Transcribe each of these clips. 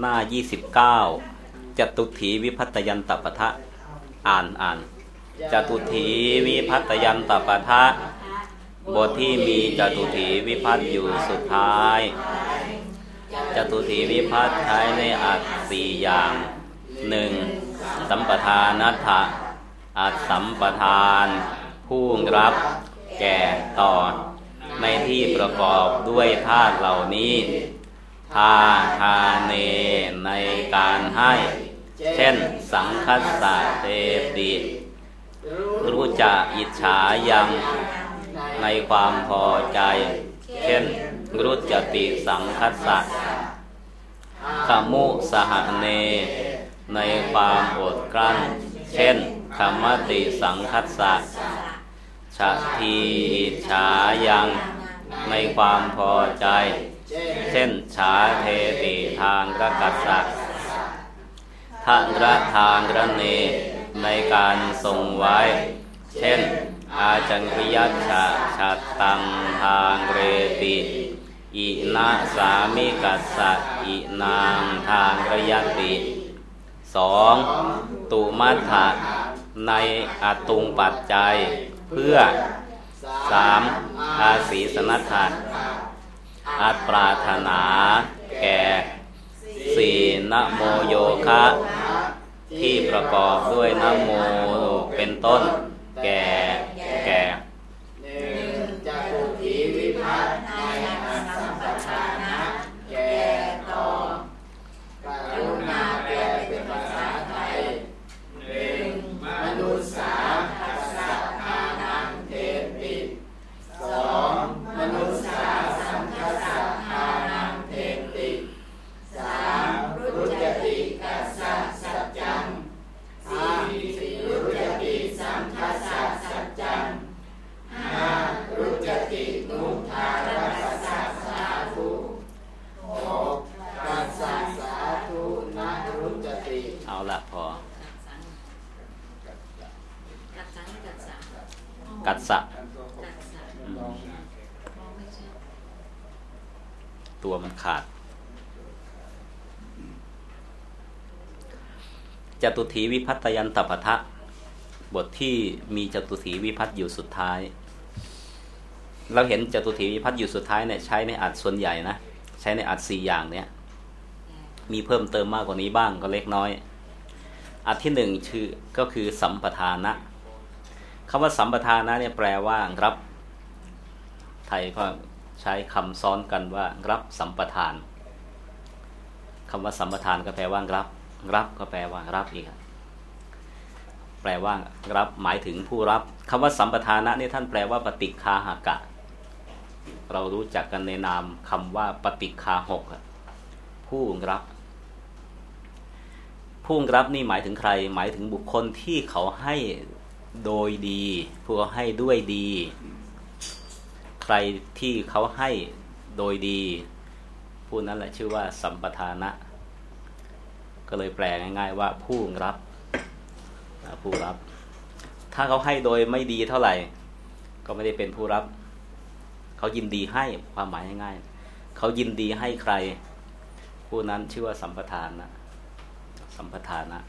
หน้ายี่สิบเก้าจตุถีวิพัตยันตปะทะอ่านอ่านจตุถีวิพัตยันตปะทะบทที่มีจตุถีวิพัตอยู่สุดท้ายจตุถีวิพัตใช้ในอัดสี่อย่างหนึ่งสัมปทานัตถะอัดสัมปทาน ผู้รับแก่ต่อ ในที่ประกอบด้วยธาตุเหล่านี้ ทาทาเนในการให้ เช่น สังคัสสะเทติรู้จะอิจฉายังในความพอใจ เช่นรู้จติสังคัสสะขมุสหเน ในความอดกลั้น เช่นคมติสังคัสสะชะทีอิจฉายังในความพอใจ เช่นฉาเทติทางกกัสสะทางระทางระเน ในการทรงไว้ เช่น อาจังกิยัชะชัดตังทางเรติอินาสามิกัสสะอินางทางระยติสองตุมัฏฐะในอตุงปัจจัย เพื่อสามอาศีสนัตถะ อัตปรารถนา แก่สี่นโมโยคะ ที่ประกอบด้วยนโมเป็นต้น แก่แก่ หนึ่งจะตุถีวิพัฒน์ในอัสสัมปทานะแก่ต่อกรุณาแปลเป็นภาษาไทยหนึ่งมนุษสาทัสสะทานังเทติสองมนุษสาสังคัสสะทานังเทติสามรุจติกัสสะสัจจังสี่รุจติสังคัสสะสัจจัง ห้ารุจตินุทารัสสะสาธุหกกัสสะสาธุนะรุจติ เอาละพอ กัดสังกัดสัง กัดสะ กัดสัง อืม มองไม่ชัด ตัวมัน ขาด จตุถีวิพัตยันตปะทะ บทที่มีจตุถีวิพัตอยู่สุดท้าย เราเห็นจตุถีวิพัตอยู่สุดท้ายเนี่ยใช้ในอัดส่วนใหญ่นะใช้ในอัดสี่อย่างเนี่ยมีเพิ่มเติมมากกว่านี้บ้างก็เล็กน้อย อันที่หนึ่งชื่อก็คือสัมปทานะคำว่าสัมปทานะเนี่ยแปลว่ารับ ไทยก็ ใช้คำซ้อนกันว่ารับสัมปทานคำว่าสัมปทานก็แปลว่ารับ รับก็แปลว่ารับอีกแปลว่ารับหมายถึงผู้รับคำว่าสัมปทานะนี่ท่านแปลว่าปฏิคาหากะ เรารู้จักกันในนามคำว่าปฏิคาหกผู้รับ ผู้รับนี่หมายถึงใคร หมายถึงบุคคลที่เขาให้โดยดี ผู้ให้ด้วยดี ใครที่เขาให้โดยดี ผู้นั้นแหละชื่อว่าสัมปทานะ ก็เลยแปลง่าย ๆ ว่าผู้รับผู้รับ ถ้าเขาให้โดยไม่ดีเท่าไหร่ ก็ไม่ได้เป็นผู้รับ เขายินดีให้ความหมายง่ายๆเขายินดีให้ใคร ผู้นั้นชื่อว่าสัมปทานนะสัมปทานะ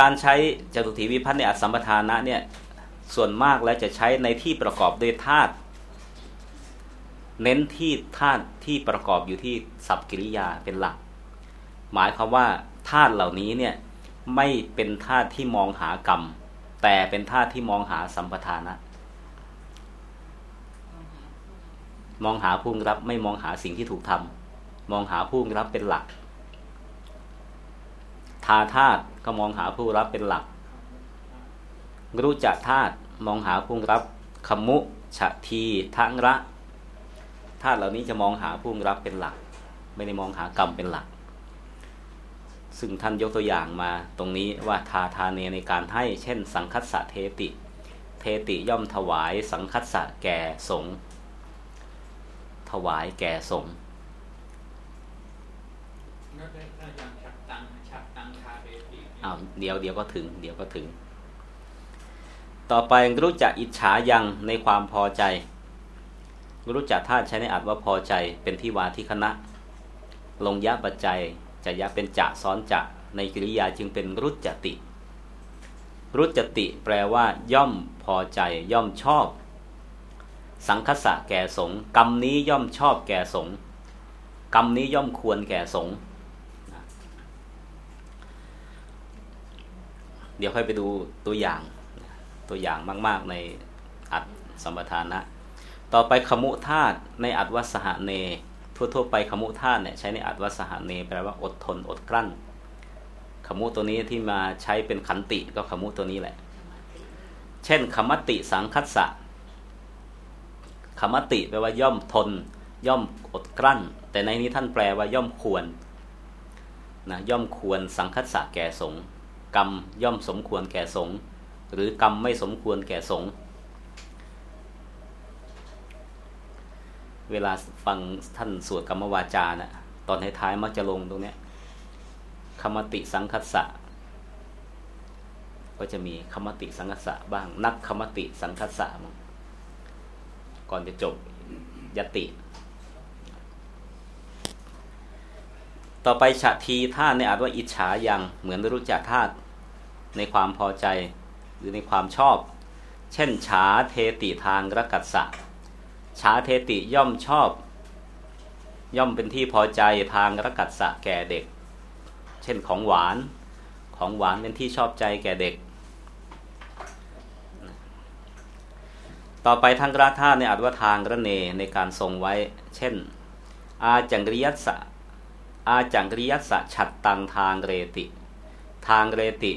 การใช้จตุถีวิพัฒน์ในอัตสัมปทานะเนี่ย ส่วนมากแล้วจะใช้ในที่ประกอบด้วยธาตุเน้นที่ธาตุที่ประกอบอยู่ที่สับกิริยาเป็นหลัก หมายความว่าธาตุเหล่านี้เนี่ยไม่เป็นธาตุที่มองหากรรม แต่เป็นธาตุที่มองหาสัมปทานะ มองหาผู้รับไม่มองหาสิ่งที่ถูกทำมองหาผู้รับเป็นหลักทาธาตุก็มองหาผู้รับเป็นหลัก รู้จักธาตุ มองหาผู้รับขมุฉะทีทังระธาตุเหล่านี้จะมองหาผู้รับเป็นหลัก ไม่ได้มองหากรรมเป็นหลัก ซึ่งท่านยกตัวอย่างมาตรงนี้ว่าทาทาเนในการให้เช่น สังคัสสะเทติ เทติย่อมถวายสังคัสสะแก่สงฆ์ถวายแก่สงฆ์ก็ได้ถ้าอย่างฉับตังฉับตังคาเบติอ้าวเดี๋ยวเดี๋ยวก็ถึง เดี๋ยวก็ถึง ต่อไปรู้จักอิจฉายังในความพอใจ รู้จักธาตุใช้ในอัดว่าพอใจเป็นที่วาที่คณะ ลงยะปัจจัยจะยะเป็นจะซ้อนจะในกริยาจึงเป็นรุจจติ รุจติแปลว่า ย่อมพอใจ ย่อมชอบ สังคสะแก่สงกรรมนี้ย่อมชอบแก่สงกรรมนี้ย่อมควรแก่สงเดี๋ยวค่อยไปดูตัวอย่าง ตัวอย่างมาก ๆ ในอัดสัมปทานะ ต่อไปขมุธาตุในอัดวัสหเน ทั่วๆไปขมุธาตุเนี่ยใช้ในอัดวัสหเนแปลว่าอดทนอดกลั้น ขมุตัวนี้ที่มาใช้เป็นขันติก็ขมุตัวนี้แหละ เช่นขมติสังคัสสะขมติแปลว่าย่อมทน ย่อมอดกลั้น แต่ในนี้ท่านแปลว่าย่อมควรนะย่อมควรสังคัสสะแก่สงกรรมย่อมสมควรแก่สง หรือกรรมไม่สมควรแก่สงฆ์เวลาฟังท่านสวดกรรมวาจานะตอนท้ายๆมักจะลงตรงนี้คมติสังคัสสะ ก็จะมีคมติสังคัสสะบ้างนักคมติสังคัสสะบ้างก่อนจะจบยติ ต่อไปฉะทีท่าในอาจว่าอิจฉายังเหมือนรู้จักธาตุในความพอใจ รือในความชอบ เช่นฉาเทติทางรกัสสะฉาเทติย่อมชอบ ย่อมเป็นที่พอใจทางรกัสสะแก่เด็ก เช่นของหวานของหวานเป็นที่ชอบใจแก่เด็ก ต่อไปทางกระท่าในอัตวทางระเนในการทรงไว้ เช่น อาจังริยัสะอาจังริยัสะฉัดตังทางเรติ ทางเรติ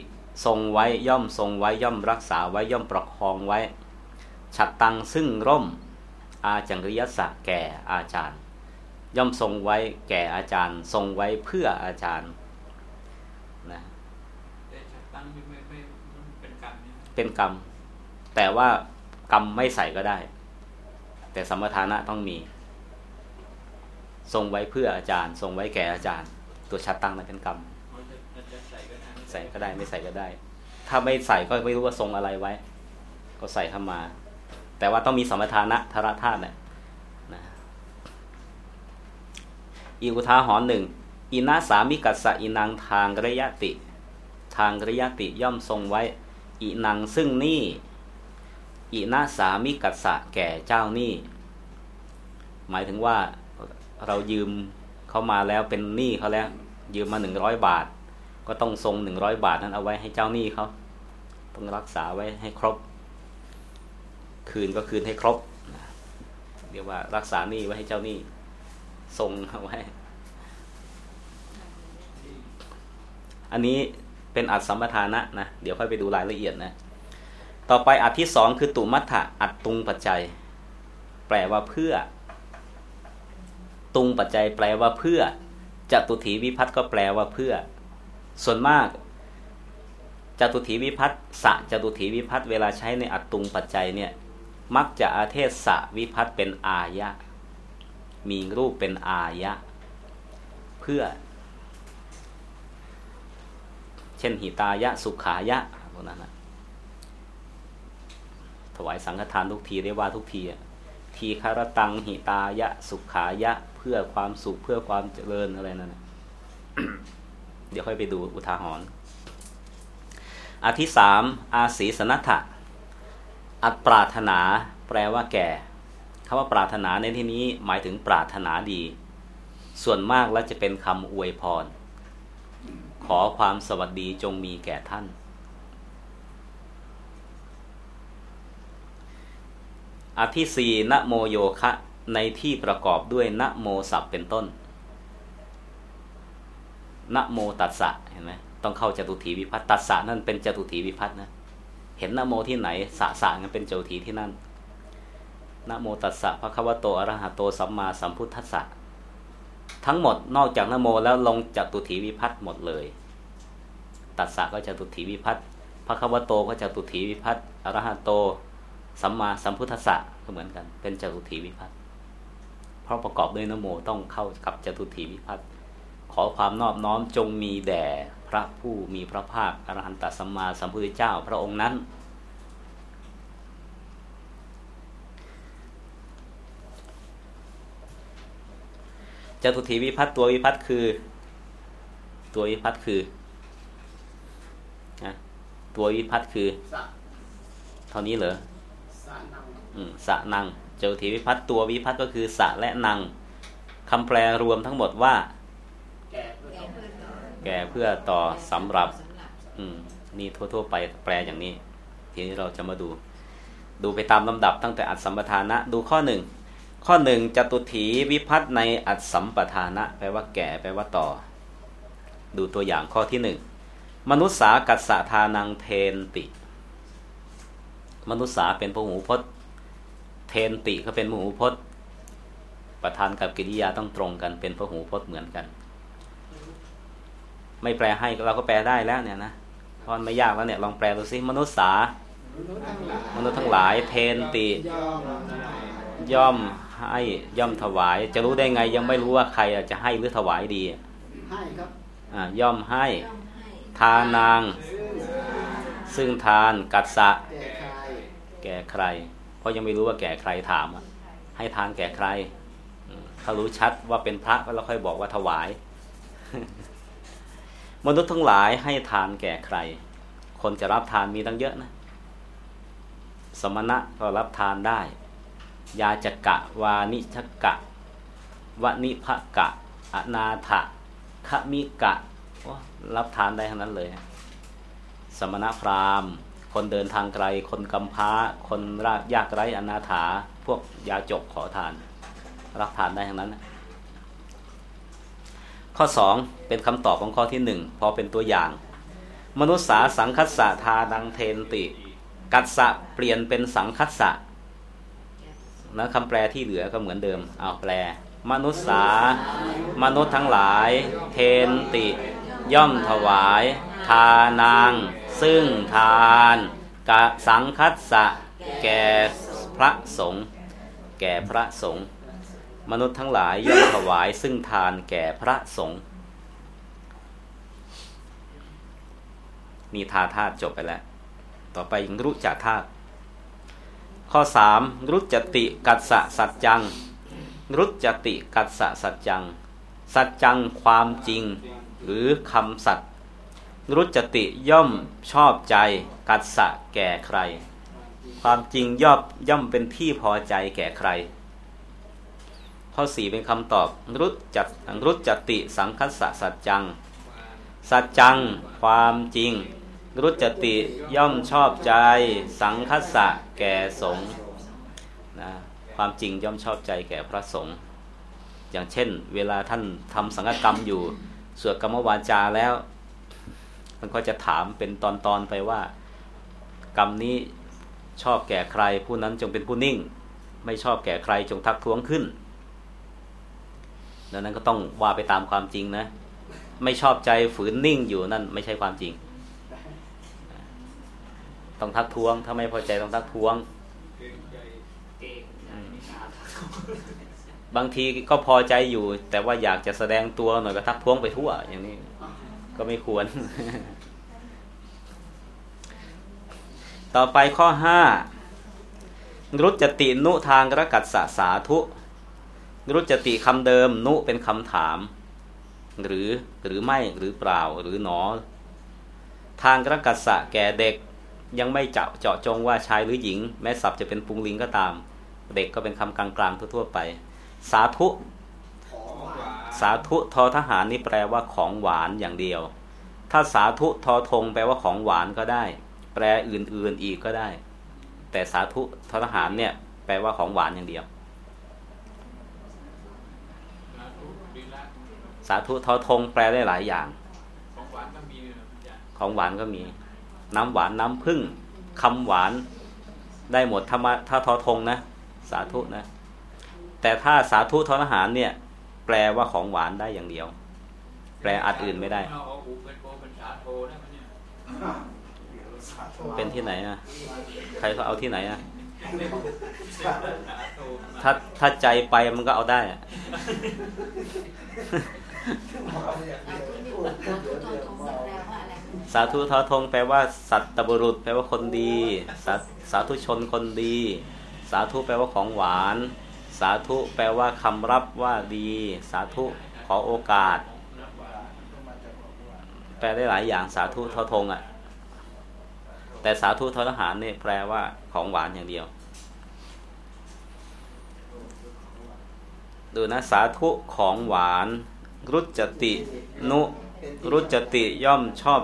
ทรงไว้ย่อมทรงไว้ย่อมรักษาไว้ย่อมประคองไว้ฉัดตังซึ่งร่ม อาจังริยสะแก่อาจารย์ ย่อมทรงไว้แก่อาจารย์ ทรงไว้เพื่ออาจารย์นะเป็นกรรม แต่ว่ากรรมไม่ใส่ก็ได้ แต่สมถานะต้องมี ทรงไว้เพื่ออาจารย์ ทรงไว้แก่อาจารย์ ตัวชัดตังนั้นเป็นกรรม ใส่ก็ได้ไม่ใส่ก็ได้ ถ้าไม่ใส่ก็ไม่รู้ว่าทรงอะไรไว้ ก็ใส่เข้ามา แต่ว่าต้องมีสมถานะธารธาตุเนี่ยนะอีกุทาหอนหนึ่งอินาสามิกัสะอินังทางระยะติ ทางระยะติย่อมทรงไว้ อินังซึ่งนี่อินาสามิกัสสะแก่เจ้านี่ หมายถึงว่าเรายืมเขามาแล้วเป็นหนี้เขาแล้ว ยืมมาหนึ่งร้อยบาท ก็ต้องทรงหนึ่งร้อยบาทนั้นเอาไว้ให้เจ้าหนี้เขาต้องรักษาไว้ให้ครบ คืนก็คืนให้ครบเรียกว่ารักษาหนี้ไว้ให้เจ้าหนี้ทรงเอาไว้ อันนี้เป็นอัดสัมปทานะนะเดี๋ยวค่อยไปดูรายละเอียดนะ ต่อไปอัดที่สองคือตุมัฏฐะอัดตุงปัจจัย แปลว่าเพื่อ ตุงปัจจัยแปลว่าเพื่อจตุถีวิพัฒน์ก็แปลว่าเพื่อ ส่วนมากจตุถีวิพัฒน์สะจตุถีวิพัฒน์เวลาใช้ในอัตตุงปัจจัยเนี่ยมักจะอาเทศสะวิพัฒน์เป็นอายะ มีรูปเป็นอายะ เพื่อ เช่นหิตายะสุขายะพวกนั้นนะถวายสังฆทานทุกทีได้ว่าทุกทีทีคารตังหิตายะ สุขายะ เพื่อความสุขเพื่อความเจริญอะไรนั่นนะ เดี๋ยวค่อยไปดูอุทาหรณ์อันที่สามอาศีสนัตถะอัตปรารถนาแปลว่าแก่คำว่าปรารถนาในที่นี้หมายถึงปรารถนาดี ส่วนมากแล้วจะเป็นคำอวยพร ขอความสวัสดีจงมีแก่ท่านอันที่สี่นโมโยคะในที่ประกอบด้วยนโมสัพเป็นต้น นะโมตัสสะเห็นไหมต้องเข้าจตุถีวิพัตตัสสะนั่นเป็นจตุถีวิพัตนะเห็นนะโมที่ไหนสะสะนั้นเป็นจตุถีที่นั่นนะโมตัสสะพระคัมภโตอรหัโตสัมมาสัมพุทธัสสะทั้งหมดนอกจากนะโมแล้วลงจตุถีวิพัตหมดเลย ตัสสะก็จตุถีวิพัตพระคัมภโตก็จตุถีวิพัตอรหัโตสัมมาสัมพุทธัสสะก็เหมือนกัน เป็นจตุถีวิพัตเพราะประกอบด้วยนโมต้องเข้ากับจตุถีวิพัตข อความนอบน้อมจงมีแด่พระผู้มีพระภาคอรหันตสัมมาสัมพุทธเจ้าพระองค์นั้นตจตุถีวิพัฒน์ตัววิพัฒน์คือ ตัววิพัฒน์คือนะตัววิพัฒน์คือสะเท่านี้เหรอสะนังอืมสะนังจตุถีวิพัฒน์ตัววิพัฒน์ก็คือสะและนังคำแปลรวมทั้งหมดว่า แก่เพื่อ แก่ ต้อง เพื่อนต่อ แก่เพื่อต่อสำหรับสำหรับ อืม นี่ทั่ว ๆ ไปแปลอย่างนี้ ทีนี้เราจะมาดู ดูไปตามลำดับตั้งแต่อัดสัมปทานะ ดูข้อหนึ่งข้อหนึ่งจตุถีวิพัฒน์ในอัดสัมปทานะ แปลว่าแก่แปลว่าต่อ ดูตัวอย่างข้อที่หนึ่งมนุษสากัสสะทานังเทนติ มนุษสาเป็นพหูพจน์ เทนติก็เป็นพหูพจน์ ประธานกับกิริยาต้องตรงกันเป็นพหูพจน์เหมือนกัน ไม่แปลให้เราก็แปลได้แล้วเนี่ยนะเพราะมันไม่ยากแล้วเนี่ยลองแปลดูสิมนุษย์สามนุษย์ทั้งหลายมนุษย์ทั้งหลายเทนติย่อมย่อมให้ย่อมถวาย จะรู้ได้ไงยังไม่รู้ว่าใครอะจะให้หรือถวายดีให้ครับอ่าย่อมให้ย่อมให้ทานาง ซึ่งทานกัดสะแก่ใครแก่ใคร เพราะยังไม่รู้ว่าแก่ใครถามอะให้ทานแก่ใครอืมถ้ารู้ชัดว่าเป็นพระก็เราค่อยบอกว่าถวาย มนุษย์ทั้งหลายให้ทานแก่ใคร คนจะรับทานมีตั้งเยอะนะ สมณะก็รับทานได้ ยาจกะ วานิชกะ วนิภกะ อนาถะขมิกะ รับทานได้ทั้งนั้นเลย สมณะพราหมณ์ คนเดินทางไกล คนกำพร้า คนรากยากไร้อนาถา พวกยาจกขอทาน รับทานได้ทั้งนั้นนะ ข้อสองเป็นคำตอบของข้อที่หนึ่งพอเป็นตัวอย่าง มนุษสาสังคัสสะทาดังเทนติ กัสสะเปลี่ยนเป็นสังคัสสะนะคำแปลที่เหลือก็เหมือนเดิมเอาแปล มนุษสามนุษย์ทั้งหลาย เทนติ ย่อมถวาย ทานางซึ่งทานกะสังคัสสะแก่พระสงฆ์แก่พระสงฆ์ มนุษย์ทั้งหลายย่อมถวายซึ่งทานแก่พระสงฆ์มีทาธาตุจบไปแล้ว ต่อไปรุจธาตุข้อสามรุจติกัสสะสัจจัง รุจติกัสสะสัจจัง สัจจังความจริง หรือคำสัตย์รุจติย่อมชอบใจกัสสะแก่ใคร ความจริงย่อมย่อมเป็นที่พอใจแก่ใคร ข้อสี่เป็นคำตอบรุจตรุจติสังคัสสะสัจจัง สัจจัง ความจริง รุจติย่อมชอบใจ สังคัสสะแก่สงนะความจริงย่อมชอบใจแก่พระสงฆ์อย่างเช่น เวลาท่านทำสังฆกรรมอยู่สวดกรรมวาจาแล้วมันก็จะถามเป็นตอนๆไปว่า กรรมนี้ชอบแก่ใครผู้นั้นจงเป็นผู้นิ่ง ไม่ชอบแก่ใครจงทักท้วงขึ้น ดังนั้นก็ต้องว่าไปตามความจริงนะ ไม่ชอบใจฝืนนิ่งอยู่นั่นไม่ใช่ความจริง ต้องทักท้วง ถ้าไม่พอใจต้องทักท้วงเกรงใจเก่งไม่ทราบบางทีก็พอใจอยู่ แต่ว่าอยากจะแสดงตัวหน่อยก็ทักท้วงไปทั่ว อย่างนี้ ก็ไม่ควร ต่อไปข้อห้ารุจตินุทางกรกัสสะสาธุ รุจติคำเดิม นุเป็นคำถาม หรือหรือไม่หรือเปล่าหรือหนอ ทางกรกัสสะแก่เด็กยังไม่เจาะเจาะจงว่าชายหรือหญิง แม้ศัพท์จะเป็นปุงลิงก็ตาม เด็กก็เป็นคำกลางๆทั่วๆไป สาธุ สาธุทอทหารนี่แปลว่าของหวานอย่างเดียว ถ้าสาธุทอทงแปลว่าของหวานก็ได้ แปลอื่นๆอีกก็ได้ แต่สาธุทอทหารเนี่ย แปลว่าของหวานอย่างเดียว สาธุดีละ สาธุทอทงแปลได้หลายอย่าง ของหวานก็มีนะอาจารย์ของหวานก็มี น้ำหวานน้ำผึ้งคำหวานได้หมดถ้ามาถ้าทอทงนะ สาธุนะ แต่ถ้าสาธุทอทหารเนี่ย แปลว่าของหวานได้อย่างเดียว แปลอัดอื่นไม่ได้เราเอาอุเป็นโกเป็นสาโทได้ไหมเนี่ยเป็นที่ไหนอะ ใครเขาเอาที่ไหนอะสาโทถ้าถ้าใจไปมันก็เอาได้อะ สาธุทอทงแปลว่าทงแปลว่า สัตตบุรุษ แปลว่าคนดี สาสาธุชนคนดี สาธุแปลว่าของหวานสสาธุแปลว่าคำรับว่าดี สาธุขอโอกาส แปลได้หลายอย่างสาธุทอทงอะ แต่สาธุทอทหารเนี่ยแปลว่าของหวานอย่างเดียว ดูนะสาธุของหวาน รุจติ นุรุจติย่อมชอบ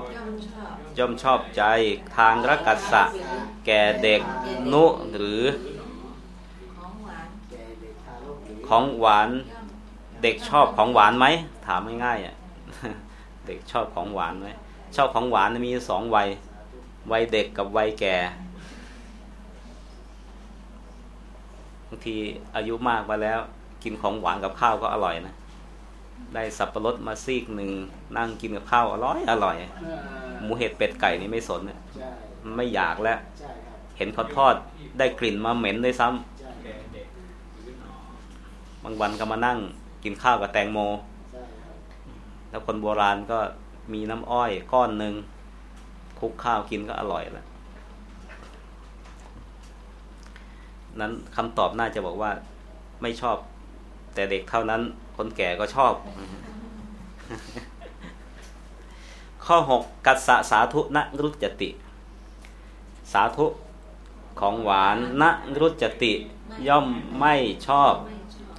ย่อมชอบใจทางรักกัสสะ แก่เด็กนุหรือ ของหวานเด็กทารกหรือของหวานย่อมเด็กชอบของหวานไหม ถามง่ายๆอะเด็กชอบของหวานไหมชอบของหวานมีสองวัย วัยเด็กกับวัยแก่บางทีอายุมากไปแล้ว กินของหวานกับข้าวก็อร่อยนะ ได้สับปะรดมาซีกหนึ่งนั่งกินกับข้าวอร่อยอร่อยเออหมูเห็ดเป็ดไก่นี่ไม่สนเนี่ยใช่มันไม่อยากแล้วใช่ครับเห็นเขาทอดได้กลิ่นมาเหม็นด้วยซ้ำใช่แก่เด็กหรือหนอบางวันก็มานั่งกินข้าวกับแตงโมใช่ครับแล้วคนโบราณก็มีน้ำอ้อยก้อนหนึ่งคลุกข้าวกินก็อร่อยแล้วนั้นคำตอบน่าจะบอกว่าไม่ชอบแต่เด็กเท่านั้น คนแก่ก็ชอบ ข้อหกกัสสะสาธุนรุจติ สาธุของหวานนรุจติ ย่อมไม่ชอบ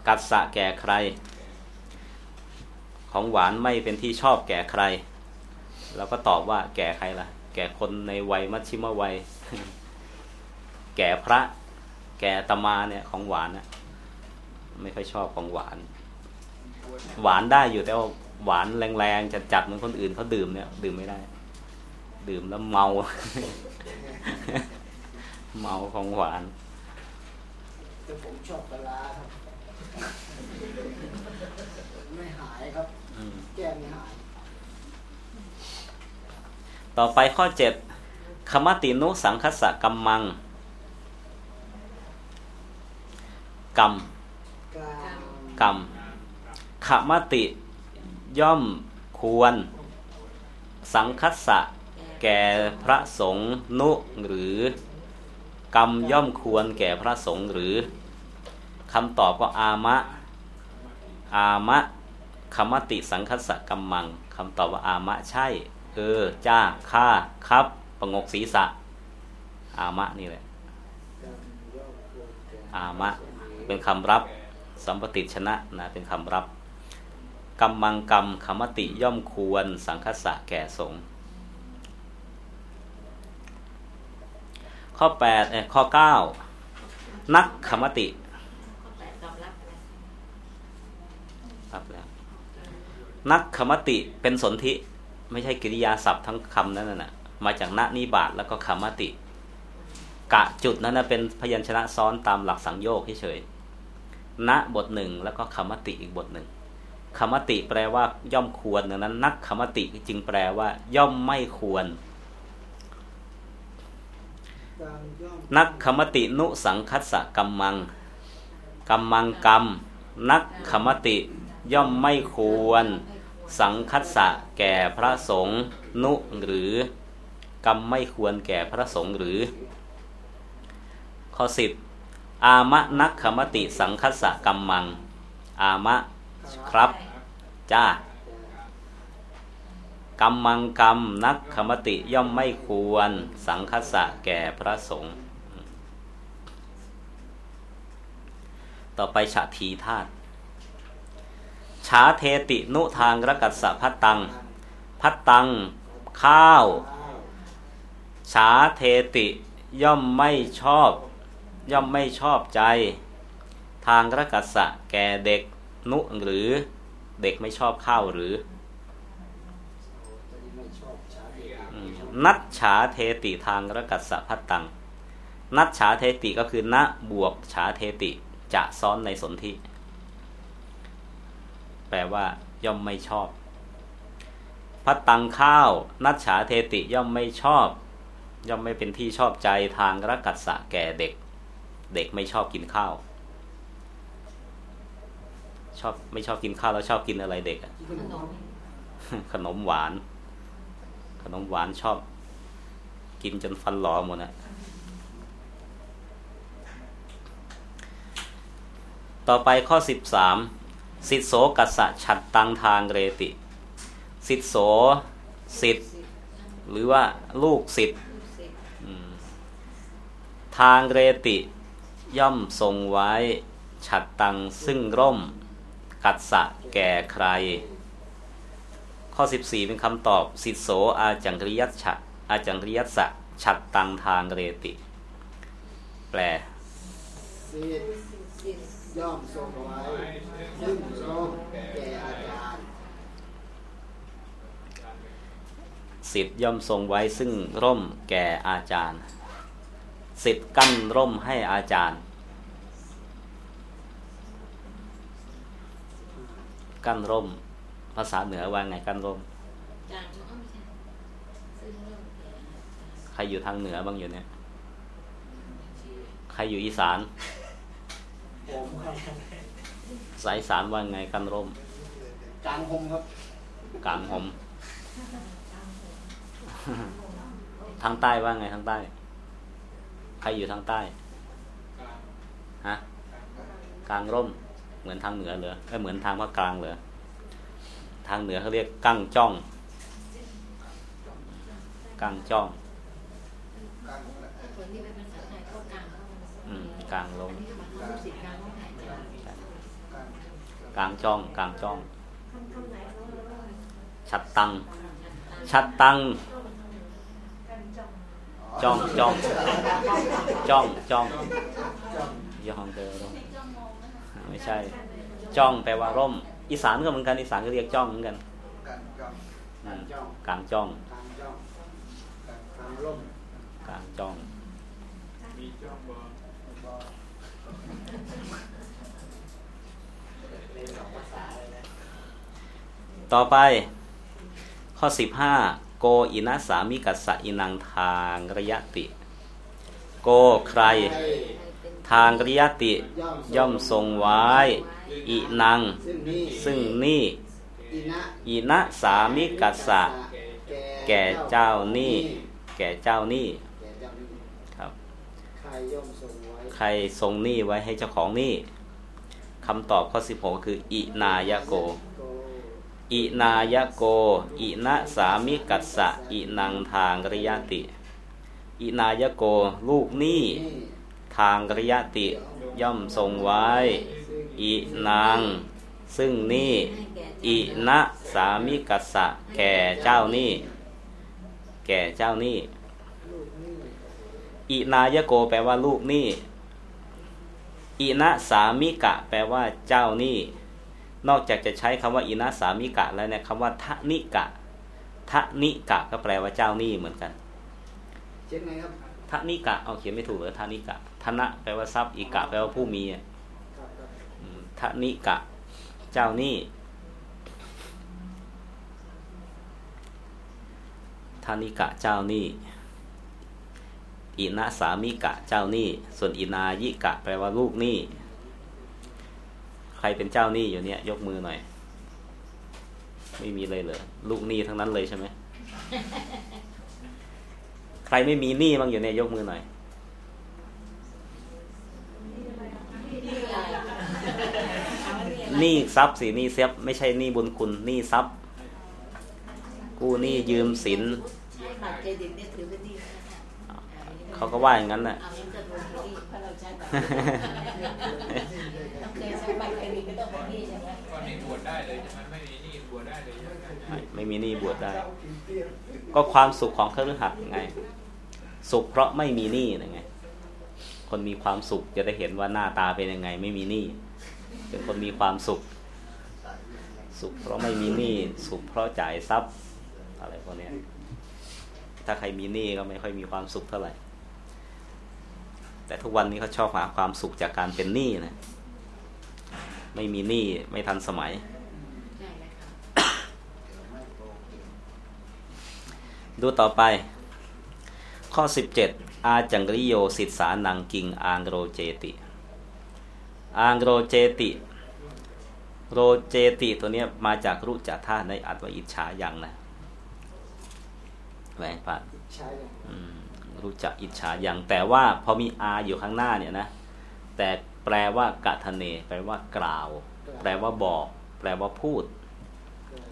กัสสะแก่ใคร ของหวานไม่เป็นที่ชอบแก่ใครเราก็ตอบว่า แก่ใครล่ะ แก่คนในวัยมัชชิมวัย แก่พระ แก่ตมาเนี่ยของหวานนะไม่ค่อยชอบของหวาน หวานได้อยู่แต่ว่าหวานแรงๆจัดๆเหมือนคนอื่นเขาดื่มเนี่ย ดื่มไม่ได้ ดื่มแล้วเมา เมาของหวานแต่ผมชอบปลาร้าครับไม่หายครับอืมแก้ไม่หาย ต่อไปข้อเจ็ดคมตินุสังคสะกัมมังกรรมกลางกรรม ขมติย่อมควร สังคัสสะแก่พระสงฆ์นุหรือกรรมย่อมควรแก่พระสงฆ์หรือคำตอบก็อามะ อามะคมติสังคัสสะกัมมังคำตอบว่าอามะใช่ เออ จ้าค่าครับประงกศีรษะ อามะนี่แหละ อามะ เป็นคำรับ สัมปติชนะนะ เป็นคำรับ กรรมังกรรมคมติย่อมควรสังคสะแก่สงข้อ8เอ่อข้อ 9 นักขมติข้อแปดตอบรับอะไรรับแล้วนักขมติเป็นสนธิไม่ใช่กิริยาศัพท์ทั้งคำนั้นน่ะมาจากณนิบาตแล้วก็ขมติ กะจุดนั้นนะเป็นพยัญชนะซ้อนตามหลักสังโยคเฉยณบทหนึ่งแล้วก็ขมติอีกบทหนึ่ง ขมติแปลว่าย่อมควรดังนั้น นักขมติจึงแปลว่า ย่อมไม่ควรกลางย่อมนักขมตินุสังคัสสะกัมมังกัมมังกรรม นักขมติย่อมไม่ควร สังคัสสะแก่พระสงฆ์นุหรือกรรมไม่ควรแก่พระสงฆ์หรือ ข้อสิบอามะนักขมติสังคัสสะกัมมัง อามะ ครับ จ้ากรรมังกรรมนักขมติย่อมไม่ควร สังคสะแก่พระสงฆ์ต่อไปฉาทีธาตุชาเทตินุทางรกัสสะพัตตัง พัตตัง ข้าวข้าวชาเทติย่อมไม่ชอบ ย่อมไม่ชอบใจ ทางรกัสสะแก่เด็ก นุหรือเด็กไม่ชอบข้าวหรือตอนนี้ไม่ชอบชาเด็กอืมนัดฉาเทติทางรกัสสะพัตตัง นัดฉาเทติก็คือณบวกฉาเทติจะซ้อนในสนธิแปลว่า ย่อมไม่ชอบ พัตตังข้าว นัดฉาเทติย่อมไม่ชอบ ย่อมไม่เป็นที่ชอบใจทางรกัสสะแก่เด็ก เด็กไม่ชอบกินข้าว อบไม่ชอบกินข้าวแล้วชอบกินอะไรเด็กอะที่ขขนนมมขนมหวาน ขนมหวานชอบ กินจนฟันหลอหมดนะต่อไปข้อ13สิทโสกัสสะฉัดตังทางเรติ สิทโสสิทธิ์หรือว่าลูกสิทธิ์อืมทางเรติย่อมทรงไว้ฉัดตังซึ่งร่ม กัสสะแก่ใคร ข้อ 14 เป็นคำตอบ สิทโสอาจังกริยัตฉะอาจังกริยัตสะฉัดตังทางเรติ แปลสิทธิ์ย่อมทรงไว้ซึ่งร่มแก่อาจารย์สิทธิ์ย่อมทรงไว้ซึ่งร่มแก่อาจารย์ สิทธิ์กั้นร่มให้อาจารย์ กั้นร่ม ภาษาเหนือว่าไงกั้นร่มจางก็ไม่ใช่ซึ่งเริ่มแก่ใครอยู่ทางเหนือบ้างอยู่เนี่ยใครอยู่อีสานผมครับสายอีสานว่าไงกั้นร่มกลางหมครับกลางหมทางใต้ว่าไงทางใต้ ใครอยู่ทางใต้ฮะกลางร่ม เหมือนทางเหนือเหรอเอ้ยเหมือนทางภาคกลางเหรอทางเหนือเขาเรียกกั้งจ้อง กั้งจ้องคนที่เป็นภาษาไทยก็กลางเข้ามาอืมกลางร่มอันนี้ก็หมายความว่าสิทธิ์กลางก็หายใจกลางจ้องกลางจ้อง ชัดตัง ชัดตัง จ้องจ้องจ้องจ้องยองเดอร่ม ไม่ใช่ จ้องแปลว่าร่ม อีสานก็เหมือนกันอีสานก็เรียกจ้องเหมือนกันกลางจ้องกลางจ้องกลางจ้องกลางร่มกลางจ้องมีจ้องบอต่อไป ข้อ 15 โกอินะสามิกัสสะอินังทางระยะติ โกใครให้ ทางระยติย่อมทรงไว้ อินังซึ่งนี่ซึ่งนี่อินะสามิกัสสะแก่เจ้านี่ แก่เจ้านี่ครับ ใครย่อมทรงไวใครทรงนี้ไว้ให้เจ้าของนี้คำตอบข้อ16คืออินายโก อิณายิโก อิณะสามิกัสสะอิณังธาระยะติ อิณายิโก ลูกหนี้ ธาระยะติย่อมทรงไว้ อิณัง ซึ่งหนี้ อิณะสามิกัสสะ แก่เจ้าหนี้แก่เจ้าหนี้ลูกหนี้ อิณายิโกแปลว่าลูกหนี้อิณะสามิกะ แปลว่าเจ้าหนี้นอกจากจะใช้คำว่าอินะสามิกะ แล้วเนี่ยคำว่าทะนิกะทะนิกะ ก็แปลว่าเจ้าหนี้เหมือนกันเช่นไงครับทะนิกะ เอาเขียนไม่ถูกเลยทะนิกะ ธนะแปลว่าทรัพย์อิกะแปลว่าผู้มีอะครับครับอืมทนิกะ เจ้าหนี้ทานิกะเจ้าหนี้อินะสามิกะเจ้าหนี้ส่วนอินายิกะ แปลว่าลูกหนี้ใครเป็นเจ้าหนี้อยู่เนี่ย ยกมือหน่อย ไม่มีเลยเหรอลูกหนี้ทั้งนั้นเลยใช่ไหมใครไม่มีหนี้บ้างอยู่เนี่ยยกมือหน่อย หนี้ทรัพย์สิหนี้เซฟไม่ใช่หนี้บุญคุณหนี้ทรัพย์ กู้หนี้ยืมสินใช้บัตรเครดิตเนี่ยถือเป็นหนี้นะคะเขาก็ว่าอย่างนั้นน่ะเอายังจะโดนหนี้เพราะเราใช้บัตรต้องเคยใช้บัตรเครดิตก็ต้องเป็นหนี้ใช่ไหมก็นี่บวชได้เลยใช่ไหมไม่มีหนี่บวชได้เลยใช่ไหมไม่ไม่มีหนี้บวชได้ ก็ความสุขของเครือขัดไง สุขเพราะไม่มีหนี้นะไง คนมีความสุขจะได้เห็นว่าหน้าตาเป็นยังไง ไม่มีหนี้เป็นคนมีความสุข สุขเพราะไม่มีหนี้สุขเพราะจ่ายทรัพย์อะไรพวกนี้ถ้าใครมีหนี้ก็ไม่ค่อยมีความสุขเท่าไหร่ แต่ทุกวันนี้เขาชอบหาความสุขจากการเป็นหนี้นะไม่มีหนี้ไม่ทันสมัย ดูต่อไป ข้อ17 อาจังกริโยสิทสานังกิงอังโรเจติอังโรเจติ โรเจติตัวเนี้ยมาจากรุจธาตุในอัตวาอิจฉายังนะแหวนผ่านใช้เลยอืมรู้จักอิจฉายัง แต่ว่าพอมีอาอยู่ข้างหน้าเนี่ยนะ แต่แปลว่ากะทะเน แปลว่ากล่าว แปลว่าบอก แปลว่าพูด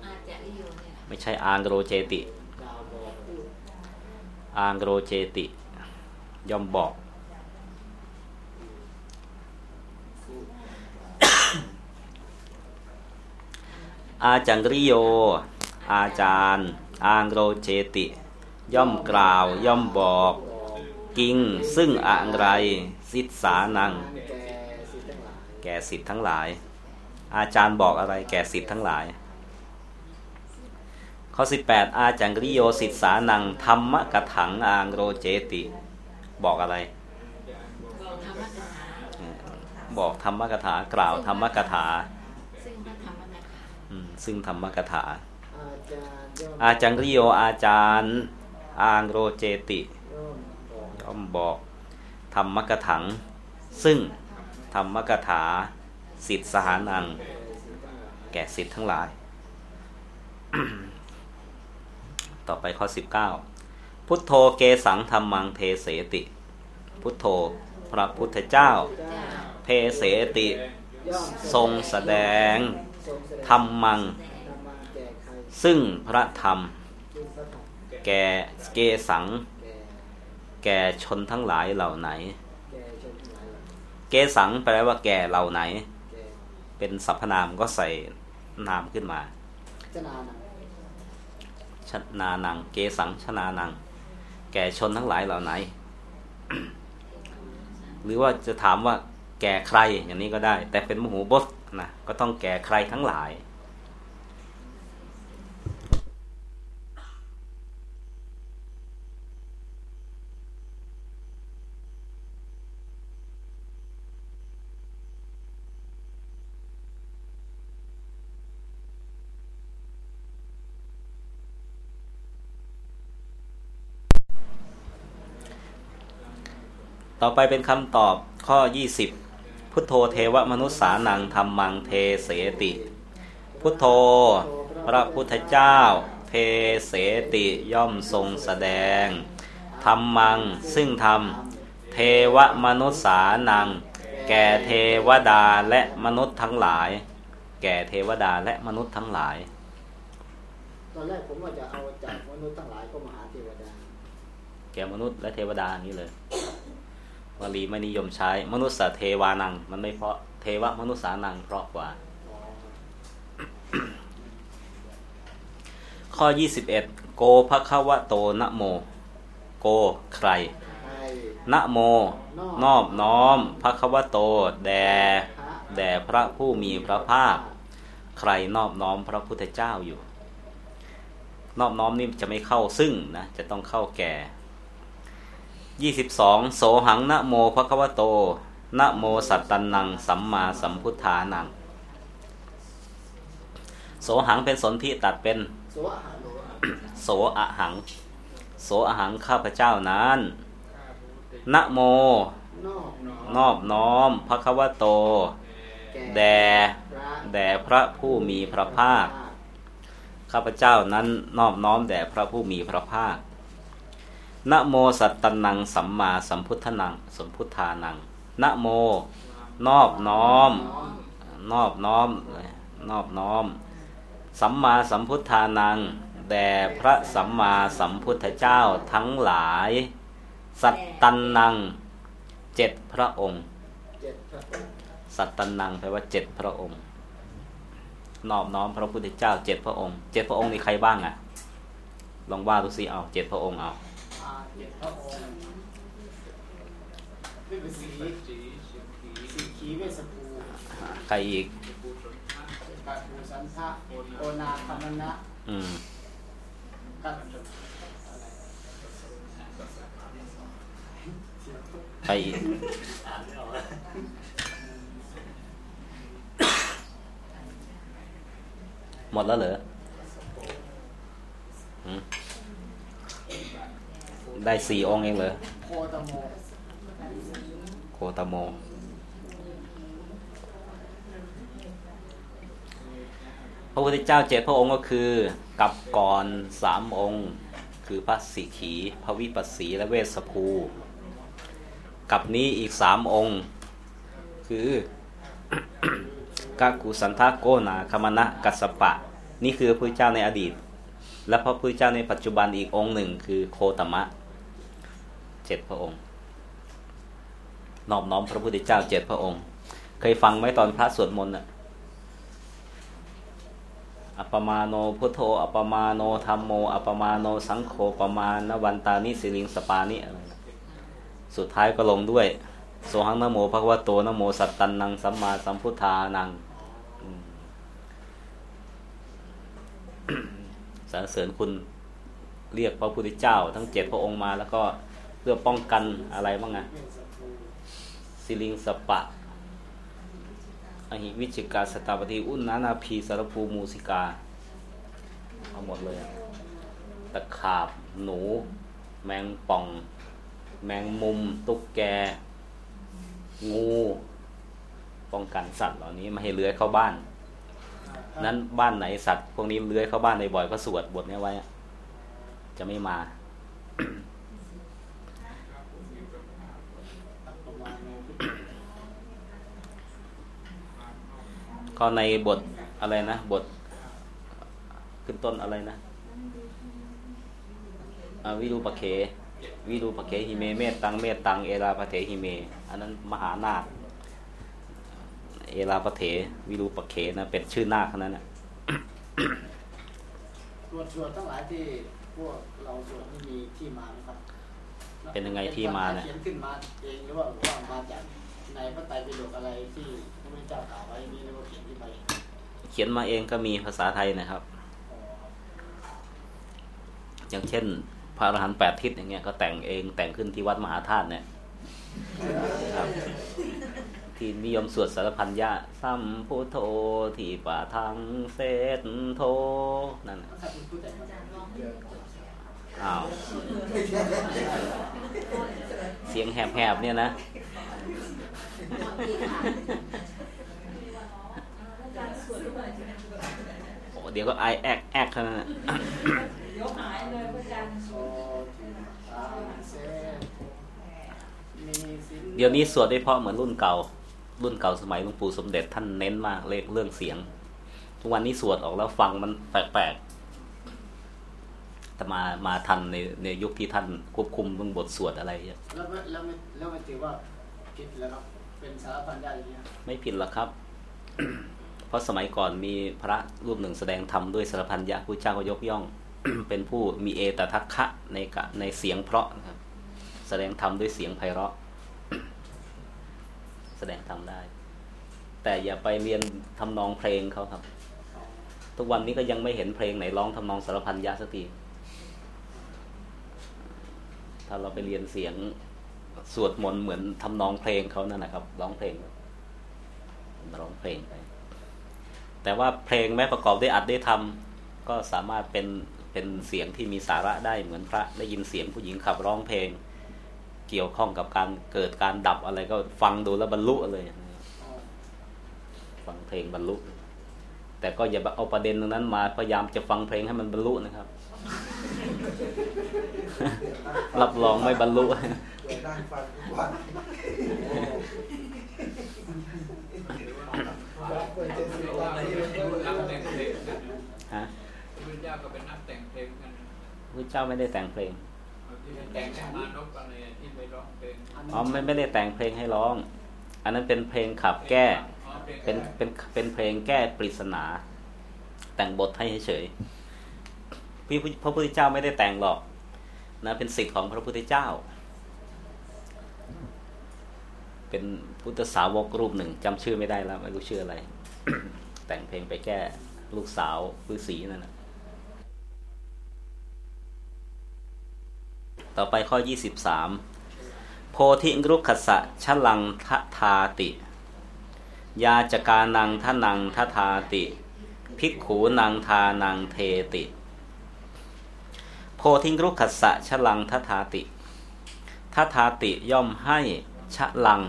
อาจจะริโยเนี่ยไม่ใช่อังโกรเจติกล่าวบอกพูดอังโกรเจติ ย่อมบอก อาจังกริโย อาจารย์อังโรเจติ ย่อมกล่าวย่อมบอก กิงซึ่งอะไร สิทสานัง แก่สิทธิ์ทั้งหลายแก่สิทธิทั้งหลายอาจารย์บอกอะไรแก่สิทธิ์ทั้งหลาย ข้อ 18 อาจังกริโยสิทธานังธรรมกถังอางโรเจติ บอกอะไรธรรมกถาบอกธรรมกถากล่าวธรรมกถา ซึ่งพระธรรมกถาอืมซึ่งธรรมกถา อาจารย์ย่อมอาจังกริโยอาจารย์อางโรเจติย่อมบอกย่อมบอกธรรมกถัง ซึ่งธรรมกถาสิทธสหานังแก่สิทธิ์ทั้งหลายแก่สิทธิ์ทั้งหลาย ต่อไปข้อ19 พุทโธเกสังธรรมังเทเสติ พุทโธพระพุทธเจ้าเทเสติทรงแสดงทรงแสดงธรรมัง ซึ่งพระธรรม แก่เกสัง แก่ชนทั้งหลายเหล่าไหน เกสังแปลว่าแก่เหล่าไหน เป็นสรรพนามก็ใส่นามขึ้นมาเจนานังชนานัง เกสังชนานัง แก่ชนทั้งหลายเหล่าไหน หรือว่าจะถามว่าแก่ใครอย่างนี้ก็ได้ แต่เป็นมโหบสนะก็ต้องแก่ใครทั้งหลาย ต่อไปเป็นคำตอบข้อ 20 พุทโธเทวมนุษสานังธรรมังเทเสติ พุทโธ พระพุทธเจ้า เทเสติย่อมทรงแสดงธรรมังซึ่งธรรม เทวมนุษสานัง แก่เทวดาและมนุษย์ทั้งหลาย แก่เทวดาและมนุษย์ทั้งหลายตอนแรกผมว่าจะเอาจากมนุษย์ทั้งหลายก็มาหาเทวดา แก่มนุษย์และเทวดาอย่างนี้เลย วลีไม่นิยมใช้ มนุษย์เทวานัง มันไม่เพราะเทวมนุษสานังเพราะกว่าอ๋อข้อ 21 โกภควะโตนะโม โกใครนะโม นอบน้อมภควะโต แด่แด่พระผู้มีพระภาค ใครนอบน้อมพระพุทธเจ้าอยู่ นอบน้อมนี่จะไม่เข้าซึ่งนะ จะต้องเข้าแก่ 22โสหังนะโมภควะโตนะโมสัตตันนัง สัมมาสัมพุทธานัง โสหังเป็นสนธิตัดเป็น โสอาหารโลโสอะหัง โสอะหังข้าพเจ้านั้นนะโม นอกนอบน้อมพระควะโตแก่แด่พระแด่พระผู้มีพระภาค ข้าพเจ้านั้นนอบน้อมแด่พระผู้มีพระภาค นะโมสัตตนังสัมมาสัมพุทธนังสัมพุทธานังนะโม นอบน้อม นอบน้อม นอบน้อม สัมมาสัมพุทธานังแด่พระสัมมาสัมพุทธเจ้าทั้งหลาย สัตตันนังเจ็ดพระองค์ สัตตันนังแปลว่าเจ็ดพระองค์ นอบน้อมพระพุทธเจ้าเจ็ดพระองค์เจ็ดพระองค์นี่ใครบ้างอะ่ะ ลองว่าดูสิเอาเจ็ดพระองค์เอา เจ็ดพระองค์นี่เป็นสีสีสุขีสีขีเวสภูใครอีกปูชนพระกัดภูสันทะโอนาคามนะอืมกัดอะไรใครอีกหมดแล้วเหรอหืม ได้สี่องค์เองเหรอโคตโมโคตโม พระพุทธเจ้าเจ็ดพระองค์ก็คือกับก่อนสามองค์ คือพระสิกขีพระวิปัสสีและเวสภู กับนี้อีกสามองค์ คือกากุสันทาโกนาคมณะกัสปะ นี่คือพระพุทธเจ้าในอดีต และพระพุทธเจ้าในปัจจุบันอีกองค์หนึ่งคือโคตมะ เจ็ดพระองค์ นอบน้อมพระพุทธเจ้าเจ็ดพระองค์ เคยฟังไหมตอนพระสวดมนต์อะอัปปมาโณ พุทโธอัปปมาโณ ธัมโม อัปปมาโณ สังโฆปมาณวันตานิสิริงสปานิอะไรสุดท้ายก็ลงด้วยโสหังนโมภควโตนโมสัตตันนังสัมมาสัมพุทธานังสรรเสริญคุณเรียกพระพุทธเจ้า ทั้งเจ็ดพระองค์มาแล้วก็ เพื่อป้องกันอะไรบ้างอะสิริงสปะอหิวิจิกาสตาปฏิอุณนานาพีสารภูมูสิกาเอาหมดเลย ตะขาบ หนู แมงป่อง แมงมุม ตุ๊กแก งู ป้องกันสัตว์เหล่านี้ไม่ให้เลื้อยเข้าบ้าน นั้นบ้านไหนสัตว์ พวกนี้เลื้อยเข้าบ้านในบ่อยก็สวดบทนี้ไว้ จะไม่มา ก็ในบทอะไรนะ บท ขึ้นต้นอะไรนะอ่าวิรูปะเควิรูปะเคหิเมเมตตังเมตตังเอราปะเถหิเม อันนั้นมหานาคเอราปะเถวิรูปะเคนะเป็นชื่อนาคเท่านั้นนะสวดสวดทั้งหลายที่พวกเราสวดนี่มีที่มาไหมครับ เป็นยังไงที่มาเนี่ยเขียนขึ้นมาเองหรือว่าว่ามาจาก ในพระไตรปิฎกอะไรที่พระพุทธเจ้ากล่าวไว้นี่หรือว่าเขียนขึ้นมาเองเขียนมาเองก็มีภาษาไทยนะครับอ๋ออย่างเช่น พระอรหันต์แปดทิศอย่างเงี้ยก็แต่งเองแต่งขึ้นที่วัดมหาธาตุเนี่ยครับที่นิยมสวดสารพันยะสัมพุทโธที่ป่าทางเศษโทนั่น อ้าว เสียงแหบๆเนี่ยนะโอ้เดี๋ยวก็ไอแอกแอกเท่านั้นน่ะโซทิตาเซมีสินเดี๋ยวนี้สวดได้เพราะเหมือนรุ่นเก่า รุ่นเก่าสมัยหลวงปู่สมเด็จท่านเน้นมากเลขเรื่องเสียง ทุกวันนี้สวดออกแล้วฟังมันแปลกๆ แต่มามาทันในในยุคที่ท่านควบคุมเรื่องบทสวดอะไรเงี้ยแล้วไม่แล้วไม่แล้วไม่ถือว่าผิดแล้วครับเป็นสารพันได้อย่างเงี้ยไม่ผิดหรอกครับ เพราะสมัยก่อนมีพระรูปหนึ่งแสดงธรรมด้วยสารพันยะผู้เจ้าก็ยกย่อง เป็นผู้มีเอตทัคคะในกะในเสียงเพราะนะครับ แสดงธรรมด้วยเสียงไพเราะ แสดงธรรมได้ แต่อย่าไปเรียนทำนองเพลงเขาครับ ทุกวันนี้ก็ยังไม่เห็นเพลงไหนร้องทำนองสารพันยะสักที ถ้าเราไปเรียนเสียงสวดมนต์เหมือนทำนองเพลงเขานั่นนะครับร้องเพลงร้องเพลงไปแต่ว่าเพลงแม้ประกอบด้วยอัดได้ทำก็สามารถเป็นเป็นเสียงที่มีสาระได้เหมือนพระได้ยินเสียงผู้หญิงขับร้องเพลง เกี่ยวข้องกับการเกิดการดับอะไรก็ฟังดูแล้วบรรลุเลย ฟังเพลงบรรลุ แต่ก็อย่าเอาประเด็นตรงนั้นมาพยายามจะฟังเพลงให้มันบรรลุนะครับ รับรองไม่บรรลุเปิดนั่งฟังทุกวันเปิดเจ็ดสิบวันนักแต่งเพลงกันฮะพระพุทธเจ้าก็เป็นนักแต่งเพลงกันพระเจ้าไม่ได้แต่งเพลงที่แต่งให้มานพอะไรที่ไปร้องเพลงอ๋อไม่ไม่ได้แต่งเพลงให้ร้อง อันนั้นเป็นเพลงขับแก้อ๋อพลงเป็นเป็นเป็นเพลงแก้ปริศนา แต่งบทให้เฉยๆพี่พระพุทธเจ้าไม่ได้แต่งหรอก นะเป็นสิทธิ์ของพระพุทธเจ้า เป็นพุทธสาวกรูปหนึ่งจำชื่อไม่ได้แล้ว ไม่รู้ชื่ออะไร แต่งเพลงไปแก้ลูกสาวฤาษีนั่นนะต่อไปข้อ 23 โพธิรุขสะชลังทะทาติ ยาจกานังทะนังทะทาติ ภิกขูนังทานังเทติ พธิงรุขัสะชลังทะทาติทะทาติย่อมให้ชะลัง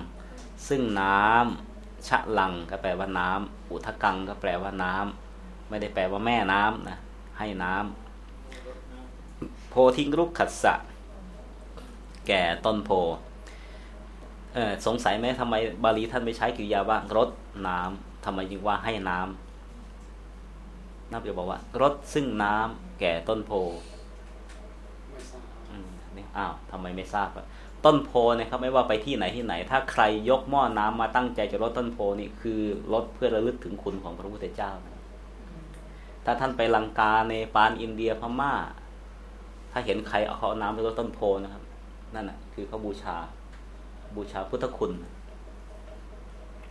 ซึ่งน้ำชะลังก็แปลว่าน้ำอุทกังก็แปลว่าน้ำไม่ได้แปลว่าแม่น้ำนะให้น้ำโพธิงรุขัสะแก่ต้นโพเออสงสัยไหมทำไมบาลีท่านไม่ใช้กริยาว่ารดน้ำทำไมจึงว่าให้น้ำนับจะบอกว่ารดซึ่งน้ำแก่ต้นโพ ไม่ทราบ อืมนี่ อ้าวทำไมไม่ทราบอะต้นโพนี่ยครับไม่ว่าไปที่ไหนที่ไหน ถ้าใครยกหม้อน้ำมาตั้งใจจะรดต้นโพนี่คือรดเพื่อระลึกถึงคุณของพระพุทธเจ้านะถ้าท่านไปลังกาในปานอินเดียพม่า ถ้าเห็นใครเอาเขาเอาน้ำไปรดต้นโพนะครับ นั่นน่ะ คือเขาบูชา บูชาพุทธคุณ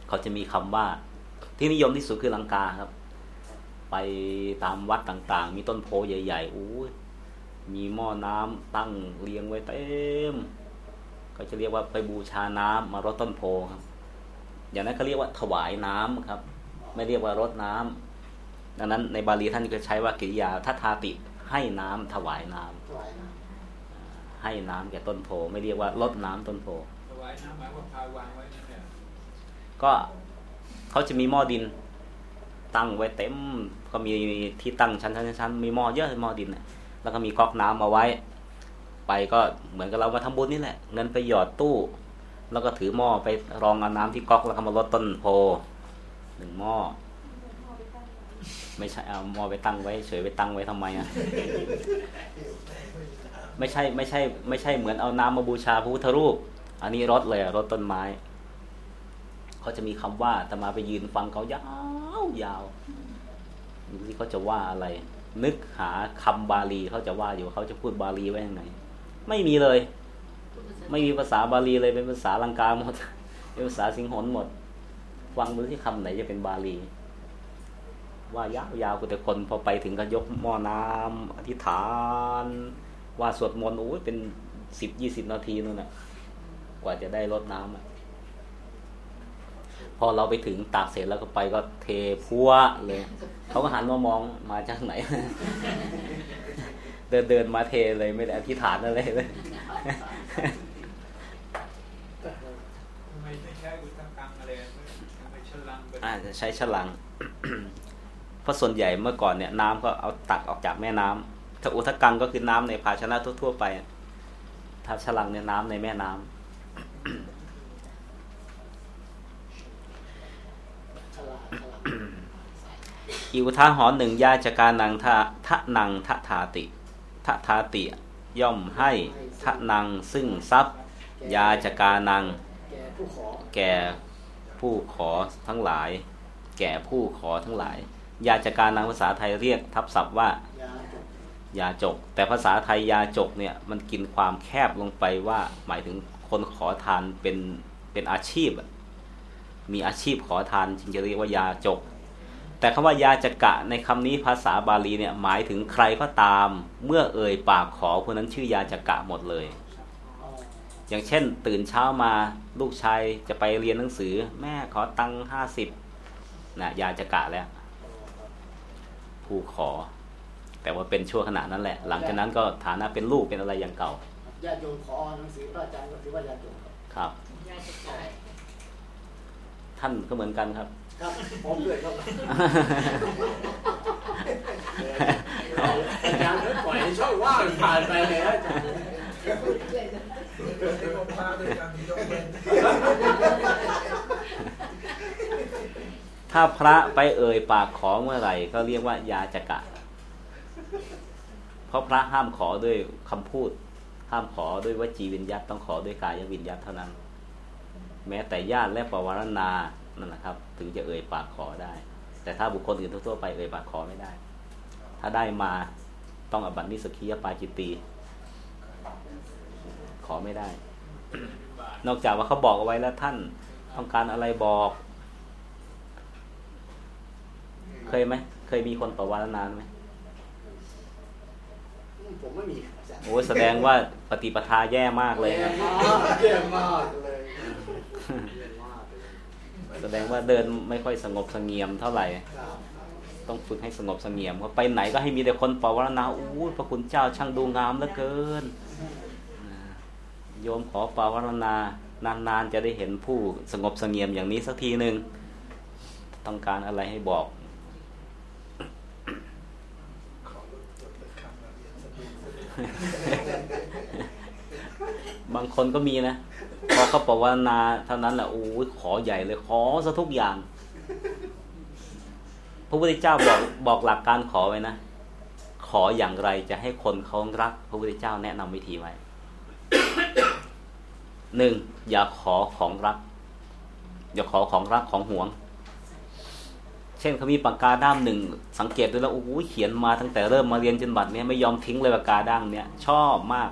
เขาจะมีคำว่า ที่นิยมที่สุดคือลังกาครับ ไปตามวัดต่างๆ มีต้นโพใหญ่ๆอู้ มีหม้อน้ำตั้งเรียงไว้เต็มก็จะเรียกว่าไปบูชาน้ำมารดต้นโพครับ อย่างนั้นเขาเรียกว่าถวายน้ำครับ ไม่เรียกว่ารดน้ำดังนั้นในบาลีท่านก็ใช้ว่ากิริยาทัทาติให้น้ำถวายน้ำถวาให้น้ำแก่ต้นโพ ไม่เรียกว่ารดน้ำต้นโพถวายน้ำหมายว่าพาวางไว้นั่นแหละก็เขาจะมีหม้อดินตั้งไว้เต็ม ก็มีที่ตั้งชั้นชั้นชั้นมีหม้อเยอะหม้อดินน่ะ แล้วก็มีก๊อกน้ำมาไว้ ไปก็เหมือนกับเรามาทำบุญนี่แหละ เงินไปหยอดตู้ แล้วก็ถือหม้อไปรองเอาน้ำที่ก๊อกแล้วก็มาลดต้นโพหนึ่งหม้อไม่ใช่เอาหม้อไปตั้งไว้เฉยไปตั้งไว้ทำไมอะไม่ใช่ไม่ใช่ ไม่ใช่เหมือนเอาน้ำมาบูชาพระพุทธรูป อันนี้รดเลยรดต้นไม้เขาจะมีคำว่าแต่มาไปยืนฟังเขายาวยาวดูที่เขาจะว่าอะไร นึกหาคำบาลีเขาจะว่าอยู่เขาจะพูดบาลีไว้ยังไง ไม่มีเลย ไม่มีภาษาบาลีเลยเป็นภาษาลังกาหมดเป็นภาษาสิงหนหมด ฟังดูที่คำไหนจะเป็นบาลี ว่ายาวยาวกูแต่คนพอไปถึงก็ยกหม้อน้ำอธิษฐาน ว่าสวดมนต์โอ้ยเป็นสิบยี่สิบนาทีนู่นน่ะกว่าจะได้รดน้ำอะพอเราไปถึงตากเสร็จแล้วก็ไปก็เทพัวเลย เขาก็หันมามองมาจากไหน เดินเดินมาเทเลยไม่ได้อธิษฐานอะไรเลยทำไมไม่ใช้อุตกังอะไรทำไมฉลังเป็นอาจจะใช้ฉลัง เพราะส่วนใหญ่เมื่อก่อนเนี่ยน้ำก็เอาตักออกจากแม่น้ำถ้าอุทกังก็คือน้ำในภาชนะทั่วๆไป ถ้าฉลังเนี่ยน้ำในแม่น้ำำฉลาดฉลาด อีกอุทาหรณ์หนึ่งยาจการนังทะทะนังทะทาติทะทาติย่อมให้ทะนังซึ่งทรัพย์ ยาจการนัง แก่ผู้ขอทั้งหลาย แก่ผู้ขอทั้งหลาย ยาจการนังภาษาไทยเรียกทับศัพท์ว่ายาจก แต่ภาษาไทยยาจกเนี่ยมันกินความแคบลงไปว่า หมายถึงคนขอทานเป็นเป็นอาชีพ มีอาชีพขอทานจึงจะเรียกว่ายาจก แต่คำว่ายาจกะในคำนี้ภาษาบาลีเนี่ยหมายถึงใครก็ตาม เมื่อเอ่ยปากขอผู้นั้นชื่อยาจกะหมดเลยอ๋ออย่างเช่น ตื่นเช้ามาลูกชายจะไปเรียนหนังสือ แม่ขอตังค์ห้าสิบนะยาจกะแล้ว ผู้ขอ แต่ว่าเป็นชั่วขณะนั้นแหละ หลังจากนั้นก็ฐานะเป็นลูกเป็นอะไรอย่างเก่าญาติโยมขอหนังสือพระอาจารย์ก็ถือว่ายาจบครับครับยาจะตายท่านก็เหมือนกันครับ ครับผมด้วยครับอาจารย์ไม่ปล่อยให้ช่องว่างผ่านไปเลยนะอาจารย์เด็กผมมาด้วยกันที่ต้องเป็นถ้าพระไปเอ่ยปากขอเมื่อไหร่ก็เรียกว่ายาจกะ เพราะพระห้ามขอด้วยคำพูด ห้ามขอด้วยวจีวิญญัตต้องขอด้วยกายวิญญัตเท่านั้น แม้แต่ญาติและปวารณา นั่นแหละครับ ถึงจะเอ่ยปากขอได้ แต่ถ้าบุคคลอื่นทั่วๆไปเอ่ยปากขอไม่ได้ ถ้าได้มาต้องอบัตินิสกิยปาจิตตีขอไม่ได้ นอกจากว่าเขาบอกเอาไว้แล้วท่านต้องการอะไรบอก เคยไหมเคยมีคนปวารณาไหมผมไม่มีอาจารย์โอ้ยแสดงว่าปฏิปทาแย่มากเลยครับเยี่ยมมากเลย แสดงว่าเดินไม่ค่อยสงบสงี่ยมเท่าไหร่ ต้องฝึกให้สงบสงี่ยมเพราะไปไหนก็ให้มีแต่คนปรารณาอู้พระคุณเจ้าช่างดูงามเหลือเกินโยมขอปรารณานานๆจะได้เห็นผู้สงบสงี่ยมอย่างนี้สักทีหนึ่งต้องการอะไรให้บอกบางคนก็มีนะ พอเขาปรารถนาเท่านั้นแหละโอ้ยขอใหญ่เลยขอซะทุกอย่าง พระพุทธเจ้าบอกบอกหลักการขอไว้นะขออย่างไรจะให้คนเขารัก พระพุทธเจ้าแนะนำวิธีไว้หนึ่งอย่าขอของรัก อย่าขอของรักของห่วง เช่นเขามีปากกาด้ามหนึ่งสังเกตดูแล้วโอ้โหเขียนมาตั้งแต่เริ่มมาเรียนจนบัดเนี้ยไม่ยอมทิ้งเลยปากกาด้ามเนี้ยชอบมาก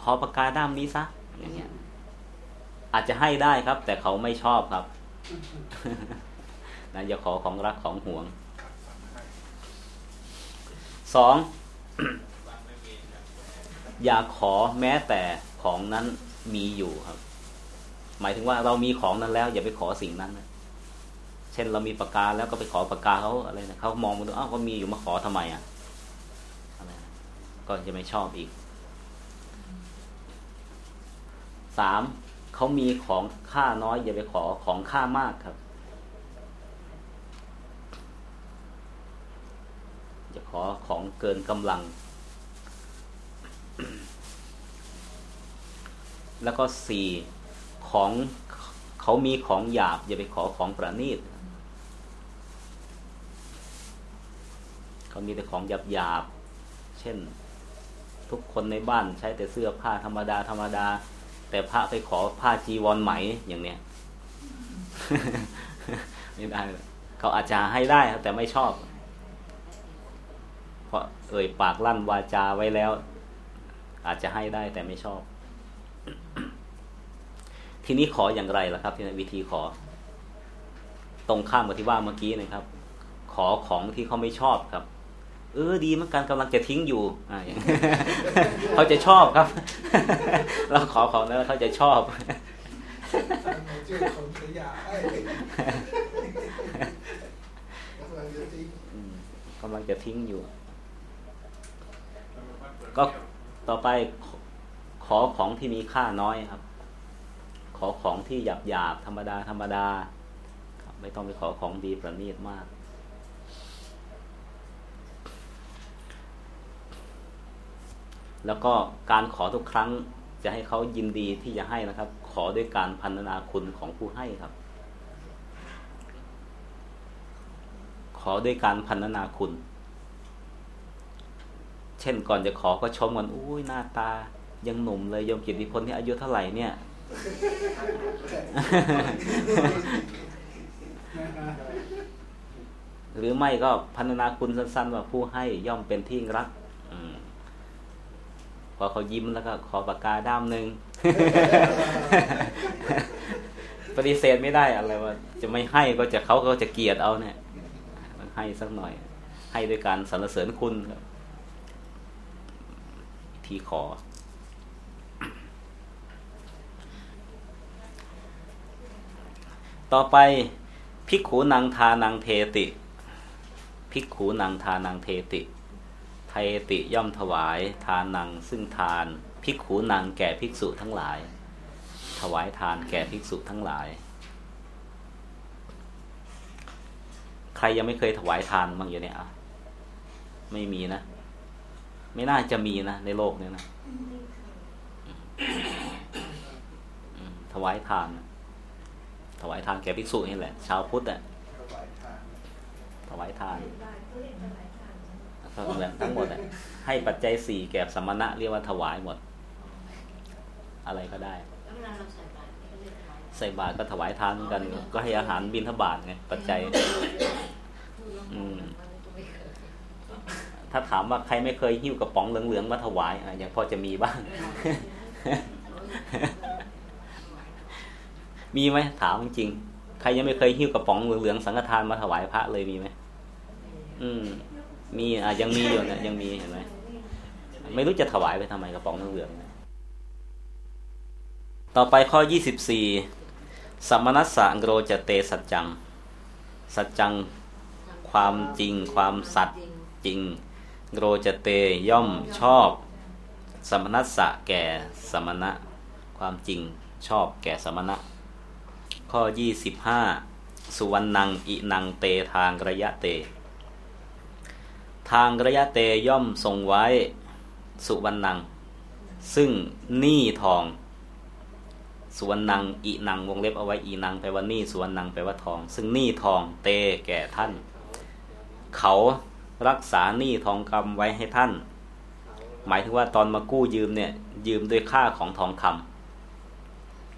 ขอปากกาด้ามนี้ซะอย่างเงี้ย อาจจะให้ได้ครับ แต่เขาไม่ชอบครับนะอย่าขอของรักของห่วงสองอย่าขอแม้แต่ของนั้นมีอยู่ครับ หมายถึงว่าเรามีของนั้นแล้ว อย่าไปขอสิ่งนั้นนะเช่นเรามีปากกาแล้วก็ไปขอปากกาเขาอะไรนะเขามองมาดูอ้าวก็มีอยู่มาขอทำไมอะอะไรนะก็จะไม่ชอบอีกสาม เขามีของค่าน้อย อย่าไปขอของค่ามากครับ จะขอของเกินกำลัง แล้วก็สี่ของเขามีของหยาบ อย่าไปขอของประณีตเขามีแต่ของหยาบหยาบเช่น ทุกคนในบ้านใช้แต่เสื้อผ้าธรรมดาธรรมดา แต่พระไปขอผ้าจีวรไหมอย่างเนี้ยไม่ได้เขาอาจจะให้ได้แต่ไม่ชอบ เพราะเอ่ยปากลั่นวาจาไว้แล้ว อาจจะให้ได้แต่ไม่ชอบ ทีนี้ขออย่างไรล่ะครับที่วิธีขอ ตรงข้ามกับที่ว่าเมื่อกี้นะครับ ขอของที่เขาไม่ชอบครับ เออดีเหมือนกันกำลังจะทิ้งอยู่อ่าอย่างเขาจะชอบครับ เราขอของแล้วเขาจะชอบกำลังจะทิ้งอืมกำลังจะทิ้งอยู่ ก็ต่อไปขอของที่มีค่าน้อยครับ ขอของที่หยาบหยาบธรรมดาธรรมดาไม่ต้องไปขอของดีประณีตมาก แล้วก็การขอทุกครั้งจะให้เขายินดีที่จะให้นะครับ ขอด้วยการพันนาคุณของผู้ให้ครับ ขอด้วยการพันนาคุณ เช่นก่อนจะขอก็ชมกันอุ้ยหน้าตา ยังหนุ่มเลยยมกิตติพลที่อายุเท่าไหร่เนี่ยหรือไม่ก็พันนาคุณสั้นๆว่าผู้ให้ย่อมเป็นที่รักอม พอเขายิ้มแล้วก็ขอปากกาด้ามหนึ่งปฏิเสธไม่ได้อะไรว่า จะไม่ให้ก็จะเขาก็จะเกลียดเอาเนี่ยต้องให้สักหน่อย ให้ด้วยการสรรเสริญคุณครับที่ขอ ต่อไปภิกขูนังทานังเทติภิกขูนังทานังเทติ เทติย่อมถวาย ทานังซึ่งทานภิกขูนังแก่ภิกษุทั้งหลาย ถวายทานแก่ภิกษุทั้งหลาย ใครยังไม่เคยถวายทานบ้างอยู่เนี่ยอะไม่มีนะ ไม่น่าจะมีนะในโลกนี้นะถวายทาน ถวายทานแก่ภิกษุนี่แหละ ชาวพุทธอะถวายทาน ถวายทานก็เหมือนทั้งหมดอะให้ปัจจัยสี่แก่สมณะเรียกว่าถวายหมด อะไรก็ได้ใส่บาตรก็ถวายทานกัน ก็ให้อาหารบิณฑบาตไงปัจจัย อืมถ้าถามว่าใครไม่เคยหิ้วกระป๋องเหลืองๆมาถวายอะยังพอจะมีบ้าง มีไหมถามจริง ใครยังไม่เคยหิ้วกระป๋องเหลืองๆสังฆทานมาถวายพระเลยมีไหมอืม มีอะยังมีอยู่นะยังมีเห็นไหมไม่รู้จะถวายไปทำไมกระป๋องน้ำเหลืองนะต่อไปข้อยี่สิบสี่สัมมนัสสะโกรจเตสัจจัง สัจจัง ความจริง ความสัตย์จริงโกรจเตย่อมชอบสัมนัสสะแก่สมณะ ความจริงชอบแก่สมณะ ข้อ 25 สุวรรณังอินังเตทางระยะเต ทางระยะเตย่อมทรงไว้สุวรรณัง ซึ่งหนี้ทอง สุวนนังอีนังวงเล็บเอาไว้อีนังแปลว่าหนี้สุวนนังแปลว่าทอง ซึ่งหนี้ทองเตแก่ท่าน เขารักษาหนี้ทองคำไว้ให้ท่าน หมายถึงว่าตอนมากู้ยืมเนี่ย ยืมด้วยค่าของทองค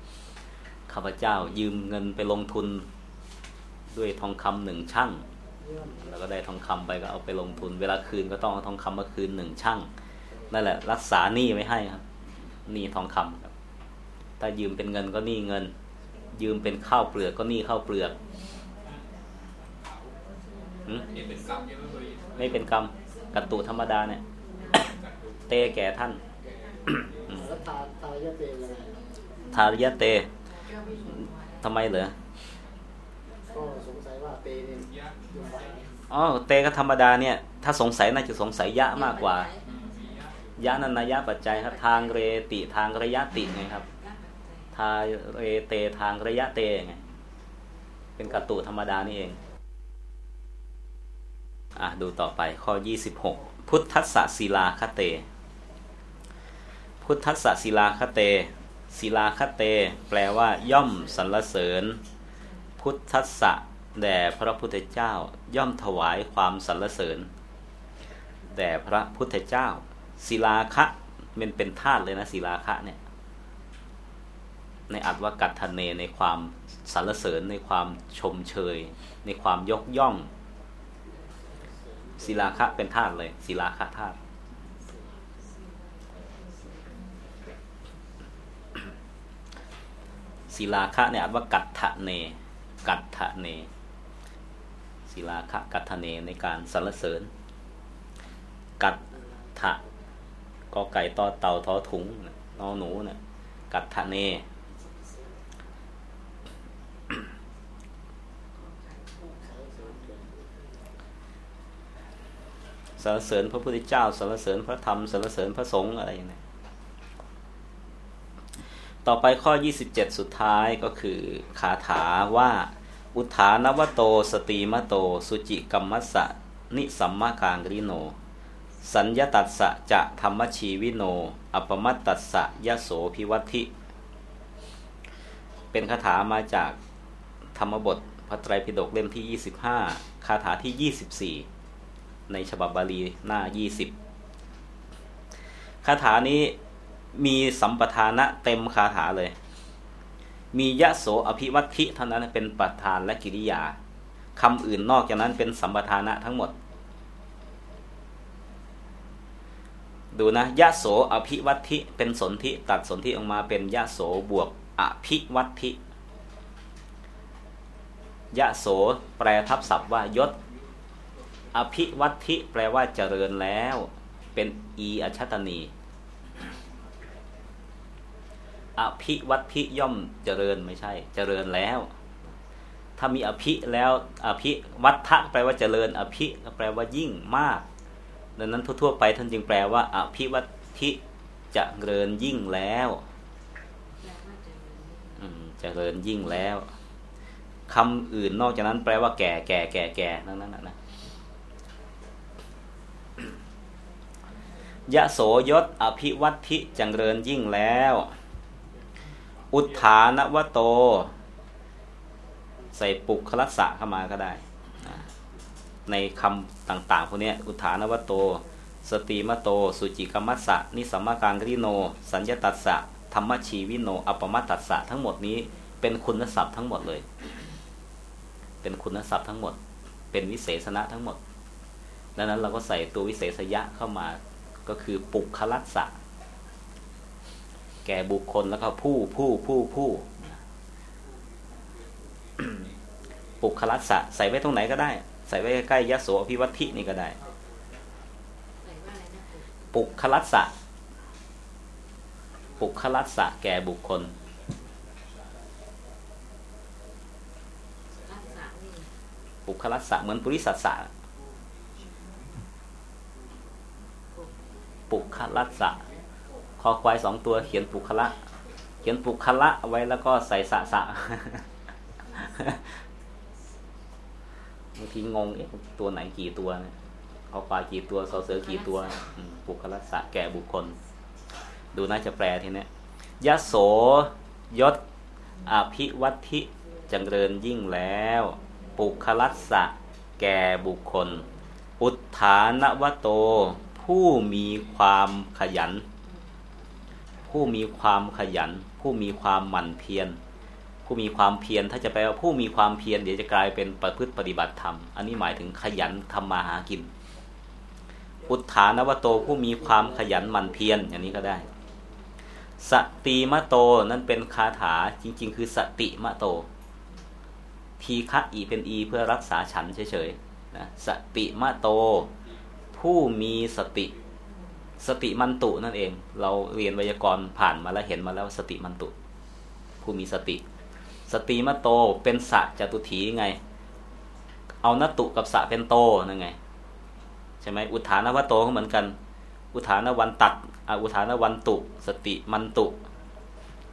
ำข้าพเจ้ายืมเงินไปลงทุนด้วยทองคำหนึ่งช่าง แล้วก็ได้ทองคำไปก็เอาไปลงทุน เวลาคืนก็ต้องเอาทองคำมาคืนหนึ่งช่างนั่นแหละ รักษาหนี้ไว้ให้ครับหนี้ทองคำครับ ถ้ายืมเป็นเงินก็หนี้เงิน ยืมเป็นข้าวเปลือกก็หนี้ข้าวเปลือกหืมเห็นเป็นกรรมยังไม่เคยไม่เป็นกรรมกัตตุธรรมดาเนี่ย เตแก่ท่านแล้วทาทายะเตยังไงทาริยะเตทำไมเหรอ ก็สงสัยว่าเตเนี่ย ยะ อยู่ฝ่าย อ๋อเตก็ธรรมดาเนี่ย ถ้าสงสัยน่าจะสงสัยยะมากกว่ายะยะนันนายะปัจจัยครับ ทางเรติทางระยะติไงครับ ทาเรเตทางระยะเตไงเป็นกัตตุธรรมดานี่เอง อะดูต่อไปข้อ 26 พุทธัสสะศิลาคเต พุทธัสสะศิลาคเตศิลาคเต แปลว่าย่อมสรรเสริญ พุทธัสสะ แด่พระพุทธเจ้าย่อมถวายความสรรเสริญแด่พระพุทธเจ้า ศิลาคะมันเป็นธาตุเลยนะศิลาคะเนี่ยในอัตว่ากัตทเนในความสรรเสริญในความชมเชย ในความยกย่อง ศิลาคะเป็นธาตุเลย ศิลาคะธาตุศิลาคะเนี่ยอัตว่ากัตทะเน กัตทะเน ศิลาคะกัตทเนในการสรรเสริญ กัตถะกอไก่ต่อเต่าทอถุงนอหนูนี่ยกัตเนสรรเสริญพระพุทธเจ้าสรรเสริญพระธรรมสรรเสริญพระสงฆ์อะไรอย่างนี้ต่อไปข้อ 27 สุดท้ายก็คือคาถาว่า อุทานวโตสติมโต สุจิกัมมัสสะนิสัมมากางริโน สัญญตัสสะจะธรรมชีวิโน อัปมัตตัสสะยะโสพิวัติเป็นคาถามาจากธรรมบทพระไตรปิฎกเล่มที่ 25 คาถาที่ 24 ในฉบับบาลีหน้า 20 คาถานี้มีสัมปทานะเต็มคาถาเลย มียะโสอภิวัติเท่านั้นเป็นประธานและกิริยาคำอื่นนอกจากนั้นเป็นสัมปทานะทั้งหมด ดูนะยะโสอภิวัติเป็นสนธิตัดสนธิออกมาเป็นยะโสบวกอภิวัติยะโสแปลทับศัพท์ว่ายศ อภิวัติแปลว่าเจริญแล้ว เป็นอีอัชตนี อภิวัตทิย่อมเจริญไม่ใช่ เจริญแล้ว ถ้ามีอภิแล้วอภิวัตทะแปลว่าเจริญ อภิแปลว่ายิ่งมาก ดังนั้นทั่วๆไปท่านจึงแปลว่า อภิวัตทิเจริญยิ่งแล้วเจริญยิ่งแล้วคำอื่นนอกจากนั้นแปลว่าแก่แก่แก่แก่นั่นนั่นนะยะโสยศอภิวัตทิจังเริญยิ่งแล้ว อุทานวโต ใส่ปุกคลัสสะเข้ามาก็ได้ ในคำต่างๆพวกนี้อุทานวโต สติมโต สุจิกมัสสะ นิสัมมาการกริโน สัญญตัสสะธรรมชีวิโน อัปมัตตัสสะ ทั้งหมดนี้เป็นคุณศัพท์ทั้งหมดเลย เป็นคุณศัพท์ทั้งหมด เป็นวิเศษณะทั้งหมดดังนั้นเราก็ใส่ตัววิเศษยะเข้ามา ก็คือปุคลัสสะ แก่บุคคลแล้วก็ผู้ผู้ผู้ผู้ปุคลัสสะใส่ไว้ตรงไหนก็ได้ ใส่ไว้ใกล้ยะโสอภิวัตินี่ก็ได้ ปุคลัสสะปุคลัสสะแก่บุคคลปุคลัสสะเหมือนปุริสัสสะปุคลัสสะ อควายสองตัวเขียนปุคละ เขียนปุคละไว้แล้วก็ใส่สะสะบางทีงงเอ๊ะตัวไหนกี่ตัวเนี่ยคอควายกี่ตัวสอเสือกี่ตัวปุคลัสะแก่บุคคล ดูน่าจะแปลทีเนี้ยยะโสยศอภิวัติจำเริญยิ่งแล้ว ปุคลัสสะแก่บุคคล อุทธานวโต ผู้มีความขยัน ผู้มีความขยัน ผู้มีความหมั่นเพียรผู้มีความเพียรถ้าจะแปลว่าผู้มีความเพียรเดี๋ยวจะกลายเป็นประพฤติปฏิบัติธรรม อันนี้หมายถึงขยันทำมาหากิน อุทธานวโตผู้มีความขยันหมั่นเพียรอย่างนี้ก็ได้ สติมะโตนั้นเป็นคาถาจริง ๆ คือสติมะโต ทีฆะอีเป็นอี เพื่อรักษาฉันเฉยๆนะสติมะโต ผู้มีสติ สติมันตุนั่นเอง เราเรียนไวยากรณ์ผ่านมาแล้วเห็นมาแล้วสติมันตุ ผู้มีสติ สติมะโตเป็นสะจตุถีไง เอานตุกับสะเป็นโตนั่นไงใช่ไหมอุทานวโตก็เหมือนกัน อุทานวันตัดอุทานวันตุ สติมันตุ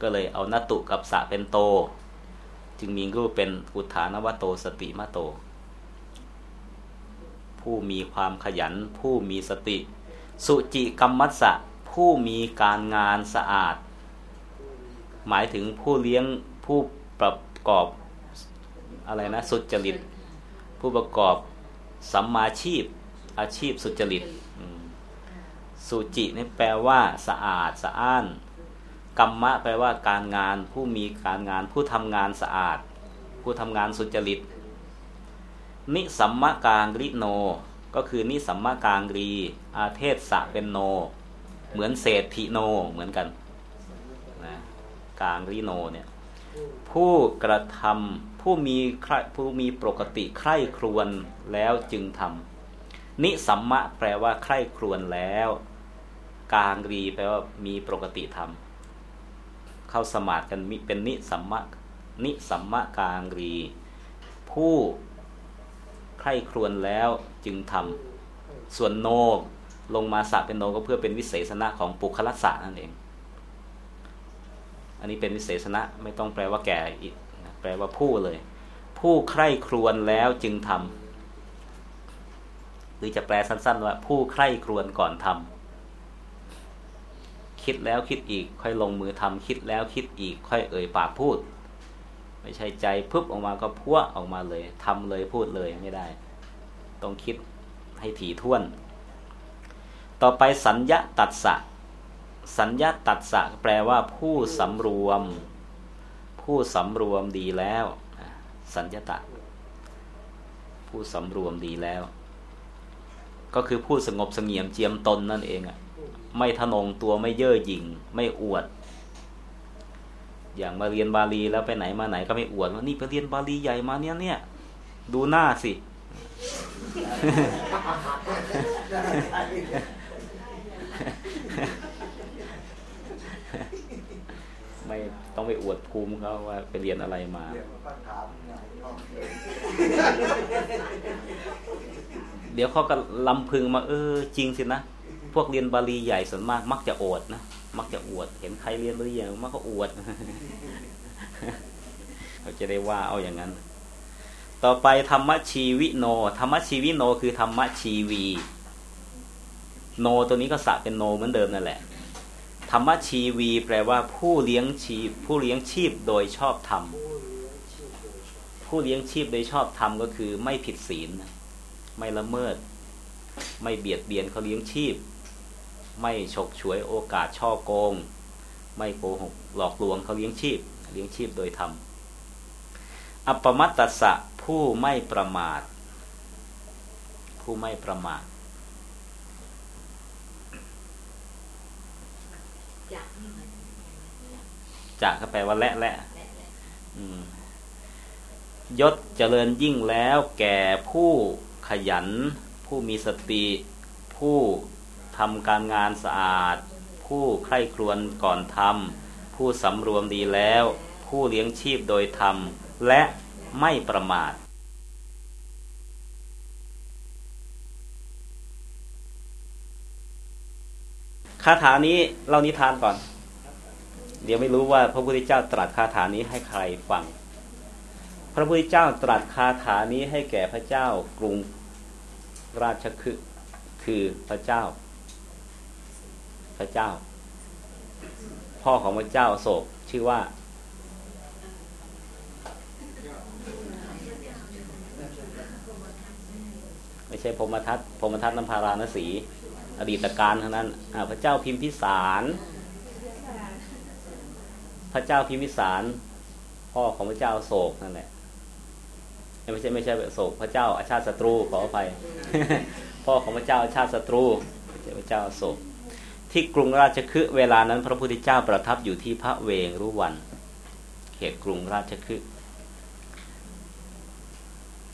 ก็เลยเอานตุกับสะเป็นโต จึงมีรูปเป็นอุทานวโตสติมะโต ผู้มีความขยันผู้มีสติ สุจิกรรมัสสะผู้มีการงานสะอาด หมายถึงผู้เลี้ยงผู้ประกอบอะไรนะ สุจริต ผู้ประกอบสัมมาชีพ อาชีพสุจริตสุจินี่แปลว่า สะอาดสะอ้านกรรมะแปลว่าการงานผู้มีการงาน ผู้ทำงานสะอาด ผู้ทำงานสุจริต นิสัมมกางริโน ก็คือนิสัมมากางรีอาเทศสะเป็นโน เหมือนเศรษฐิโนเหมือนกันนะกางริโนเนี่ยผู้กระทำผู้มีใครผู้มีปกติใคร่ครวญแล้วจึงทำนิสัมมะแปลว่าใคร่ครวญแล้ว กางรีแปลว่ามีปกติธรรมเข้าสมาธิกันมิเป็นนิสัมมะนิสัมมะกางรี ผู้ คร่ครวญแล้วจึงทำส่วนโน ลงมาสะเป็นโนก็เพื่อเป็นวิเศษณะของปุคละสะนั่นเอง อันนี้เป็นวิเศษณะไม่ต้องแปลว่าแก่อีกแปลว่าผู้เลย ผู้ใคร่ครวญแล้วจึงทำหรือจะแปลสั้น ๆ ว่า ผู้ใคร่ครวญก่อนทำคิดแล้วคิดอีก ค่อยลงมือทำคิดแล้วคิดอีก ค่อยเอ่ยปากพูด ไม่ใช่ใจพึบออกมาก็พัวออกมาเลยทำเลยพูดเลยไม่ได้ ต้องคิดให้ถี่ถ้วน ต่อไปสัญญาตัดสะ สัญญาตัดสะแปลว่าผู้สำรวม ผู้สำรวมดีแล้ว สัญญาตะ ผู้สำรวมดีแล้ว ก็คือผู้สงบสงี่ยมเจียมตนนั่นเองอะไม่ทะนงตัวไม่เย่อหยิ่ง ไม่อวด อย่างมาเรียนบาลีแล้วไปไหนมาไหนก็ไม่อวดว่านี่ไปเรียนบาลีใหญ่มาเนี่ยเนี่ยดูหน้าสิ ไม่ต้องไปอวดภูมิเขาว่าไปเรียนอะไรมาเดี๋ยวเขาก็ลำพึงมาเออจริงสินะ พวกเรียนบาลีใหญ่ส่วนมากมักจะอดนะ มักจะอวด เห็นใครเรียนบาลีใหญ่มักก็อวดเขาจะได้ว่าเอาอย่างนั้น ต่อไปธรรมชีวิโน ธรรมชีวิโนคือธรรมชีวี โนตัวนี้ก็สะเป็นโนเหมือนเดิมนั่นแหละ ธรรมชีวี แปลว่าผู้เลี้ยงชีพ ผู้เลี้ยงชีพโดยชอบธรรม ผู้เลี้ยงชีพโดยชอบธรรมก็คือไม่ผิดศีล ไม่ละเมิด ไม่เบียดเบียนเขาเลี้ยงชีพ ไม่ฉกฉวยโอกาสช่อโกง ไม่โกหกหลอกลวงเขาเลี้ยงชีพ เลี้ยงชีพโดยธรรม อัปมัตตสะผู้ไม่ประมาท ผู้ไม่ประมาทอยากเหมือนจะก็แปลว่าและและยศเจริญยิ่งแล้วแก่ผู้ขยัน ผู้มีสติ ผู้ ทำการงานสะอาด ผู้ใคร่ครวญก่อนทำผู้สำรวมดีแล้ว ผู้เลี้ยงชีพโดยธรรม และไม่ประมาทคาถานี้เล่านิทานก่อน เดี๋ยวไม่รู้ว่าพระพุทธเจ้าตรัสคาถานี้ให้ใครฟัง พระพุทธเจ้าตรัสคาถานี้ให้แก่พระเจ้ากรุงราชคฤห์คือพระเจ้า พระเจ้า พ่อของพระเจ้าโศกชื่อว่า ไม่ใช่พมทัตพมทัตน้ำพารานสีอดีตการทั้นั้นพระเจ้าพิมพิสาร พระเจ้าพิมพิสาร พ่อของพระเจ้าโศกนั่นแหละไม่ใช่ไม่ใช่โศก พระเจ้าอาชาติศัตรูขออภัย พ่อของพระเจ้าอาชาติศัตรูพระเจ้าโศก ที่กรุงราชคฤห์เวลานั้น พระพุทธเจ้าประทับอยู่ที่พระเวงรุวัน เขตกรุงราชคฤห์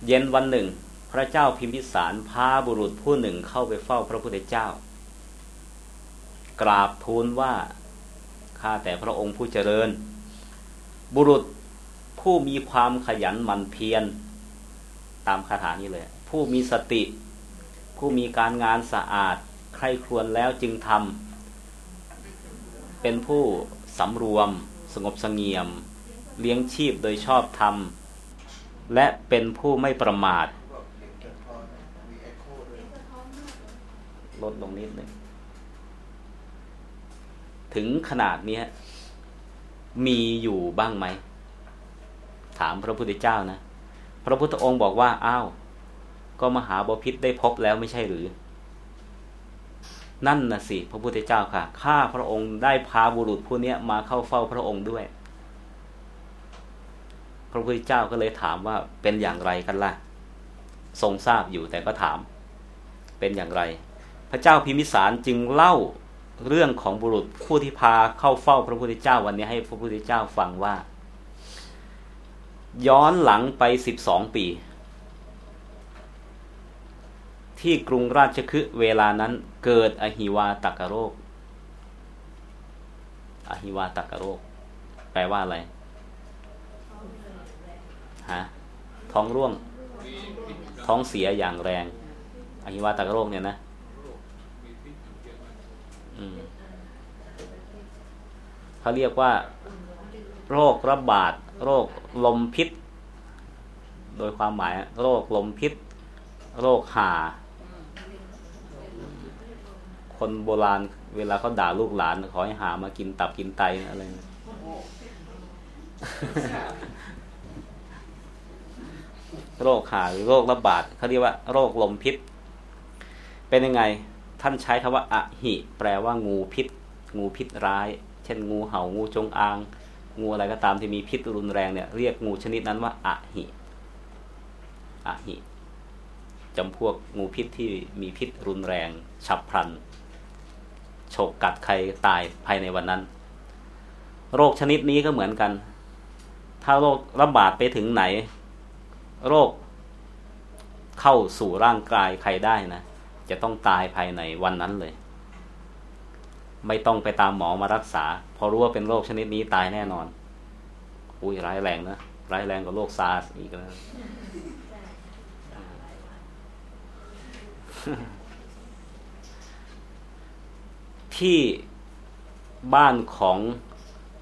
เย็นวันหนึ่ง พระเจ้าพิมพิสารพาบุรุษผู้หนึ่งเข้าไปเฝ้าพระพุทธเจ้า กราบทูลว่าข้าแต่พระองค์ผู้เจริญ บุรุษผู้มีความขยันหมั่นเพียร ตามคาถานี้เลย ผู้มีสติ ผู้มีการงานสะอาด ใครครวญแล้วจึงทำ เป็นผู้สำรวม สงบสงี่ยม เลี้ยงชีพโดยชอบธรรม และเป็นผู้ไม่ประมาทลดลงนิดหนึ่งถึงขนาดนี้มีอยู่บ้างไหม ถามพระพุทธเจ้านะ พระพุทธองค์บอกว่า อ้าว ก็มหาบพิษได้พบแล้วไม่ใช่หรือ นั่นนะสิพระพุทธเจ้าค่ะ ข้าพระองค์ได้พาบุรุษผู้นี้มาเข้าเฝ้าพระองค์ด้วย พระพุทธเจ้าก็เลยถามว่าเป็นอย่างไรกันล่ะ ทรงทราบอยู่แต่ก็ถาม เป็นอย่างไร พระเจ้าพิมิสารจึงเล่าเรื่องของบุรุษผู้ที่พาเข้าเฝ้าพระพุทธเจ้าวันนี้ให้พระพุทธเจ้าฟังว่า ย้อนหลังไปสิบสองปี ที่กรุงราชคฤห์เวลานั้นเกิดอหิวาตกโรค อหิวาตกโรค แปลว่าอะไรฮะท้องร่วง ท้องเสียอย่างแรง อหิวาตกโรคเนี่ยนะเขาเรียกว่า โรคระบาด โรคลมพิษ โดยความหมาย โรคลมพิษ โรคห่า คนโบราณ เวลาเขาด่าลูกหลาน ขอให้หามากินตับกินไตอะไรนะโรคหาหรือโรคระบาดเขาเรียกว่า โรคลมพิษ เป็นยังไง ท่านใช้คำว่าอะหิ แปลว่างูพิษ งูพิษร้าย เช่น งูเห่างูจงอาง งูอะไรก็ตามที่มีพิษรุนแรงเนี่ยเรียกงูชนิดนั้นว่าอะหิอะหิจำพวกงูพิษที่มีพิษรุนแรง ฉับพลัน ฉกกัดใครตายภายในวันนั้น โรคชนิดนี้ก็เหมือนกัน ถ้าโรคระบาดไปถึงไหน โรคเข้าสู่ร่างกายใครได้นะจะต้องตายภายในวันนั้นเลย ไม่ต้องไปตามหมอมารักษา พอรู้ว่าเป็นโรคชนิดนี้ตายแน่นอน อุ้ยร้ายแรงนะร้ายแรงกว่าโรคซาร์สอีกนะ ที่บ้านของ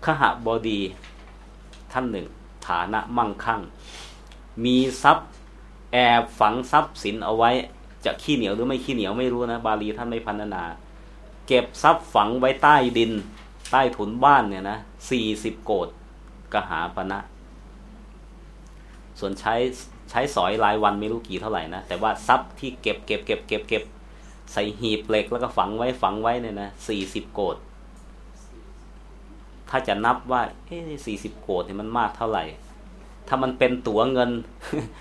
ขหบดีท่านหนึ่ง ฐานะมั่งคั่ง มีทรัพย์แอบฝังทรัพย์สินเอาไว้ จะขี้เหนียวหรือไม่ขี้เหนียวไม่รู้นะ บาลีท่านไม่พันนา เก็บทรัพย์ฝังไว้ใต้ดิน ใต้ถุนบ้านเนี่ยนะสี่สิบโกดกหาปณะส่วนใช้ใช้สอยรายวันไม่รู้กี่เท่าไหร่นะ แต่ว่าทรัพย์ที่เก็บเก็บเก็บเก็บเก็บ ใส่หีบเหล็กแล้วก็ฝังไว้ฝังไว้เนี่ยนะสี่สิบโกดถ้าจะนับว่าเอ๊สี่สิบโกดเนี่ยมันมากเท่าไหร่ ถ้ามันเป็นตั๋วเงิน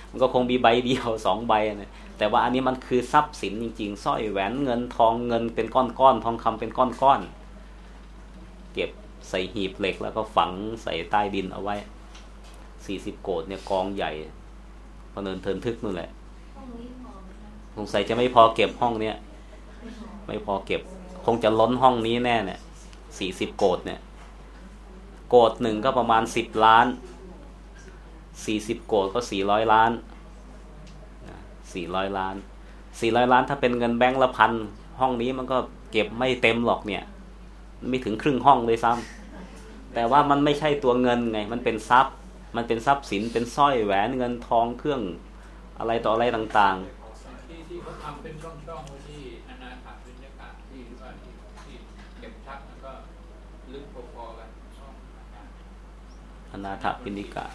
มันก็คงมีใบเดียวสองใบนะแต่ว่าอันนี้มันคือทรัพย์สินจริงๆสร้อยแหวนเงินทองเงินเป็นก้อนๆทองคำเป็นก้อนๆเก็บใส่หีบเหล็กแล้วก็ฝังใส่ใต้ดินเอาไว้สี่สิบโกดเนี่ยกองใหญ่พอเนินเทินทึกนู่นแหละห้องนี้พอไหมคะสงสัยจะไม่พอเก็บห้องเนี้ย ไม่พอเก็บ คงจะล้นห้องนี้แน่เนี่ยสี่สิบโกดเนี่ย โกดหนึ่งก็ประมาณสิบล้านสี่สิบโกดก็สี่ร้อยล้านสี่ร้อยล้านสี่ร้อยล้านถ้าเป็นเงินแบงค์ละพันห้องนี้มันก็เก็บไม่เต็มหรอกเนี่ย ไม่ถึงครึ่งห้องเลยซ้ำแต่ว่ามันไม่ใช่ตัวเงินไง มันเป็นทรัพย์ มันเป็นทรัพย์สินเป็นสร้อยแหวนเงินทองเครื่องอะไรต่ออะไรต่างๆที่ที่เขาทำเป็นช่องๆไว้ที่อนาถาบรรยากาศที่ว่าที่ที่เก็บชักแล้วก็ลึกพอๆกันช่องอากาศ อ นาถปิณิกะ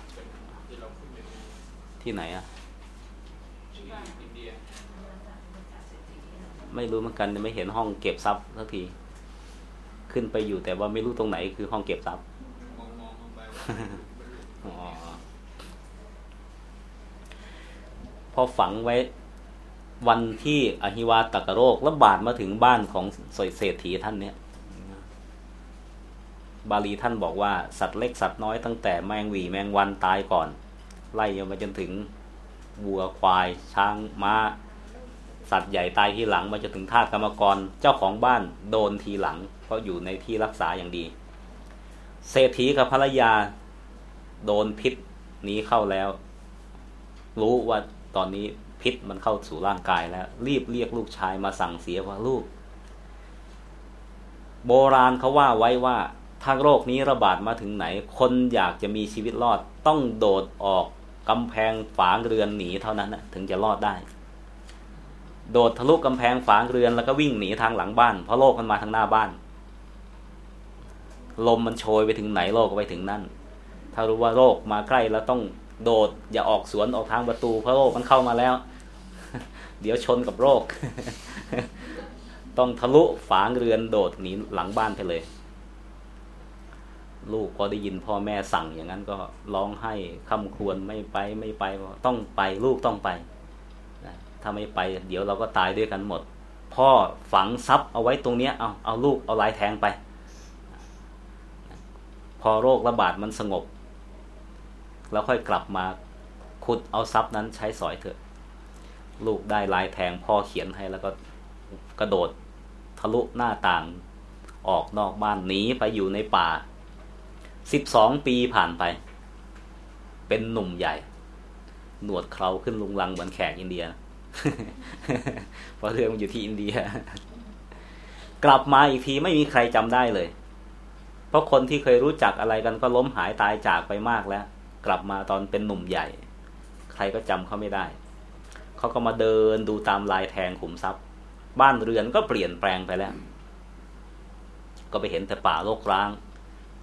ที่เราขึ้นไปดูที่ไหนอะที่อินเดียไม่รู้เหมือนกันไม่เห็นห้องเก็บทรัพย์สักที ขึ้นไปอยู่แต่ว่าไม่รู้ตรงไหนคือห้องเก็บทรัพย์มองมองลงไปอ๋อพอฝังไว้วันที่อหิวาตกโรคระบาดมาถึงบ้านของเศรษฐีท่านเนี่ย บาลีท่านบอกว่าสัตว์เล็กสัตว์น้อยตั้งแต่แมงวีแมงวันตายก่อน ไล่มาจนถึงวัวควาย ช้างม้า สัตว์ใหญ่ตายทีหลังมาจนถึงทาสกรรมกรเจ้าของบ้านโดนทีหลัง เพราะอยู่ในที่รักษาอย่างดี เศรษฐีกับภรรยา โดนพิษนี้เข้าแล้ว รู้ว่าตอนนี้พิษมันเข้าสู่ร่างกายแล้ว รีบเรียกลูกชายมาสั่งเสียว่าลูก โบราณเขาว่าไว้ว่า ถ้าโรคนี้ระบาดมาถึงไหน คนอยากจะมีชีวิตรอดต้องโดดออกกำแพงฝางเรือนหนีเท่านั้นนะถึงจะรอดได้ โดดทะลุกำแพงฝางเรือนแล้วก็วิ่งหนีทางหลังบ้าน เพราะโรคมันมาทางหน้าบ้าน ลมมันโชยไปถึงไหนโรคก็ไปถึงนั่น ถ้ารู้ว่าโรคมาใกล้แล้วต้องโดดอย่าออกสวนออกทางประตูเพราะโรคมันเข้ามาแล้ว เดี๋ยวชนกับโรค ต้องทะลุฝางเรือนโดดหนีหลังบ้านไปเลย ลูกพอได้ยินพ่อแม่สั่งอย่างนั้นก็ร้องไห้คำควรไม่ไปไม่ไปต้องไปลูกต้องไปนะถ้าไม่ไป เดี๋ยวเราก็ตายด้วยกันหมด พ่อฝังทรัพย์เอาไว้ตรงเนี้ยเอาเอาลูกเอาลายแทงไป พอโรคระบาดมันสงบ แล้วค่อยกลับมาขุดเอาทรัพย์นั้นใช้สอยเถอะ ลูกได้ลายแทงพ่อเขียนให้แล้วก็กระโดดทะลุหน้าต่างออกนอกบ้านหนีไปอยู่ในป่า สิบสองปีผ่านไป เป็นหนุ่มใหญ่ หนวดเคราขึ้นลุงลังเหมือนแขกอินเดีย เพราะเรื่องมันอยู่ที่อินเดีย กลับมาอีกทีไม่มีใครจำได้เลย เพราะคนที่เคยรู้จักอะไรกันก็ล้มหายตายจากไปมากแล้ว กลับมาตอนเป็นหนุ่มใหญ่ ใครก็จำเขาไม่ได้ เขาก็มาเดินดูตามลายแทงขุมทรัพย์ บ้านเรือนก็เปลี่ยนแปลงไปแล้ว ก็ไปเห็นแต่ป่าโรคร้าง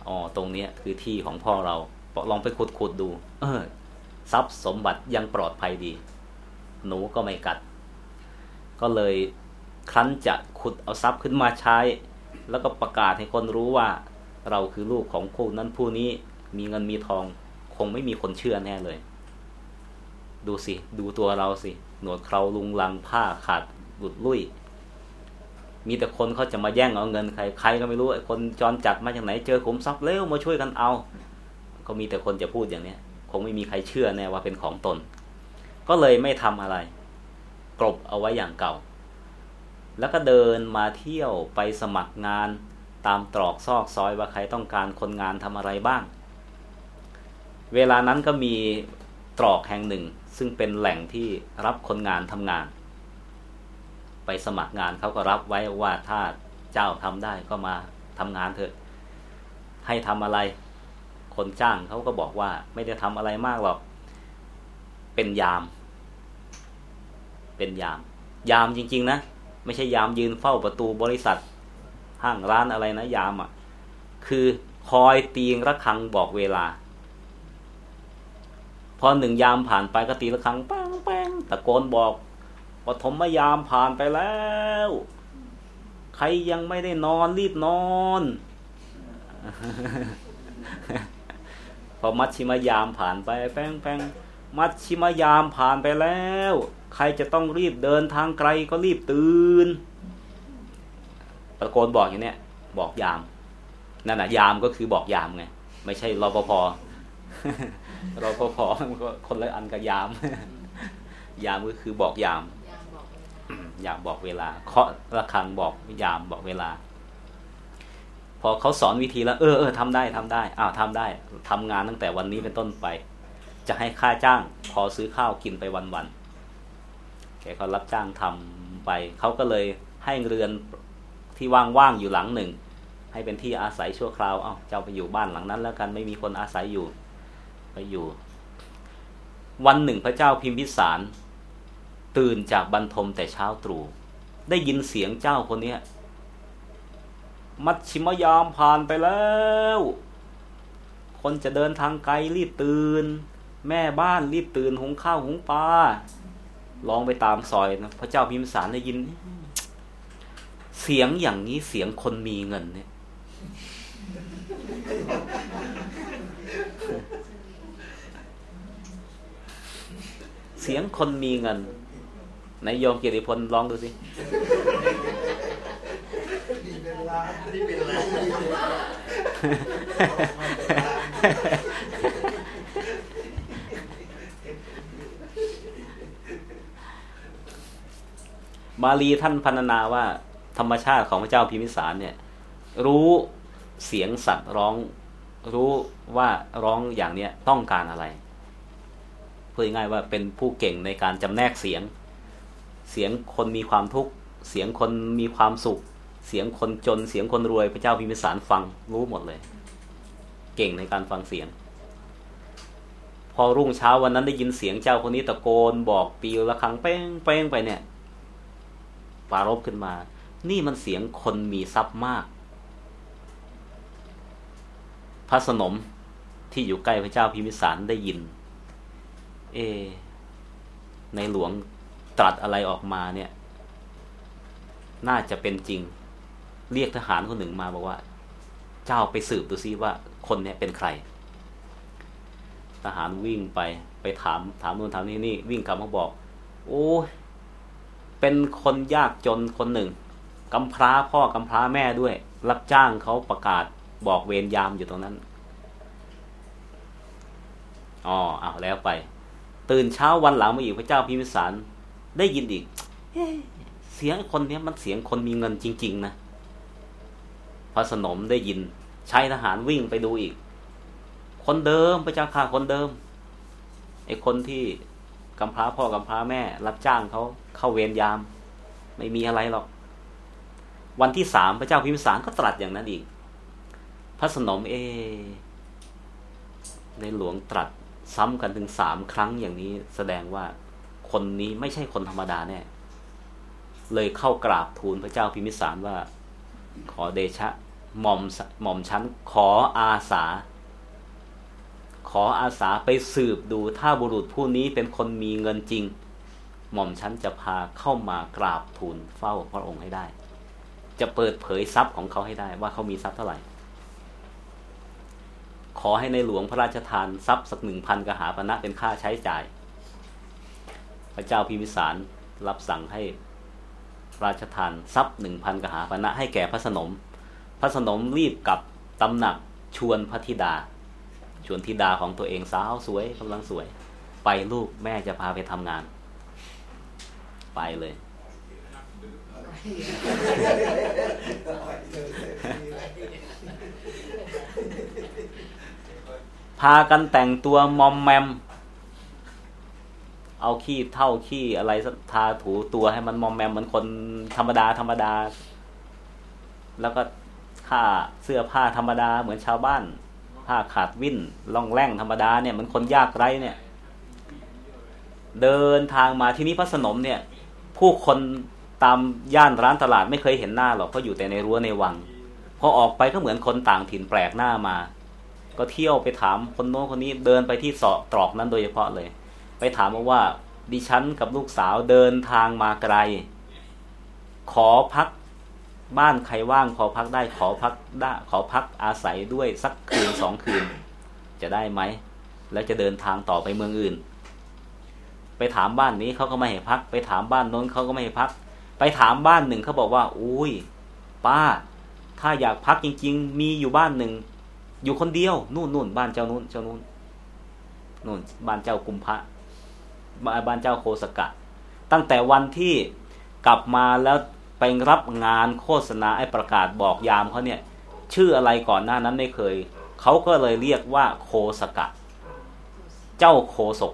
อ๋อตรงเนี้ยคือที่ของพ่อเราลองไปขุดขุดดู เออทรัพย์สมบัติยังปลอดภัยดี หนูก็ไม่กัด ก็เลยครั้นจะขุดเอาทรัพย์ขึ้นมาใช้ แล้วก็ประกาศให้คนรู้ว่า เราคือลูกของผู้นั้นผู้นี้มีเงินมีทอง คงไม่มีคนเชื่อแน่เลย ดูสิ ดูตัวเราสิ หนวดเคราลุงลังผ้าขาดหลุดลุ่ย มีแต่คนเขาจะมาแย่งเอาเงินใครใครก็ไม่รู้ไอ้คนจรจัดมาจากไหนเจอขุมทรัพย์เร็วมาช่วยกันเอา ก็มีแต่คนจะพูดอย่างเนี้ยคงไม่มีใครเชื่อแน่ว่าเป็นของตน ก็เลยไม่ทำอะไร กลบเอาไว้อย่างเก่า แล้วก็เดินมาเที่ยวไปสมัครงานตามตรอกซอกซอยว่าใครต้องการคนงานทำอะไรบ้าง เวลานั้นก็มีตรอกแห่งหนึ่ง ซึ่งเป็นแหล่งที่รับคนงานทำงาน ไปสมัครงานเขาก็รับไว้ว่าถ้าเจ้าทำได้ก็มาทำงานเถอะ ให้ทำอะไร คนจ้างเขาก็บอกว่าไม่ได้ทำอะไรมากหรอก เป็นยาม เป็นยาม ยามจริง ๆ นะ ไม่ใช่ยามยืนเฝ้าประตูบริษัท ห้างร้านอะไรนะ ยามอะ คือคอยตีงระฆังบอกเวลา พอหนึ่งยามผ่านไปก็ตีระฆังแป้งแป้งตะโกนบอก ปฐมยามผ่านไปแล้ว ใครยังไม่ได้นอนรีบนอนพอมัชชิมยามผ่านไปแป้งแป้งมัชชิมยามผ่านไปแล้ว ใครจะต้องรีบเดินทางไกลก็รีบตื่นตะโกนบอกอย่างเนี้ยบอกยามนั่นน่ะยามก็คือบอกยามไงไม่ใช่รปภรปภคนละอันกับยาม ยามก็คือบอกยาม อยามบอกเวลา เคาะระฆังบอกยามบอกเวลา พอเขาสอนวิธีแล้ว เออเออทำได้ทำได้อ้าวทำได้ทำงานตั้งแต่วันนี้เป็นต้นไป จะให้ค่าจ้าง พอซื้อข้าวกินไปวันๆแกเขารับจ้างทำไป เขาก็เลยให้เรือนที่ว่างๆอยู่หลังหนึ่ง ให้เป็นที่อาศัยชั่วคราว เอ้าเจ้าไปอยู่บ้านหลังนั้น แล้วกันไม่มีคนอาศัยอยู่ไปอยู่ วันหนึ่งพระเจ้าพิมพิสาร ตื่นจากบรรทมแต่เช้าตรู่ได้ยินเสียงเจ้าคนเนี้ยมัชชิมยามผ่านไปแล้ว คนจะเดินทางไกลรีบตื่น แม่บ้านรีบตื่นหุงข้าวหุงปลาลองไปตามซอยนะพระเจ้าพิมสารได้ยิน เสียงอย่างนี้เสียงคนมีเงินเนี่ย เสียงคนมีเงิน ไหนายโยมเกียรติพลลองดูสิดีเป็นล้ารมาลีท่านพรรณนาว่า ธรรมชาติของพระเจ้าพิมิสารเนี่ย รู้เสียงสัตว์ร้อง รู้ว่าร้องอย่างเนี้ยต้องการอะไรพูดง่ายว่าเป็นผู้เก่งในการจำแนกเสียง เสียงคนมีความทุกข์เสียงคนมีความสุข เสียงคนจน เสียงคนรวยพระเจ้าพิมพิสารฟังรู้หมดเลย เก่งในการฟังเสียง พอรุ่งเช้าวันนั้นได้ยินเสียงเจ้าคนนี้ตะโกนบอกตีละครังเป้งเป้งไปเนี่ยปารบขึ้นมา นี่มันเสียงคนมีทรัพย์มาก พระสนมที่อยู่ใกล้พระเจ้าพิมพิสารได้ยิน เอ ในหลวง ตรัสอะไรออกมาเนี่ย น่าจะเป็นจริง เรียกทหารคนหนึ่งมาบอกว่า เจ้าไปสืบดูซิว่าคนเนี้ยเป็นใคร ทหารวิ่งไปไปถามถามนู่นถามนี่นี่วิ่งกลับมาบอก โอ้เป็นคนยากจนคนหนึ่งกำพร้าพ่อกำพร้าแม่ด้วย รับจ้างเขาประกาศบอกเวรยามอยู่ตรงนั้นอ๋อเอาแล้วไป ตื่นเช้าวันหลังมาอีกพระเจ้าพิมิสาร ได้ยินอีกเสียงคนเนี้ยมันเสียงคนมีเงินจริง ๆ นะพระสนมได้ยินชายทหารวิ่งไปดูอีก คนเดิมพระเจ้าข่าคนเดิมไอ้คนที่กำพร้าพ่อกำพร้าแม่ รับจ้างเขาเข้าเวรยาม ไม่มีอะไรหรอก วันที่สามพระเจ้าพิมพิสารก็ตรัสอย่างนั้นอีก พระสนมเอ ในหลวงตรัสซ้ำกันถึงสามครั้งอย่างนี้แสดงว่า คนนี้ไม่ใช่คนธรรมดาแน่เลยเข้ากราบทูลพระเจ้าพิมิสารว่า ขอเดชะหม่อมหม่อมชั้นขออาสา ขออาสาไปสืบดูถ้าบุรุษผู้นี้เป็นคนมีเงินจริง หม่อมชั้นจะพาเข้ามากราบทูลเฝ้าพระองค์ให้ได้ จะเปิดเผยทรัพย์ของเขาให้ได้ว่าเขามีทรัพย์เท่าไหร่ ขอให้ในหลวงพระราชทานทรัพย์สักหนึ่งพันกหาปณะเป็นค่าใช้จ่าย พระเจ้าพิมพิสารรับสั่งให้ราชทานทรัพย์หนึ่งพันกหาปณะให้แก่พระสนม พระสนมรีบกลับตำหนักชวนพระธิดา ชวนธิดาของตัวเองสาวสวยกำลังสวย ไปลูกแม่จะพาไปทำงาน ไปเลย พากันแต่งตัวมอมแมม เอาขี้เท่าขี้อะไรทาถูตัวให้มันมอมแมมเหมือนคนธรรมดาธรรมดา แล้วก็ผ้าเสื้อผ้าธรรมดาเหมือนชาวบ้าน ผ้าขาดวิ่นล่องแร่งธรรมดาเนี่ยเหมือนคนยากไร้เนี่ย เดินทางมาที่นี้พระสนมเนี่ย ผู้คนตามย่านร้านตลาดไม่เคยเห็นหน้าหรอกเพราะอยู่แต่ในรั้วในวังพอออกไปก็เหมือนคนต่างถิ่นแปลกหน้ามา ก็เที่ยวไปถามคนโน้นคนนี้เดินไปที่สาะตรอกนั้นโดยเฉพาะเลย ไปถามมาว่า ดิฉันกับลูกสาวเดินทางมาไกล ขอพักบ้านใครว่างพอพักได้ขอพักได้ขอพักอาศัยด้วยสักคืนสองคืน จะได้ไหม แล้วจะเดินทางต่อไปเมืองอื่น ไปถามบ้านนี้เขาก็ไม่ให้พัก ไปถามบ้านโน้นเขาก็ไม่ให้พัก ไปถามบ้านหนึ่งเขาบอกว่า อุ้ยป้า ถ้าอยากพักจริง ๆ มีอยู่บ้านหนึ่ง อยู่คนเดียว นู่นนู่นบ้านเจ้านู่นเจ้านู่นนู่นบ้านเจ้ากุมภะ บ้านเจ้าโคสกะ ตั้งแต่วันที่กลับมาแล้วไปรับงานโฆษณาไอ้ประกาศบอกยามเขาเนี่ย ชื่ออะไรก่อนหน้านั้นไม่เคย เขาก็เลยเรียกว่าโคสกะ เจ้าโคศก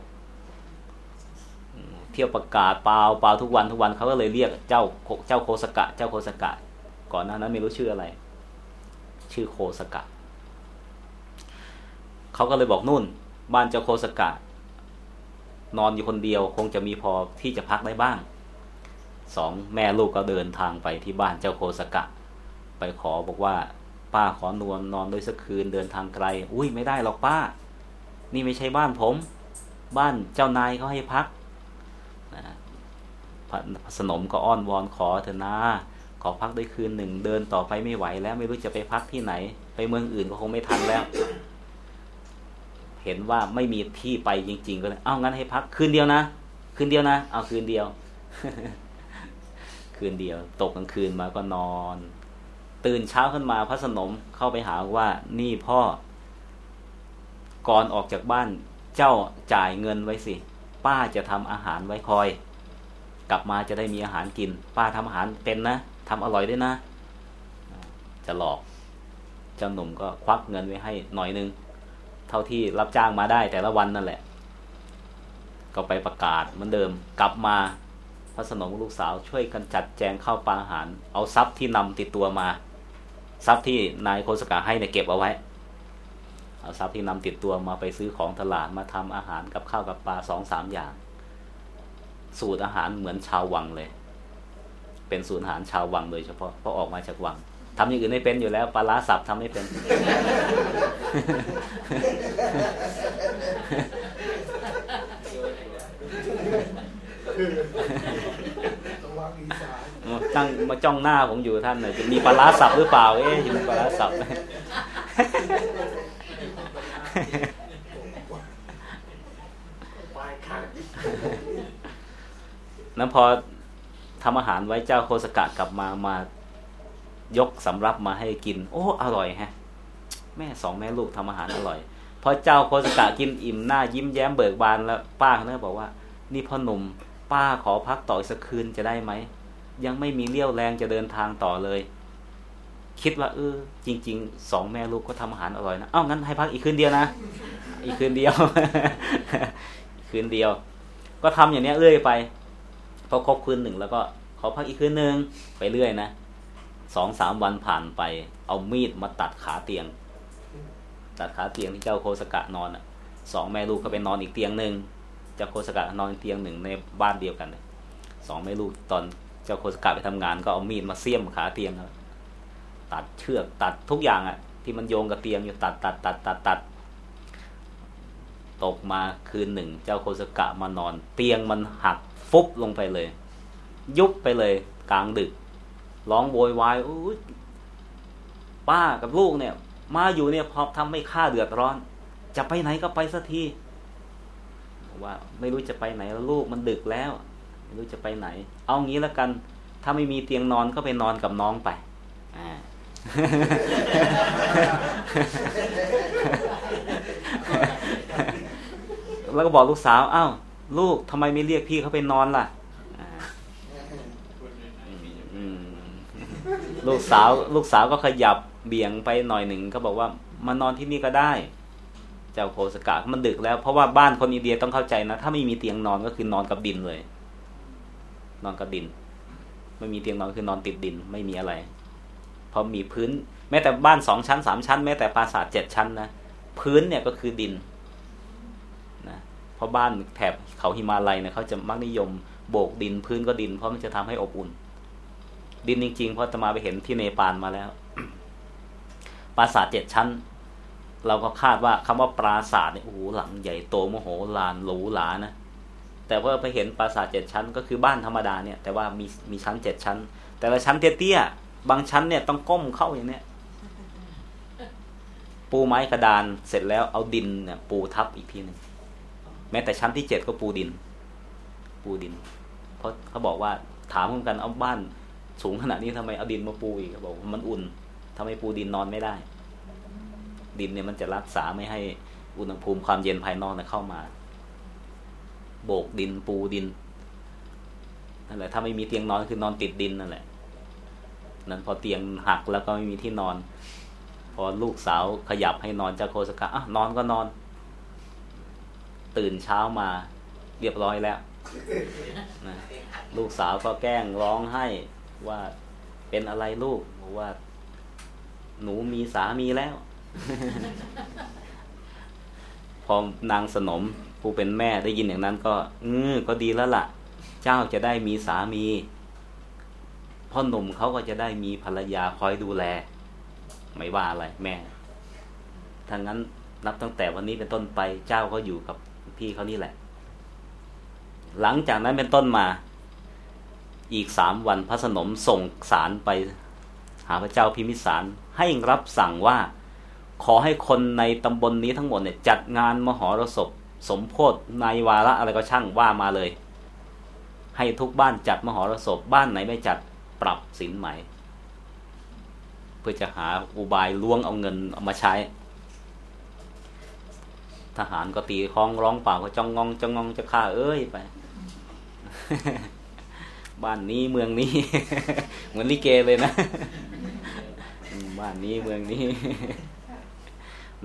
เที่ยวประกาศเปล่าเปล่าทุกวันทุกวันเขาก็เลยเรียกเจ้าเจ้าโคสกะ เจ้าโคสกะ ก่อนหน้านั้นไม่รู้ชื่ออะไร ชื่อโคสกะเขาก็เลยบอกนู่น บ้านเจ้าโคสกะ นอนอยู่คนเดียว คงจะมีพอที่จะพักได้บ้างสองแม่ลูกก็เดินทางไปที่บ้านเจ้าโคสกะ ไปขอบอกว่า ป้าขอนวนนอนด้วยสักคืนเดินทางไกล อุ้ยไม่ได้หรอกป้า นี่ไม่ใช่บ้านผม บ้านเจ้านายเขาให้พักนะพระสนมก็อ้อนวอนขอเถอะนะขอพักได้คืนหนึ่งเดินต่อไปไม่ไหวแล้วไม่รู้จะไปพักที่ไหน ไปเมืองอื่นก็คงไม่ทันแล้ว เห็นว่าไม่มีที่ไปจริง ๆ ก็เลยเอางั้นให้พักคืนเดียวนะคืนเดียวนะเอาคืนเดียว คืนเดียว ตกกลางคืนมาก็นอน ตื่นเช้าขึ้นมาพระสนมเข้าไปหาว่านี่พ่อ ก่อนออกจากบ้านเจ้าจ่ายเงินไว้สิ ป้าจะทำอาหารไว้คอย กลับมาจะได้มีอาหารกิน ป้าทำอาหารเป็นนะทำอร่อยด้วยนะ จะหลอกเจ้าหนุ่มก็ควักเงินไว้ให้หน่อยนึง เท่าที่รับจ้างมาได้แต่ละวันนั่นแหละ ก็ไปประกาศเหมือนเดิม กลับมาพระสนมลูกสาวช่วยกันจัดแจงข้าวปลาอาหาร เอาทรัพย์ที่นำติดตัวมาทรัพย์ที่นายโคสกาให้เนี่ยเก็บเอาไว้ เอาทรัพย์ที่นำติดตัวมาไปซื้อของตลาดมาทำอาหารกับข้าวกับปลาสองสามอย่าง สูตรอาหารเหมือนชาววังเลย เป็นสูตรอาหารชาววังโดยเฉพาะเพราะออกมาจากวัง ทำอย่างอื่นไม่เป็นอยู่แล้วปลาล้าสับทำไม่เป็นมาตั้งมาจ้องหน้าผมอยู่ท่านน่ะจะมีปลาร้าสับหรือเปล่า เอ๊ะมีปลาร้าสับไหมปลายข้างนั้นพอทำอาหารไว้เจ้าโคสกะกลับมามา ยกสำรับมาให้กิน โอ้ อร่อยฮะ แม่สองแม่ลูกทำอาหารอร่อยพอเจ้าโคสกะกินอิ่มหน้ายิ้มแย้มเบิกบานแล้วป้าเขาเนี่ยบอกว่า นี่พ่อหนุ่ม ป้าขอพักต่ออีกสักคืนจะได้ไหม ยังไม่มีเรี่ยวแรงจะเดินทางต่อเลย คิดว่าเออจริงๆสองแม่ลูกก็ทำอาหารอร่อยนะ เอ้างั้นให้พักอีกคืนเดียวนะ อีกคืนเดียวคืนเดียว ก็ทำอย่างเนี้ยเรื่อยไปพอครบคืนหนึ่งแล้วก็ขอพักอีกคืนหนึ่งไปเรื่อยนะ สองสามวันผ่านไป เอามีดมาตัดขาเตียง ตัดขาเตียงที่เจ้าโคสกะนอนอะสองแม่ลูกก็ไปนอนอีกเตียงหนึ่งเจ้าโคสกะนอนอเตียงหนึ่งในบ้านเดียวกันเลยสองแม่ลูกตอนเจ้าโคสกะไปทำงานก็เอามีดมาเสียมขาเตียงครับตัดเชือกตัดทุกอย่างอะ ที่มันโยงกับเตียงอยู่ตัดตัดตัดตัดตัดตกมาคืนหนึ่ง เจ้าโคสกะมานอน เตียงมันหักฟุบลงไปเลย ยุบไปเลย กลางดึก ร้องโวยวายป้ากับลูกเนี่ย มาอยู่เนี่ยพอทำให้ข้าเดือดร้อน จะไปไหนก็ไปสักทีว่า ไม่รู้จะไปไหนแล้วลูกมันดึกแล้ว ไม่รู้จะไปไหน เอางี้แล้วกัน ถ้าไม่มีเตียงนอนก็ไปนอนกับน้องไปอ่าแล้วก็บอกลูกสาว อ้าว ลูกทำไมไม่เรียกพี่เขาไปนอนล่ะอ่า คนในไหนมีอย่าง อืม ลูกสาว ลูกสาวก็ขยับเบี่ยงไปหน่อยหนึ่งก็บอกว่ามานอนที่นี่ก็ได้ เจ้าโคสกะมันดึกแล้ว เพราะว่าบ้านคนอินเดียต้องเข้าใจนะ ถ้าไม่มีเตียงนอนก็คือนอนกับดินเลย นอนกับดิน ไม่มีเตียงนอนคือนอนติดดินไม่มีอะไร เพอมีพื้น แม้แต่บ้านสองชั้นสามชั้น แม้แต่ปราสาทเจ็ดชั้นนะพื้นเนี่ยก็คือดินนะเพราะบ้านแถบเขาหิมาลัยเนี่ยเขาจะมักนิยมโบกดินพื้นก็ดิน เพราะมันจะทำให้อบอุ่น ดินจริงๆ เพราะจะมาไปเห็นที่เนปาลมาแล้ว ปราสาทเจ็ดชั้น เราก็คาดว่าคำว่าปราสาทเนี่ยโอ้โหหลังใหญ่โตมโหฬารหรูหรานะแต่ว่าไปเห็นปราสาทเจ็ดชั้น ก็คือบ้านธรรมดาเนี่ยแต่ว่ามีมีชั้นเจ็ดชั้น แต่ละชั้นเตี้ยๆบางชั้นเนี่ยต้องก้มเข้าอย่างเนี้ยปูไม้กระดานเสร็จแล้วเอาดินเนี่ยปูทับอีกทีหนึ่งแม้แต่ชั้นที่เจ็ดก็ปูดิน ปูดิน เพราะเขาบอกว่าถามกันเอาบ้าน สูงขนาดนี้ทำไมเอาดินมาปูอีกเขาบอกว่ามันอุ่นทำไมปูดินนอนไม่ได้ ดินเนี่ยมันจะรักษาไม่ให้อุณหภูมิความเย็นภายนอกเนี่ยเข้ามา โบกดินปูดินนั่นแหละถ้าไม่มีเตียงนอนคือนอนติดดินนั่นแหละ นั้นพอเตียงหักแล้วก็ไม่มีที่นอน พอลูกสาวขยับให้นอนจากโคสกะอะนอนก็นอน ตื่นเช้ามาเรียบร้อยแล้วนะลูกสาวก็แกล้งร้องให้ ว่าเป็นอะไรลูกบอกว่า หนูมีสามีแล้ว พอนางสนมผู้เป็นแม่ได้ยินอย่างนั้นก็อือก็ดีแล้วล่ะ เจ้าจะได้มีสามี พ่อหนุ่มเขาก็จะได้มีภรรยาคอยดูแล ไม่ว่าอะไรแม่ถ้างั้นนับตั้งแต่วันนี้เป็นต้นไปเจ้าก็อยู่กับพี่เขานี่แหละ หลังจากนั้นเป็นต้นมา อีกสามวันพระสนมส่งสารไป หาพระเจ้าพิมิสารให้รับสั่งว่า ขอให้คนในตำบลนนี้ทั้งหมดเนี่ยจัดงานมหรสพ สมโพธิในวาระอะไรก็ช่างว่ามาเลย ให้ทุกบ้านจัดมหรสพบ้านไหนไม่จัดปรับสินไหม่ เพื่อจะหาอุบายล้วงเอาเงินเอามาใช้ ทหารก็ตีคล้องร้องเปล่าก็จ้องงองจ้องงองจะฆ่าเอ้ยไป บ้านนี้เมืองนี้ เหมือนลิเกเลยนะ บ้านนี้เมืองนี้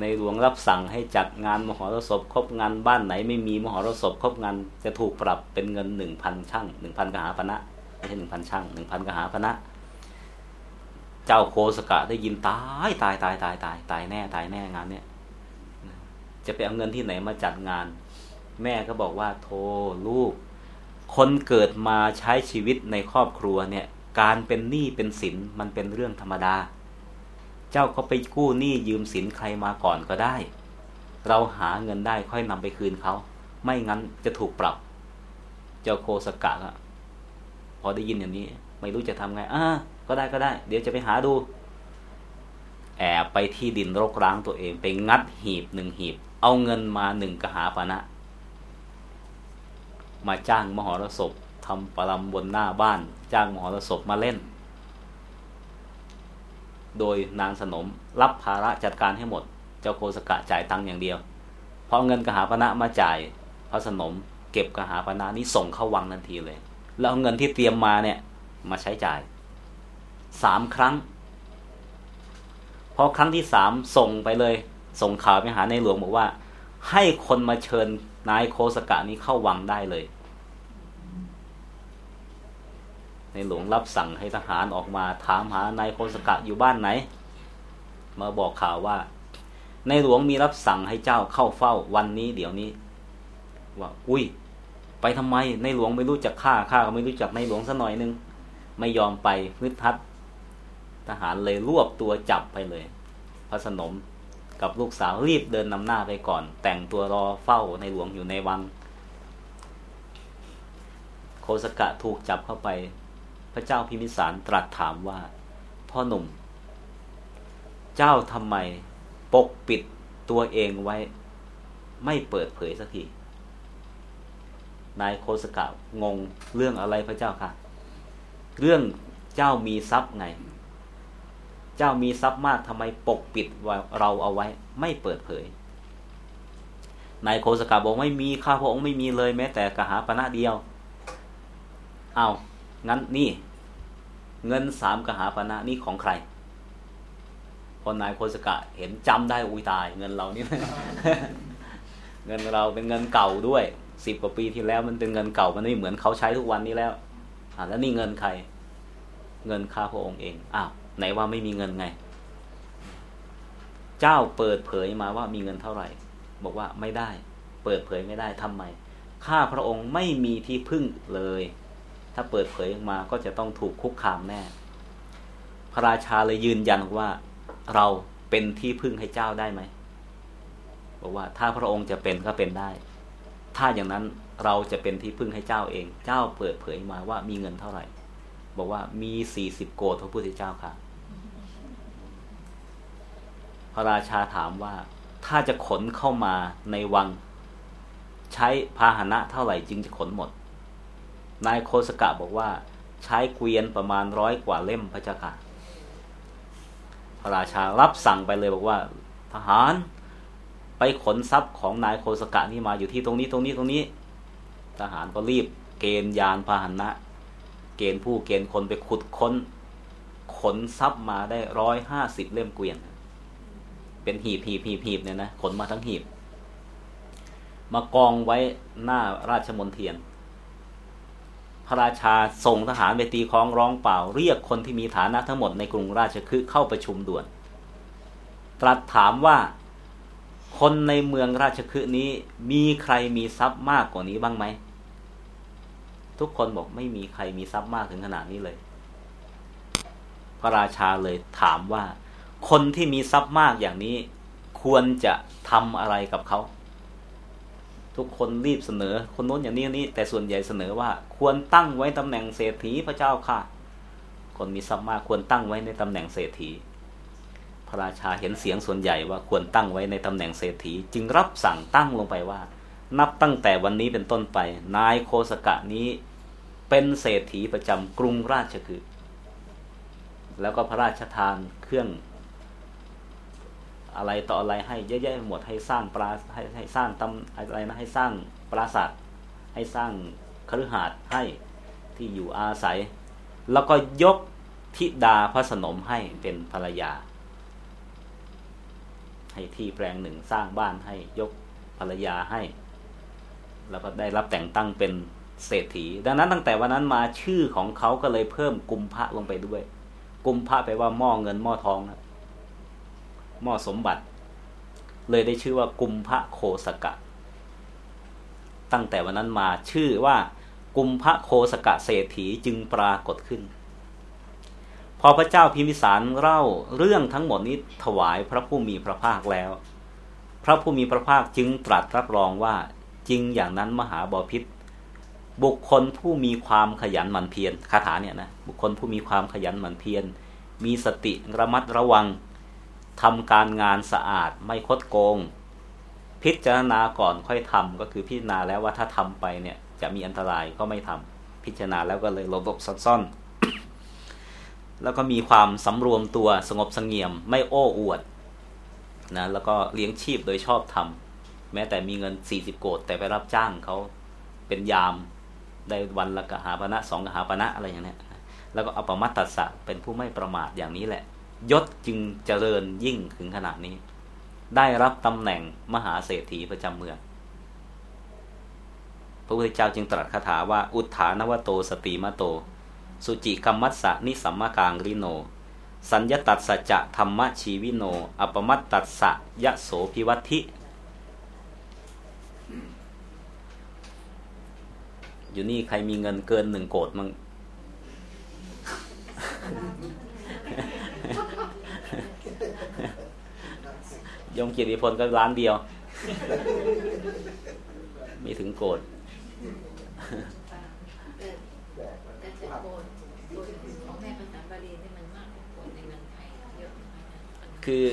ในหลวงรับสั่งให้จัดงานมหรสพครบงานบ้านไหน ไม่มีมหรสพครบงานจะถูกปรับเป็นเงินหนึ่งพันช่างหนึ่งพันกหาปณะไม่ใช่หนึ่งพันช่างหนึ่งพันกหาปณะเจ้าโคสกะได้ยินตายตายตายตายตายตายแน่ตายแน่งานเนี้ยจะไปเอาเงินที่ไหนมาจัดงาน แม่ก็บอกว่าโทรลูก คนเกิดมาใช้ชีวิตในครอบครัวเนี่ย การเป็นหนี้เป็นสินมันเป็นเรื่องธรรมดา เจ้าก็ไปกู้หนี้ยืมสินใครมาก่อนก็ได้ เราหาเงินได้ค่อยนำไปคืนเขา ไม่งั้นจะถูกปรับ เจ้าโคสกะอะพอได้ยินอย่างนี้ ไม่รู้จะทำไงอ่าก็ได้ก็ได้ เดี๋ยวจะไปหาดู แอบไปที่ดินรกร้างตัวเอง ไปงัดหีบหนึ่งหีบ เอาเงินมาหนึ่งกหาปณะ มาจ้างมหรสพทำประลำบนหน้าบ้าน จ้างมหรสพมาเล่น โดยนางสนมรับภาระจัดการให้หมด เจ้าโคสกะจ่ายตังค์อย่างเดียวพอเงินกหาปณะมาจ่ายพระสนม เก็บกหาปณะนี้ส่งเข้าวังทันทีเลย แล้วเงินที่เตรียมมาเนี่ยมาใช้จ่ายสามครั้ง พอครั้งที่สามส่งไปเลย ส่งข่าวไปหาในหลวงบอกว่า ให้คนมาเชิญ นายโคสกะนี้เข้าวังได้เลย ในหลวงรับสั่งให้ทหารออกมาถามหานายโคสกะอยู่บ้านไหน มาบอกข่าวว่า ในหลวงมีรับสั่งให้เจ้าเข้าเฝ้าวันนี้เดี๋ยวนี้ ว่า อุ้ย ไปทำไม ในหลวงไม่รู้จักข้าข้าก็ไม่รู้จักในหลวงสัหน่อยนึง ไม่ยอมไปพึดทัดทหารเลยรวบตัวจับไปเลย พระสนม กับลูกสาวรีบเดินนำหน้าไปก่อน แต่งตัวรอเฝ้าในหลวงอยู่ในวัง โคสกะถูกจับเข้าไป พระเจ้าพิมิสารตรัสถามว่า พ่อหนุ่ม เจ้าทำไมปกปิดตัวเองไว้ ไม่เปิดเผยสักทีนายโคสกะงงเรื่องอะไรพระเจ้าค่ะ เรื่องเจ้ามีทรัพย์ไง เจ้ามีทรัพย์มากทำไมปกปิดเราเอาไว้ ไม่เปิดเผย นายโคสกะบอกไม่มีข้าพระองค์ไม่มีเลยแม้แต่กหาปณะเดียว เอางั้นนี่ เงินสามกหาปณะนี่ของใครพอนายโคสกะเห็นจำได้อุ้ยตาย เงินเรานี่ เงินเราเป็นเงินเก่าด้วยสิบกว่าปีที่แล้วมันเป็นเงินเก่ามันไม่เหมือนเขาใช้ทุกวันนี้แล้วอ่าแล้วนี่เงินใคร เงินข้าพระองค์เองอ้าว ไหนว่าไม่มีเงินไง เจ้าเปิดเผยมาว่ามีเงินเท่าไหร่ บอกว่าไม่ได้ เปิดเผยไม่ได้ทำไมข้าพระองค์ไม่มีที่พึ่งเลย ถ้าเปิดเผยมาก็จะต้องถูกคุกคามแน่ พระราชาเลยยืนยันว่าเราเป็นที่พึ่งให้เจ้าได้ไหมบอกว่าถ้าพระองค์จะเป็นก็เป็นได้ ถ้าอย่างนั้นเราจะเป็นที่พึ่งให้เจ้าเอง เจ้าเปิดเผยมาว่ามีเงินเท่าไหร่ บอกว่ามีสี่สิบโกดพระพุทธเจ้าค่ะ พระราชาถามว่า ถ้าจะขนเข้ามาในวัง ใช้พาหนะเท่าไหร่จึงจะขนหมด นายโคสกะบอกว่า ใช้เกวียนประมาณร้อยกว่าเล่มพระเจ้าค่ะ พระราชารับสั่งไปเลยบอกว่า ทหารไปขนทรัพย์ของนายโคสกะนี่มาอยู่ที่ตรงนี้ตรงนี้ตรงนี้ ทหารก็รีบเกณฑ์ยานพาหนะ เกณฑ์ผู้เกณฑ์คนไปขุดค้น ขนทรัพย์มาได้ร้อยห้าสิบเล่มเกวียน เป็นหีบหีบหีบหีบเนี่ยนะขนมาทั้งหีบ มากองไว้หน้าราชมนเทียน พระราชาส่งทหารไปตีคล้องร้องเปล่า เรียกคนที่มีฐานะทั้งหมดในกรุงราชคฤห์เข้าประชุมด่วน ตรัสถามว่าคนในเมืองราชคฤห์นี้มีใครมีทรัพย์มากกว่านี้บ้างไหม ทุกคนบอกไม่มีใครมีทรัพย์มากถึงขนาดนี้เลย พระราชาเลยถามว่า คนที่มีทรัพย์มากอย่างนี้ ควรจะทำอะไรกับเขา ทุกคนรีบเสนอ คนโน้นอย่างนี้นี่แต่ส่วนใหญ่เสนอว่า ควรตั้งไว้ตำแหน่งเศรษฐีพระเจ้าค่ะ คนมีทรัพย์มากควรตั้งไว้ในตำแหน่งเศรษฐี พระราชาเห็นเสียงส่วนใหญ่ว่าควรตั้งไว้ในตำแหน่งเศรษฐี จึงรับสั่งตั้งลงไปว่า นับตั้งแต่วันนี้เป็นต้นไป นายโคสกะนี้เป็นเศรษฐีประจำกรุงราชคือ แล้วก็พระราชทานเครื่อง อะไรต่ออะไรให้เยอะแยะหมดให้สร้างปราให้ให้สร้างตำอะไรนะให้สร้างปราสาทให้สร้างคฤหาสน์ให้ที่อยู่อาศัย แล้วก็ยกธิดาพระสนมให้เป็นภรรยา ให้ที่แปลงหนึ่งสร้างบ้านให้ยกภรรยาให้ แล้วก็ได้รับแต่งตั้งเป็นเศรษฐี ดังนั้นตั้งแต่วันนั้นมาชื่อของเขาก็เลยเพิ่มกุมพระลงไปด้วย กุมพระไปลว่าหม้อเงินหม้อทองนะ หม้อสมบัติ เลยได้ชื่อว่ากุมพระโคสกะ ตั้งแต่วันนั้นมาชื่อว่ากุมพระโคสกะเศรษฐีจึงปรากฏขึ้น พอพระเจ้าพิมพิสารเล่าเรื่องทั้งหมดนี้ถวายพระผู้มีพระภาคแล้ว พระผู้มีพระภาคจึงตรัสรับรองว่าจริงอย่างนั้นมหาบาพิษบุคคลผู้มีความขยันหมั่นเพียรคาถาเนี่ยนะบุคคลผู้มีความขยันหมั่นเพียรมีสติระมัดระวัง ทำการงานสะอาดไม่คดโกง พิจารณาก่อนค่อยทำก็คือพิจารณาแล้วว่าถ้าทำไปเนี่ยจะมีอันตรายก็ไม่ทำพิจารณาแล้วก็เลยหลบหลบซ่อนๆแล้วก็มีความสำรวมตัวสงบสงเงียม ไม่โอ้อวดนะแล้วก็เลี้ยงชีพโดยชอบทำแม้แต่มีเงิน 40 โกดแต่ไปรับจ้างเขาเป็นยามได้วันละกหาปณะสองกหาปณะอะไรอย่างเนี้ยแล้วก็อปมัตตัสสะเป็นผู้ไม่ประมาทอย่างนี้แหละ ยศจึงเจริญยิ่งถึงขนาดนี้ ได้รับตำแหน่งมหาเศรษฐีประจำเมือง พระพุทธเจ้าจึงตรัสคาถาว่า อุทานวโตสติมโต สุจิกรรมัสสะนิสัมมากางริโน สัญญตัสสะจะธรรมชีวิโน อปมัตตัสสะยะโสพิวัติอยู่นี่ใครมีเงินเกินหนึ่งโกดมั้ง ยมเกียรติพลก็ร้านเดียว มีถึงโกดแต่แต่โกนโกนของแม่ภาษาบาลีนี่มันมากกว่าโกนในเมืองไทยเยอะนะคะคือ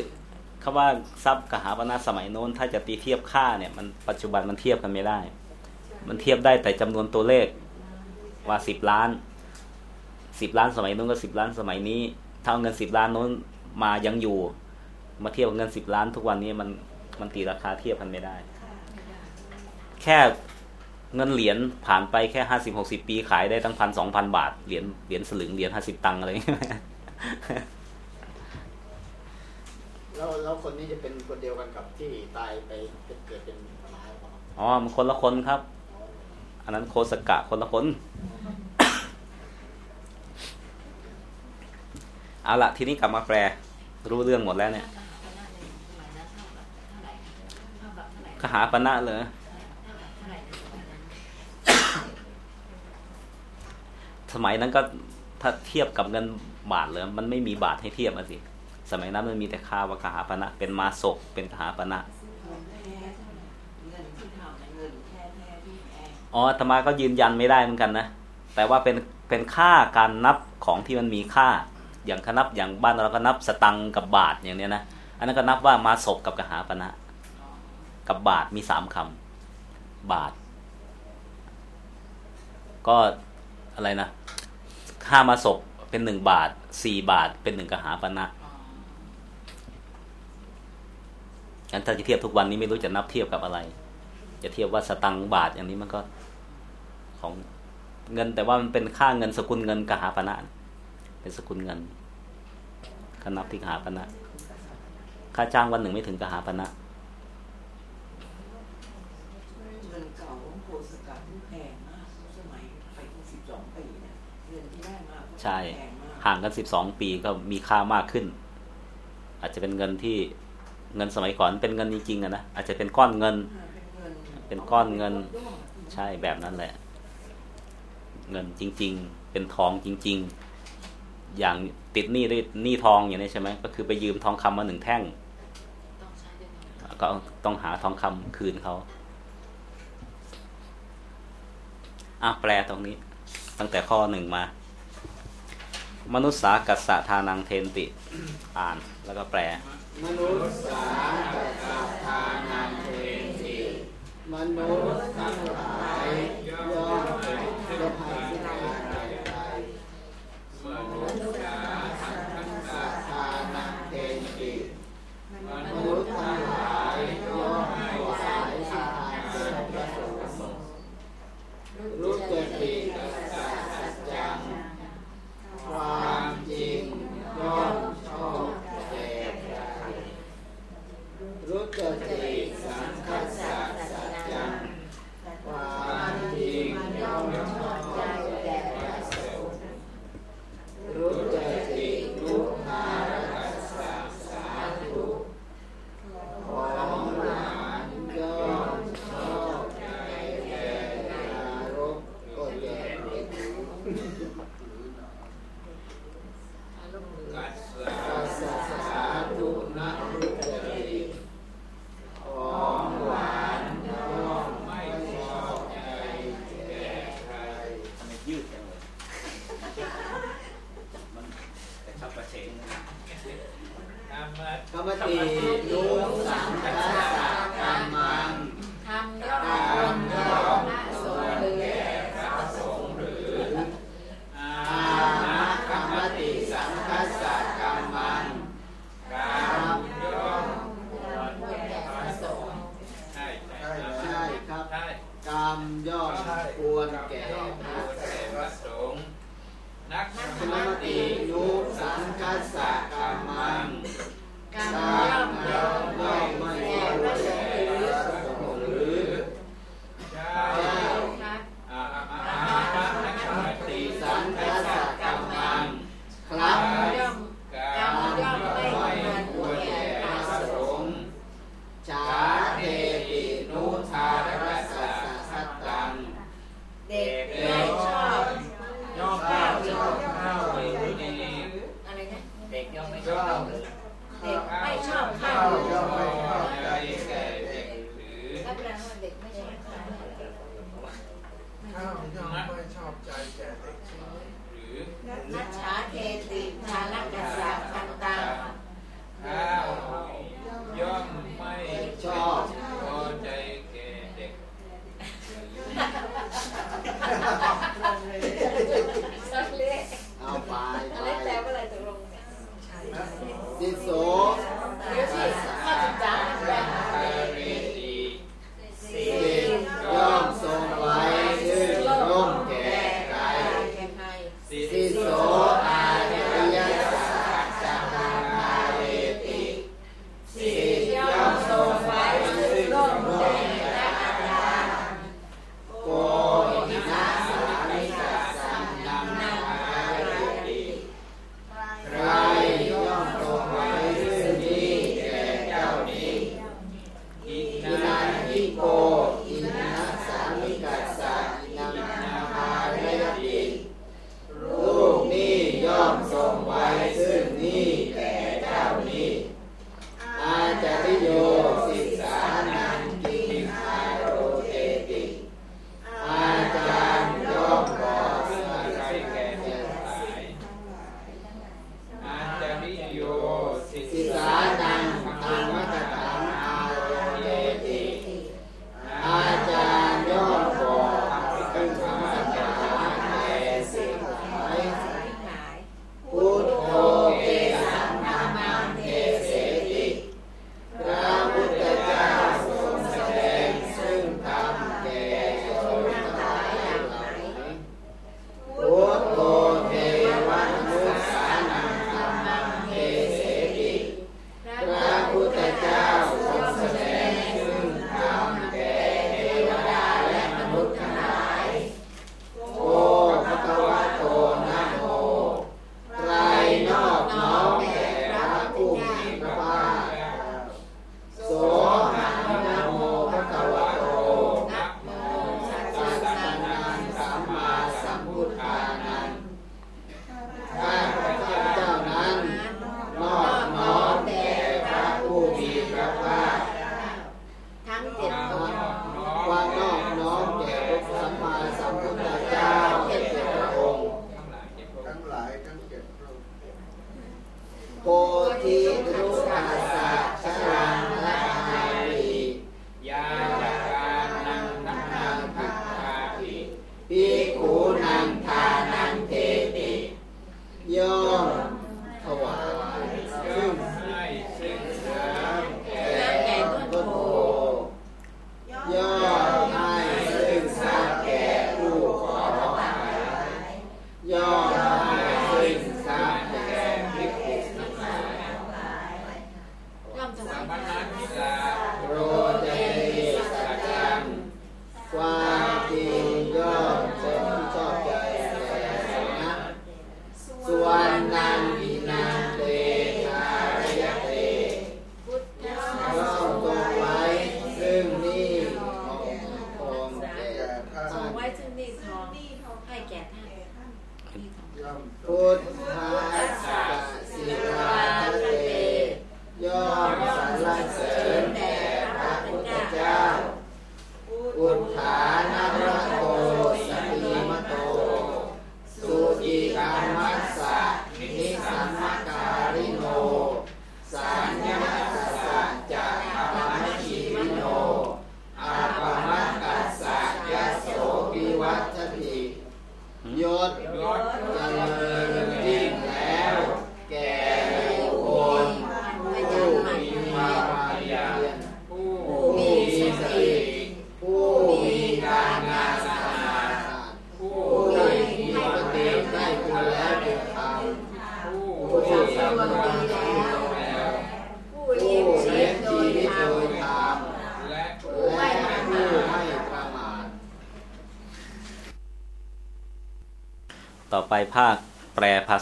คำว่าทรัพย์กหาปณะสมัยโน้น ถ้าจะตีเทียบค่าเนี่ยมันปัจจุบันมันเทียบกันไม่ได้ มันเทียบได้แต่จำนวนตัวเลขว่าสิบล้านสิบล้านสมัยโน้นก็สิบล้านสมัยนี้ ถ้าเอาเงินสิบล้านโน้นมายังอยู่ มาเทียบกับเงินสิบล้านทุกวันนี้มันมันตีราคาเทียบกันไม่ได้ แค่เงินเหรียญผ่านไปแค่ห้าสิบหกสิบปีขายได้ตั้งพันสองพันบาทเหรียญเหรียญสลึงเหรียญห้าสิบตังค์อะไรอย่างเงี้ยแล้วแล้วคนนี้จะเป็นคนเดียวกันกับที่ตายไปเป็นเกิดเป็นมหาหรือเปล่าอ๋อมันคนละคนครับ อันนั้นโคสกะคนละคน เอาละทีนี้กลับมาแปลรู้เรื่องหมดแล้วเนี่ยมหาปณะในสมัยนั้นเท่ากับเท่าไหากับเท่าไหร่คหาปณะเลยสมัยนั้นก็ถ้าเทียบกับเงินบาทเลยมันไม่มีบาทให้เทียบอะสิ สมัยนั้นมันมีแต่ค่าว่าคหาปณะเป็นมาศกเป็นคหาปณะอ๋อธรรมาก็ยืนยันไม่ได้เหมือนกันนะ แต่ว่าเป็นเป็นค่าการนับของที่มันมีค่า อย่างคนับอย่างบ้านเราก็นับสตังกับบาทอย่างเนี้ยนะอันนั้นก็นับว่ามาศกกับกหาปณะกับบาทมีสามคำบาท ก็อะไรนะค่ามาศกเป็นหนึ่งบาทสี่บาทเป็นหนึ่งกหาปณะงั้นถ้าจะเทียบทุกวันนี้ไม่รู้จะนับเทียบกับอะไร จะเทียบว่าสตังบาทอย่างนี้มันก็ของเงินแต่ว่ามันเป็นค่าเงินสกุลเงินกหาปณะเป็นสกุลเงิน ก็นับที่กหาปณะค่าจ้างวันหนึ่งไม่ถึงกหาปณะเงินเก่าของโคสกัดที่แพงมากสมัยไปถึงสิบสองปีเนี่ยเงินที่ได้มาก็ใช่แพงมากห่างกันสิบสองปีก็มีค่ามากขึ้น อาจจะเป็นเงินที่เงินสมัยก่อนเป็นเงินจริงๆอะนะอาจจะเป็นก้อนเงิน เป็นเงินเป็นก้อนเงินใช่แบบนั้นแหละ เงินจริง ๆ เป็นทองจริง ๆ อย่าง ติดหนี้ด้วยหนี้ทองอย่างนี้ใช่ไหมก็คือไปยืมทองคำมาหนึ่งแท่งก็ต้องหาทองคำคืนเขาอะแปลตรงนี้ ตั้งแต่ข้อหนึ่งมา มนุษย์สากัสสะทานังเทนติ อ่านแล้วก็แปล มนุษย์สากัสสะทานังเทนติ มนุษย์ทั้งหลายย่อมจะพา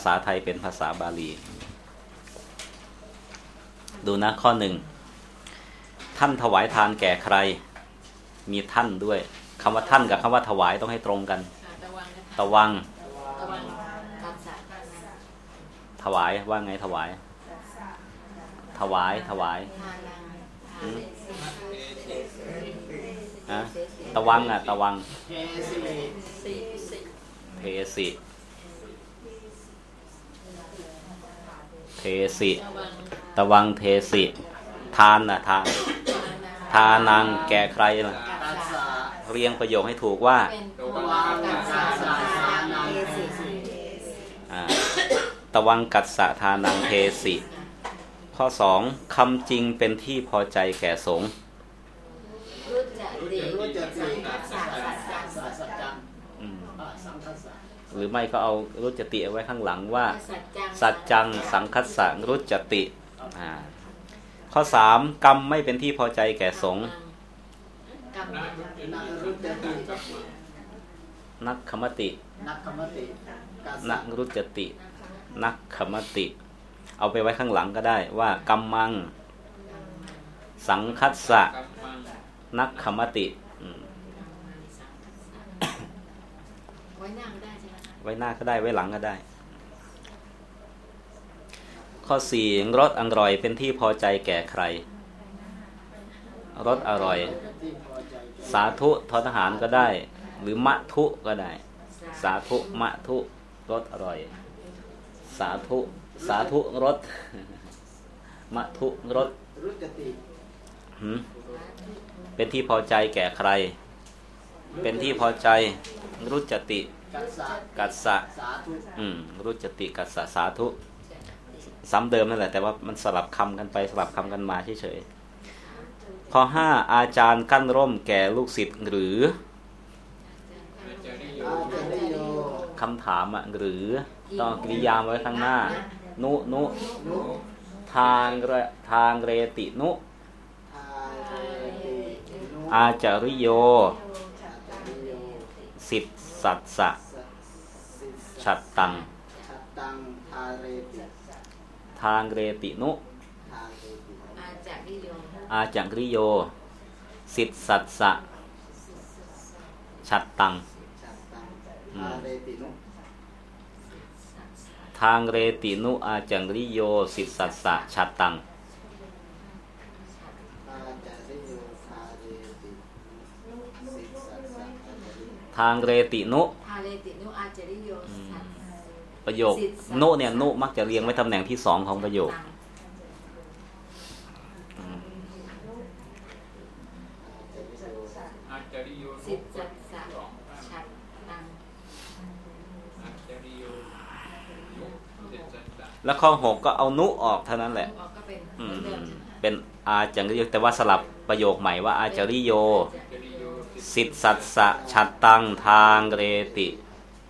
ษาไทยเป็นภาษาบาลี ดูนะข้อหนึ่ง ท่านถวายทานแก่ใคร มีท่านด้วยคำว่าท่านกับคำว่าถวายต้องให้ตรงกันค่ะตะวังนะคะตะวังตะวังการสาถวายว่าไงถวาย ถวายถวายทานังอืมฮะฮะตะวังอะ ตะวังเฮสิ สี่สิบเทสิตะวังเทสิ ทานนะทาน ทานังแก่ใครล่ะเรียงประโยคให้ถูกว่าตะวังงการสาสาสานังเอสิอ่าตสะทานังเทสิ ข้อสองคำจริงเป็นที่พอใจแก่สงฆ์หรือไม่ก็เอารุจติเอาไว้ข้างหลังว่า สัจจังสัจจังสังคัสสะรุจติอ่าข้อสามกรรมไม่เป็นที่พอใจแก่สงฆ์กรรมนารุจนาติรุจติกับมังนักขมติ นักขมติกัสนัสะกรุจติ นักขมติ เอาไปไว้ข้างหลังก็ได้ว่ากัมมัง สังคัสสะกับมังนักขมติอืมไว้หน้าก็ได้ใช่ไหมคะไว้หน้าก็ได้ไว้หลังก็ได้ ข้อสี่รสอร่อยเป็นที่พอใจแก่ใครรสอร่อย สาธุทอทหารก็ได้ หรือมะทุก็ได้ สาธุมะทุรสอร่อย สาธุสาธุรสมะทุรสเป็นที่พอใจแก่ใคร เป็นที่พอใจรุจติ กัสสะกัสสะสาธุอืมรุจติกัสสะสาธุ ซ้ำเดิมนั่นแหละแต่ว่ามันสลับคำกันไปสลับคำกันมาเฉยๆข้อห้าอาจารย์กั้นร่มแก่ลูกศิษย์หรืออาจารย์โยอาจาริโยคำถามอะหรือต้องกริยามไว้ข้างหน้า นุนุทางเรทางเรตินุทาเรตินุ อาจาริโยโยสิทธสัตสะสัสสิสฉัตตังชัตตังทาเรติางเรตินุทาเรติอาจากนิยมอาจังริโย สิทธสัตสะ ฉัตตังชัตตังทาเรตินุทางเรตินุ อาจังริโย สิทธสัตสะ ฉัตตังอาจาริโยทาเรติสิสสัสสะอาจาริทางเรตินุ ทาเลตินุ อาจาริโยสัต ประโยคนุเนี่ยนุมักจะเรียงไว้ตำแหน่งที่สองของประโยคอาจารย์โยสิทธิ์สัตสะสองฉัตตังอาจารย์โยยุสิทธิ์สัจจะแล้วข้อหกก็เอานุออกเท่านั้นแหละออกก็เป็นเหอืมือนมเดิมใช่ไหมเป็นอาจังริโยแต่ว่าสลับประโยคใหม่ว่าอาจาริโยอาจารย์โยสิทธสัตสะฉัตตังทางเรติ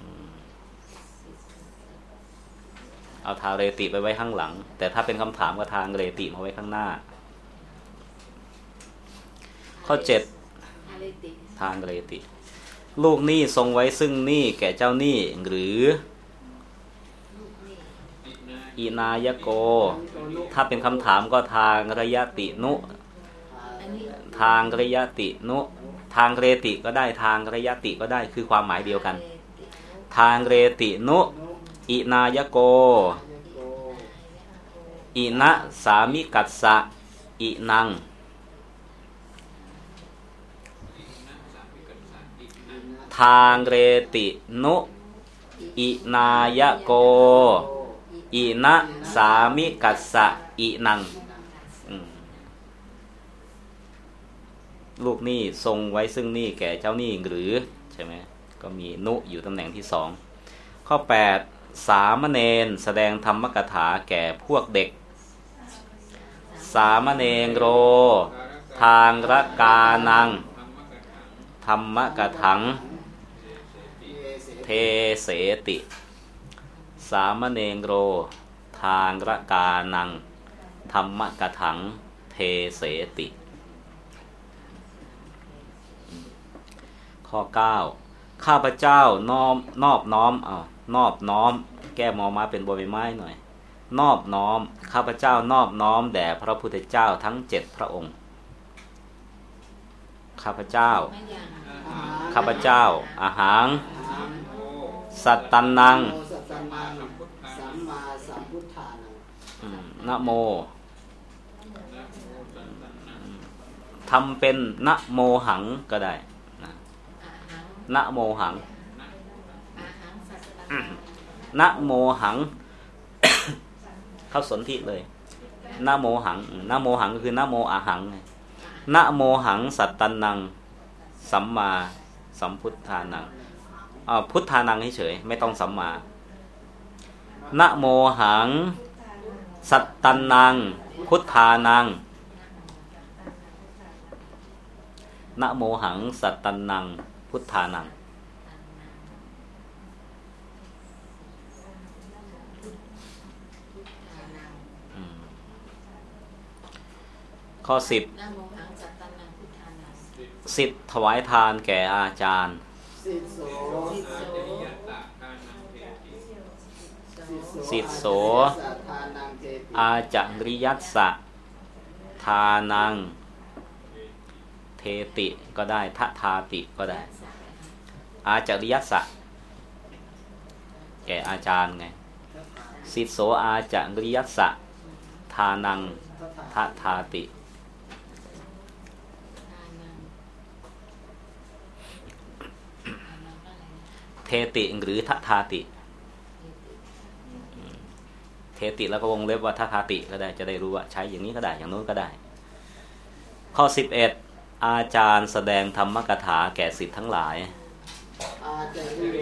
อืม เอาทางเรติไปไว้ข้างหลัง แต่ถ้าเป็นคำถามก็ทางเรติมาไว้ข้างหน้า ข้อเจ็ดธาเรติ ธาเรติ ลูกหนี้ทรงไว้ซึ่งหนี้แก่เจ้าหนี้หรือลูกหนี้ อิณาอิณายิโก ถ้าเป็นคำถามก็ทางระยะตินุอันนี้ทางระยะตินุ ทางเรติก็ได้ทางระยะติก็ได้คือความหมายเดียวกัน ธาเรตินุ อิณายิโกโก อินะสามิกัสสะ อินังอินาสามิกัสสะอินาทางเรตินุอินายโก อินะสามิกัสสะ อินัง ลูกนี้ทรงไว้ซึ่งนี้แก่เจ้านี้หรือ ใช่ไหม ก็มีนุอยู่ตำแหน่งที่สอง ข้อ 8 สามเณรแสดงธรรมกถาแก่พวกเด็ก สามเณรโร ทางระกานัง ธรรมกถังธรรมกถังเอเสเทเสติ สามเณรโร ทางระกานัง ธรรมกถัง เทเสติ ข้อ 9 ข้าพเจ้าน้อมนอบน้อมเอา นอบน้อม แก้มอมาเป็นบใบไม้หน่อย นอบน้อม ข้าพเจ้านอบน้อมแด่พระพุทธเจ้าทั้งเจ็ดพระองค์ ข้าพเจ้า ข้าพเจ้า อาหารสัตตันนังนะโมทำเป็นนะโมหังก็ได้นะนะโมหัง นะโมหัง เข้าสนธิเลยนะโมหังนะโมหังก็คือนะโมอาหังนะโมหังสัตตันนัง สัมมาสัมพุทธานังอพุทธานังเฉยไม่ต้องสัมมานะโมหัง สัตตันนัง พุทธานังนะโมหัง สัตตันนัง พุทธานัง ข้อสิบสิทธิ์ถวายทานแก่อาจารย์สิทธิโสสัทธานังเทติอาจริยัสสะทานัง เทติก็ได้ทะทาติก็ได้ อาจริยัสสะแก่อาจารย์ไง สิทธิโสอาจริยัสสะทานังทะทาติ ทานังทานังอะไรนะ เทติหรือทะทาติ เทติแล้วก็วงเล็บว่าทะทาติก็ได้จะได้รู้ว่าใช้อย่างนี้ก็ได้อย่างโน้นก็ได้ ข้อ 11 อาจารย์แสดงธรรมกถาแก่สิทธิ์ทั้งหลายอาจาริโย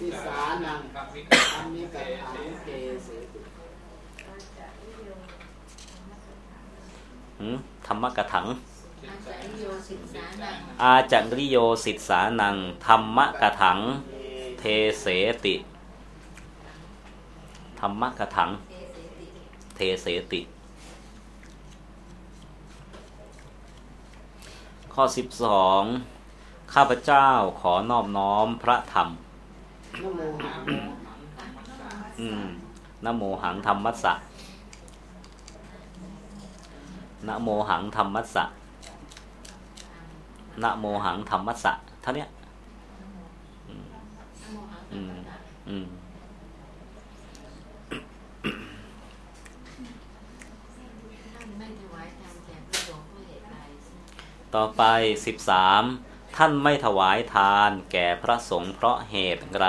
สิสานังคำวิธรรมิกขังเกเสติหืมธรรมกถังอาจารย์โยสิกษานังอาจังริโยสิทธานังธรรมกถังเทเสติ ธรรมกถังเทเสติเทเสติ ข้อ 12 ข้าพเจ้าขอนอบน้อมพระธรรมนโมหังอืมนธรรมัสสะนโมหังธรรมัสสะนโมหังธรรมัสสะท่าเนี้ย อืม อืมต่อไปสิบสามท่านไม่ถวายทานแก่พระสงฆ์เพราะเหตุไร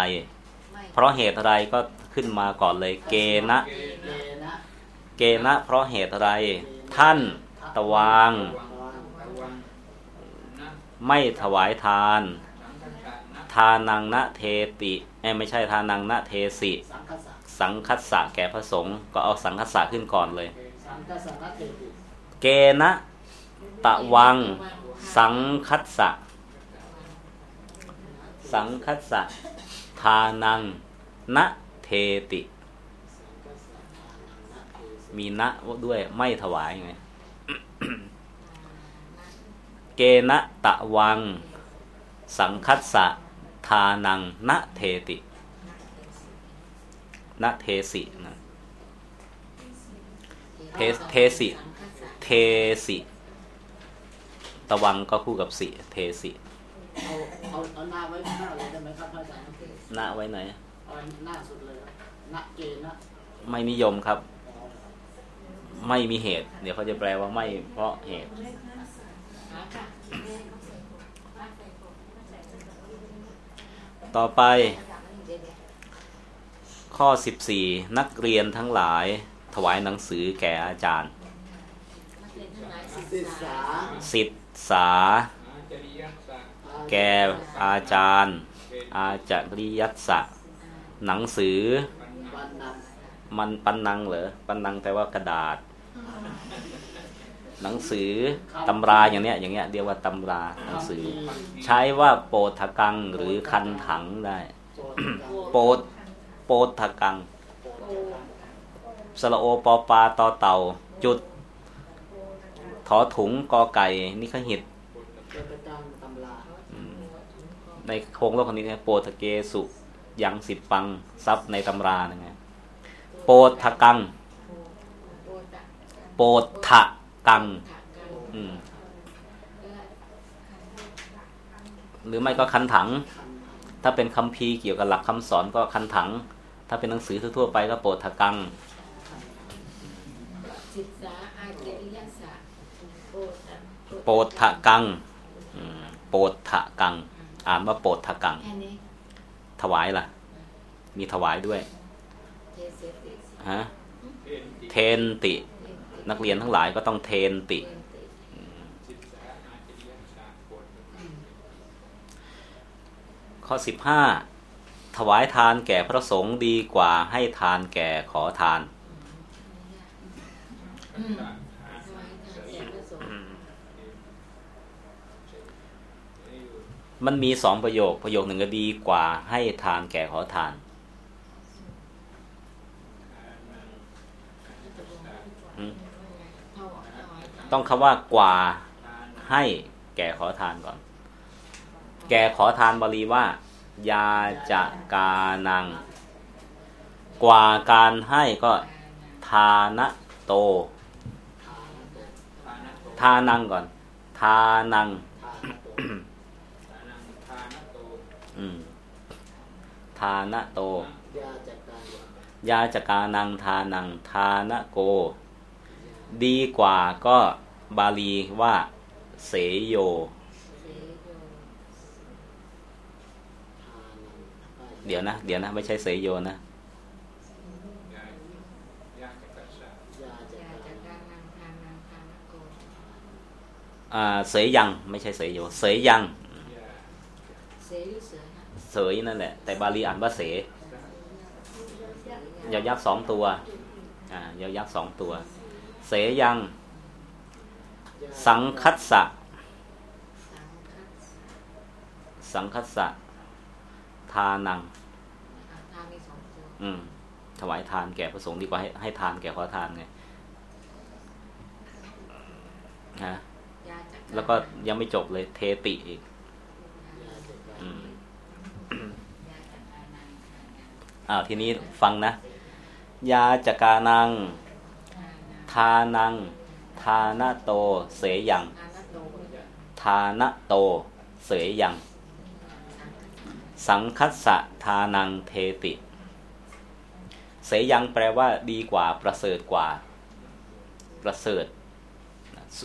ไม่เพราะเหตุอะไรก็ขึ้นมาก่อนเลย เกณะ เกณะเพราะเหตุอะไร ท่านตวางวังไม่ถวายทาน ทานนางนะเทติ ไม่ใช่ทานังนะเทสิสังคสะสังคัสสะแก่พระสงฆ์ก็เอาสังคัสสะขึ้นก่อนเลยสังคสะนัตเทติเกณะตะวัง สังคัสสะสังคัสสะทานังนะเทติ มีนะด้วยไม่ถวายไงเกณะตะวัง สังคัสสะ ทานังนะเทตินะเทสินะเทเทสิ เทสิ ตะวังก็คู่กับสิ เทสิเอาเอาเอาหน้าไว้ข้างหน้าเลยได้ไหมครับพระอาจารย์หน้าไว้ไหนเอาหน้าสุดเลยครับนะเกนะไม่นิยมครับ ไม่มีเหตุ เดี๋ยวเขาจะแปลว่าไม่เพราะเหตุ หาค่ะ ต่อไปเดี๋ยวข้อ 14 นักเรียนทั้งหลายถวายหนังสือแก่อาจารย์นักเรียนทั้งหลายศึกสิสาสิทธสาอาจริยัสสะแก่อาจารย์ อาจาริยัสสะหนังสือปันนะวันนังมันปันนังเหรอปันนังแปลว่ากระดาษ หนังสือตำราอย่างเนี้ยอย่างเงี้ยเรียกว่าตำราหนังสือ ใช้ว่าโปธกังหรือคันถังได้โจทย์กังโปโปธกังสระโอปอปลาตอเต่า จุดถอถุงกอไก่นี่ขหิตโจทย์กังตำราในโครงโลกคนนี้เนี่ยโปธเกสุยังสิบปังทรัพย์ในตำรานะไงโปดทะกังโปตะโปดทะ กังหรือไม่ก็คันถัง ถ้าเป็นคัมภีเกี่ยวกับหลักคำสอนก็คันถัง ถ้าเป็นหนังสือทั่วไปก็โปดทะกังโปตะโปดทะกังโปดทะกัง อ่านว่าโปดทะกัง ถวายล่ะ มีถวายด้วยฮะเทนติ นักเรียนทั้งหลายก็ต้องเทนติเทนติศึกษาอสิบทข้อ 15 ถวายทานแก่พระสงฆ์ดีกว่าให้ทานแก่ขอทาน มันมีสองประโยคประโยคหนึ่งก็ดีกว่าให้ทานแก่ขอทาน อืม ถวายถวายทาน ต้องคำว่ากว่าให้แก่ขอทานก่อน แก่ขอทานบาลีว่า ยาจะกานัง กว่าการให้ก็ทานะโต ทานังก่อน ทานังทานะโต ยาจการยาจกานังทานัง ทานะโก ดีกว่าก็ บาลีว่า เสโย เดี๋ยวนะ เดี๋ยวนะ ไม่ใช่เสโยนะเสยยัง ไม่ใช่เสยโย เสยยัง เสยนั่นแหละ แต่บาลีอ่านว่าเสยอยักษ์สองตัว อ่ายอยักษ์สองตัว เสยังสัง สสะสังคัสสะ สังคัสสะ ทานังอ่าทานมีสองตัวอืม ถวายทานแก่พระสงฆ์ดีกว่าให้ให้ทานแก่ขอทานไงฮะยาจักการแล้วก็ยังไม่จบเลยเทติอีกยาจักการอืมยาจักการนังทานังอ้าวทีนี้ฟังนะ ยาจกานัง ทานังทานัง ทานะโตเสยังทานโตทานะโตเสยยัง สังคัสสะทานังเทติ เสยยังแปลว่าดีกว่าประเสริฐกว่า ประเสริฐ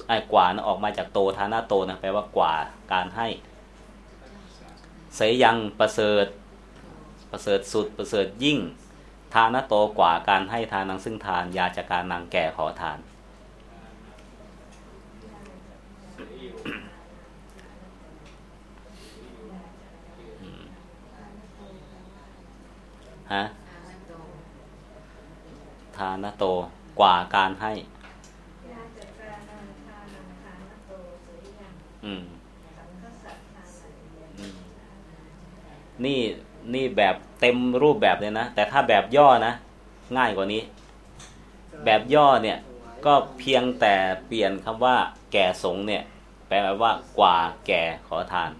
ไอ้กว่านะออกมาจากโตทานะโตนะแปลว่ากว่าการให้ เสยยังประเสริฐ ประเสริฐสุดประเสริฐยิ่ง ทานะโตกว่าการให้ทานังซึ่งทานยาจากการนางแก่ขอทาน ฮะทานโตกว่าการให้ อืม นี่นี่แบบเต็มรูปแบบเลยนะ แต่ถ้าแบบย่อนะ ง่ายกว่านี้ แบบย่อเนี่ย ก็เพียงแต่เปลี่ยนคำว่า แก่สงเนี่ย แปลว่า กว่าแก่ขอทาน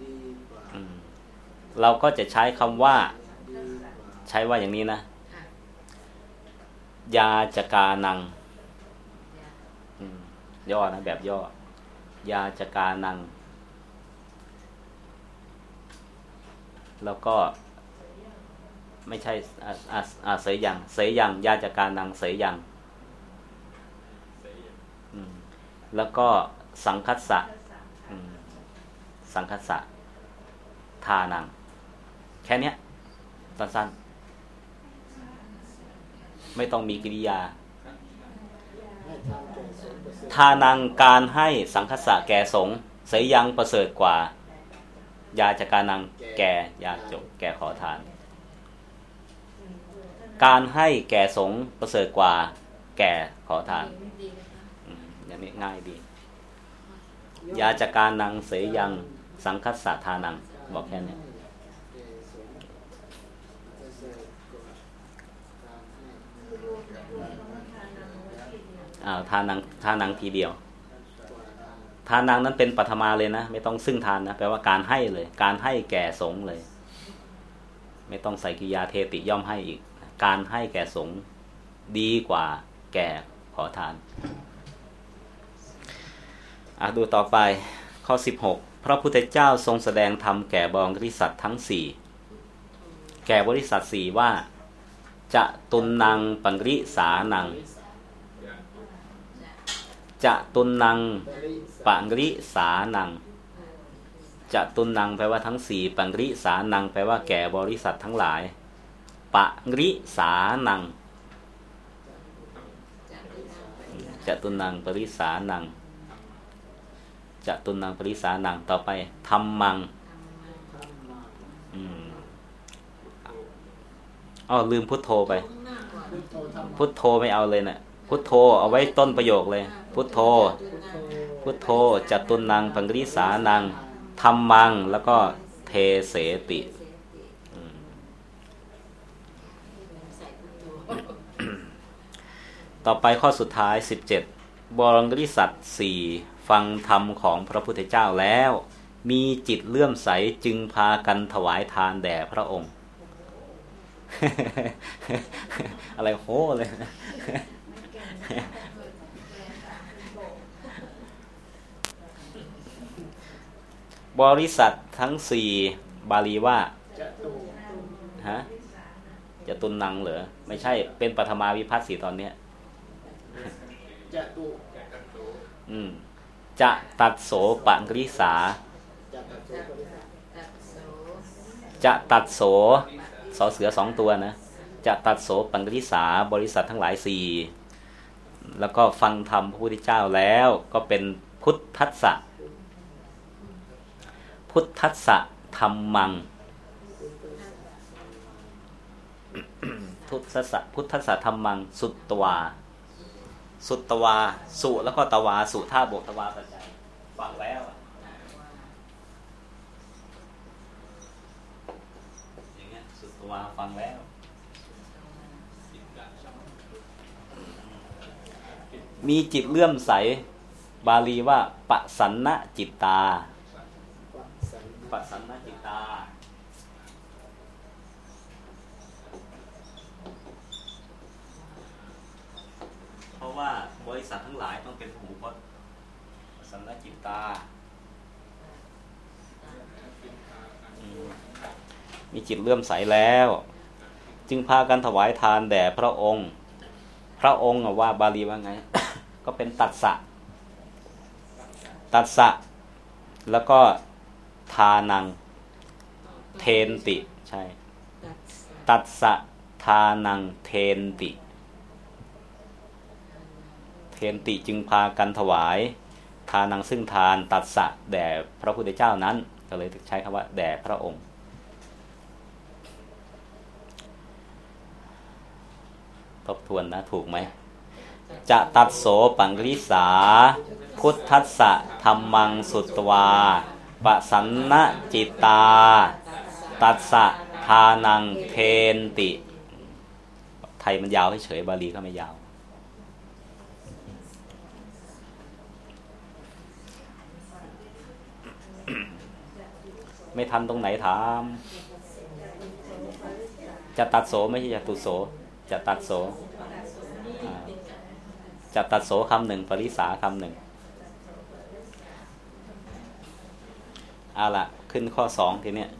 ดีกว่า อืม เราก็จะใช้คำว่าดีกว่า ใช้ว่าอย่างนี้นะค่ะยาจกานังยาอืมย่อนะแบบย่อ ยาจกานัง แล้วก็ ไม่ใช่อ่าอ่าอ่าเสยยังเสยยังยาจกานังเสยยังอืมแล้วก็สังคัสสะอืมสังคัสสะทานัง แค่เนี้ยสั้นๆ ไม่ต้องมีกิริยา ทานังการให้สังคสะแก่สงเสยยังประเสริฐกว่า ยาจกการนังแก่ยาจบแก่ขอทาน การให้แก่สงประเสริฐกว่า แก่ขอทานอย่างนี้ง่ายดี ยาจกการนังเสยยังสังคสะทานัง บอกแค่นี้ แก่สงฆ์ประเสริฐกว่าการให้ คือรวมรวมคำว่าทานังไว้ ทีเดียวอ่าทานังทานังทีเดียวกว่าทานทานังนั้นเป็นปัทมาเลยนะ ไม่ต้องซึ่งทานนะแปลว่าการให้เลย การให้แก่สงฆ์เลยกไม่ต้องใส่กิริยาเทติย่อมให้อีก การให้แก่สงฆ์ดีกว่าแก่ขอทานอะดูต่อไปข้อ 16 พระพุทธเจ้าทรงแสดงธรรมแก่บริษัททั้งสี่แก่บริษัทสี่ว่า จะตุนนังปังริสานัง จะตุนนังปังริสานัง จะตุนนังแปลว่าทั้งสี่ปังริสานัง แปลว่าแก่บริษัททั้งหลายปะริสานัง จะตุนนังปริสานัง จะตุนนังปริสานัง ต่อไปธรรมังอืมอ๋อลืมพุทโธไป พุทโธไม่เอาเลยนะ่ะ พุทโธเอาไว้ต้นประโยคเลย พุทโธ พุทโธจตุนนังปังริสานังธรรมัง แล้วก็เทเสติต่อไปข้อสุดท้าย 17 บรมริสัตสี่ฟังธรรมของพระพุทธเจ้าแล้ว มีจิตเลื่อมใสจึงพากันถวายทานแด่พระองค์ อะไรโหเลย บริษัททั้งสี่บาลีว่าจะตุฮะจะตุนนังเหรอไม่ใช่เป็นปฐมาวิพัฒน์สีตอนเนี้ยจะตุอืมจะตัดโสปังริสาจะตัดโสปริสัทตัดโสจะตัดโสสอเสือสองตัวนะจะตัดโสปังริสาบริษัททั้งหลายสี่แล้วก็ฟังธรรมพระพุทธเจ้าแล้วก็เป็นพุทธัสสะ พุทธัสสะธรรมังพุทธสะพุทธสะธรรมัง สุตตวา สุตตวา สุแล้วก็ตวา สุท่าบวกตวาปัจจัยฟังแล้วอย่างเงี้ยสุตตวาฟังแล้วมีจิตเลื่อมใส บาลีว่าปะสันนะจิตตา สสันปะสันนะจิตตา เพราะว่าบริษัททั้งหลายต้องเป็นหูพจน์ปะสันนจิตตา มีจิตเลื่อมใสแล้ว จึงพากันถวายทานแด่พระองค์ พระองค์ว่าบาลีว่าไง ก็เป็นตัดสะ ตัดสะ แล้วก็ ทานัง เทนติใช่ตัดสะตัดสะทานังเทนติ เทนติจึงพากันถวาย ทานังซึ่งทานตัดสะแด่พระพุทธเจ้านั้น ก็เลยใช้คำว่า แด่พระองค์ ทบทวนนะถูกไหมจะตัดโสปังริสา พุทธัสสะธรรมังสุตวา ปสันนจิตตา ตัดสะทานังเทนติ ไทยมันยาวเฉยบาลีก็ไม่ยาว ไม่ทันตรงไหนถามจะตัดโสไม่ใช่จะตุโสจะตัดโสจะตัดโสคำหนึ่งปริสาคำหนึ่ง เอาละขึ้นข้อสองทีเนี้ย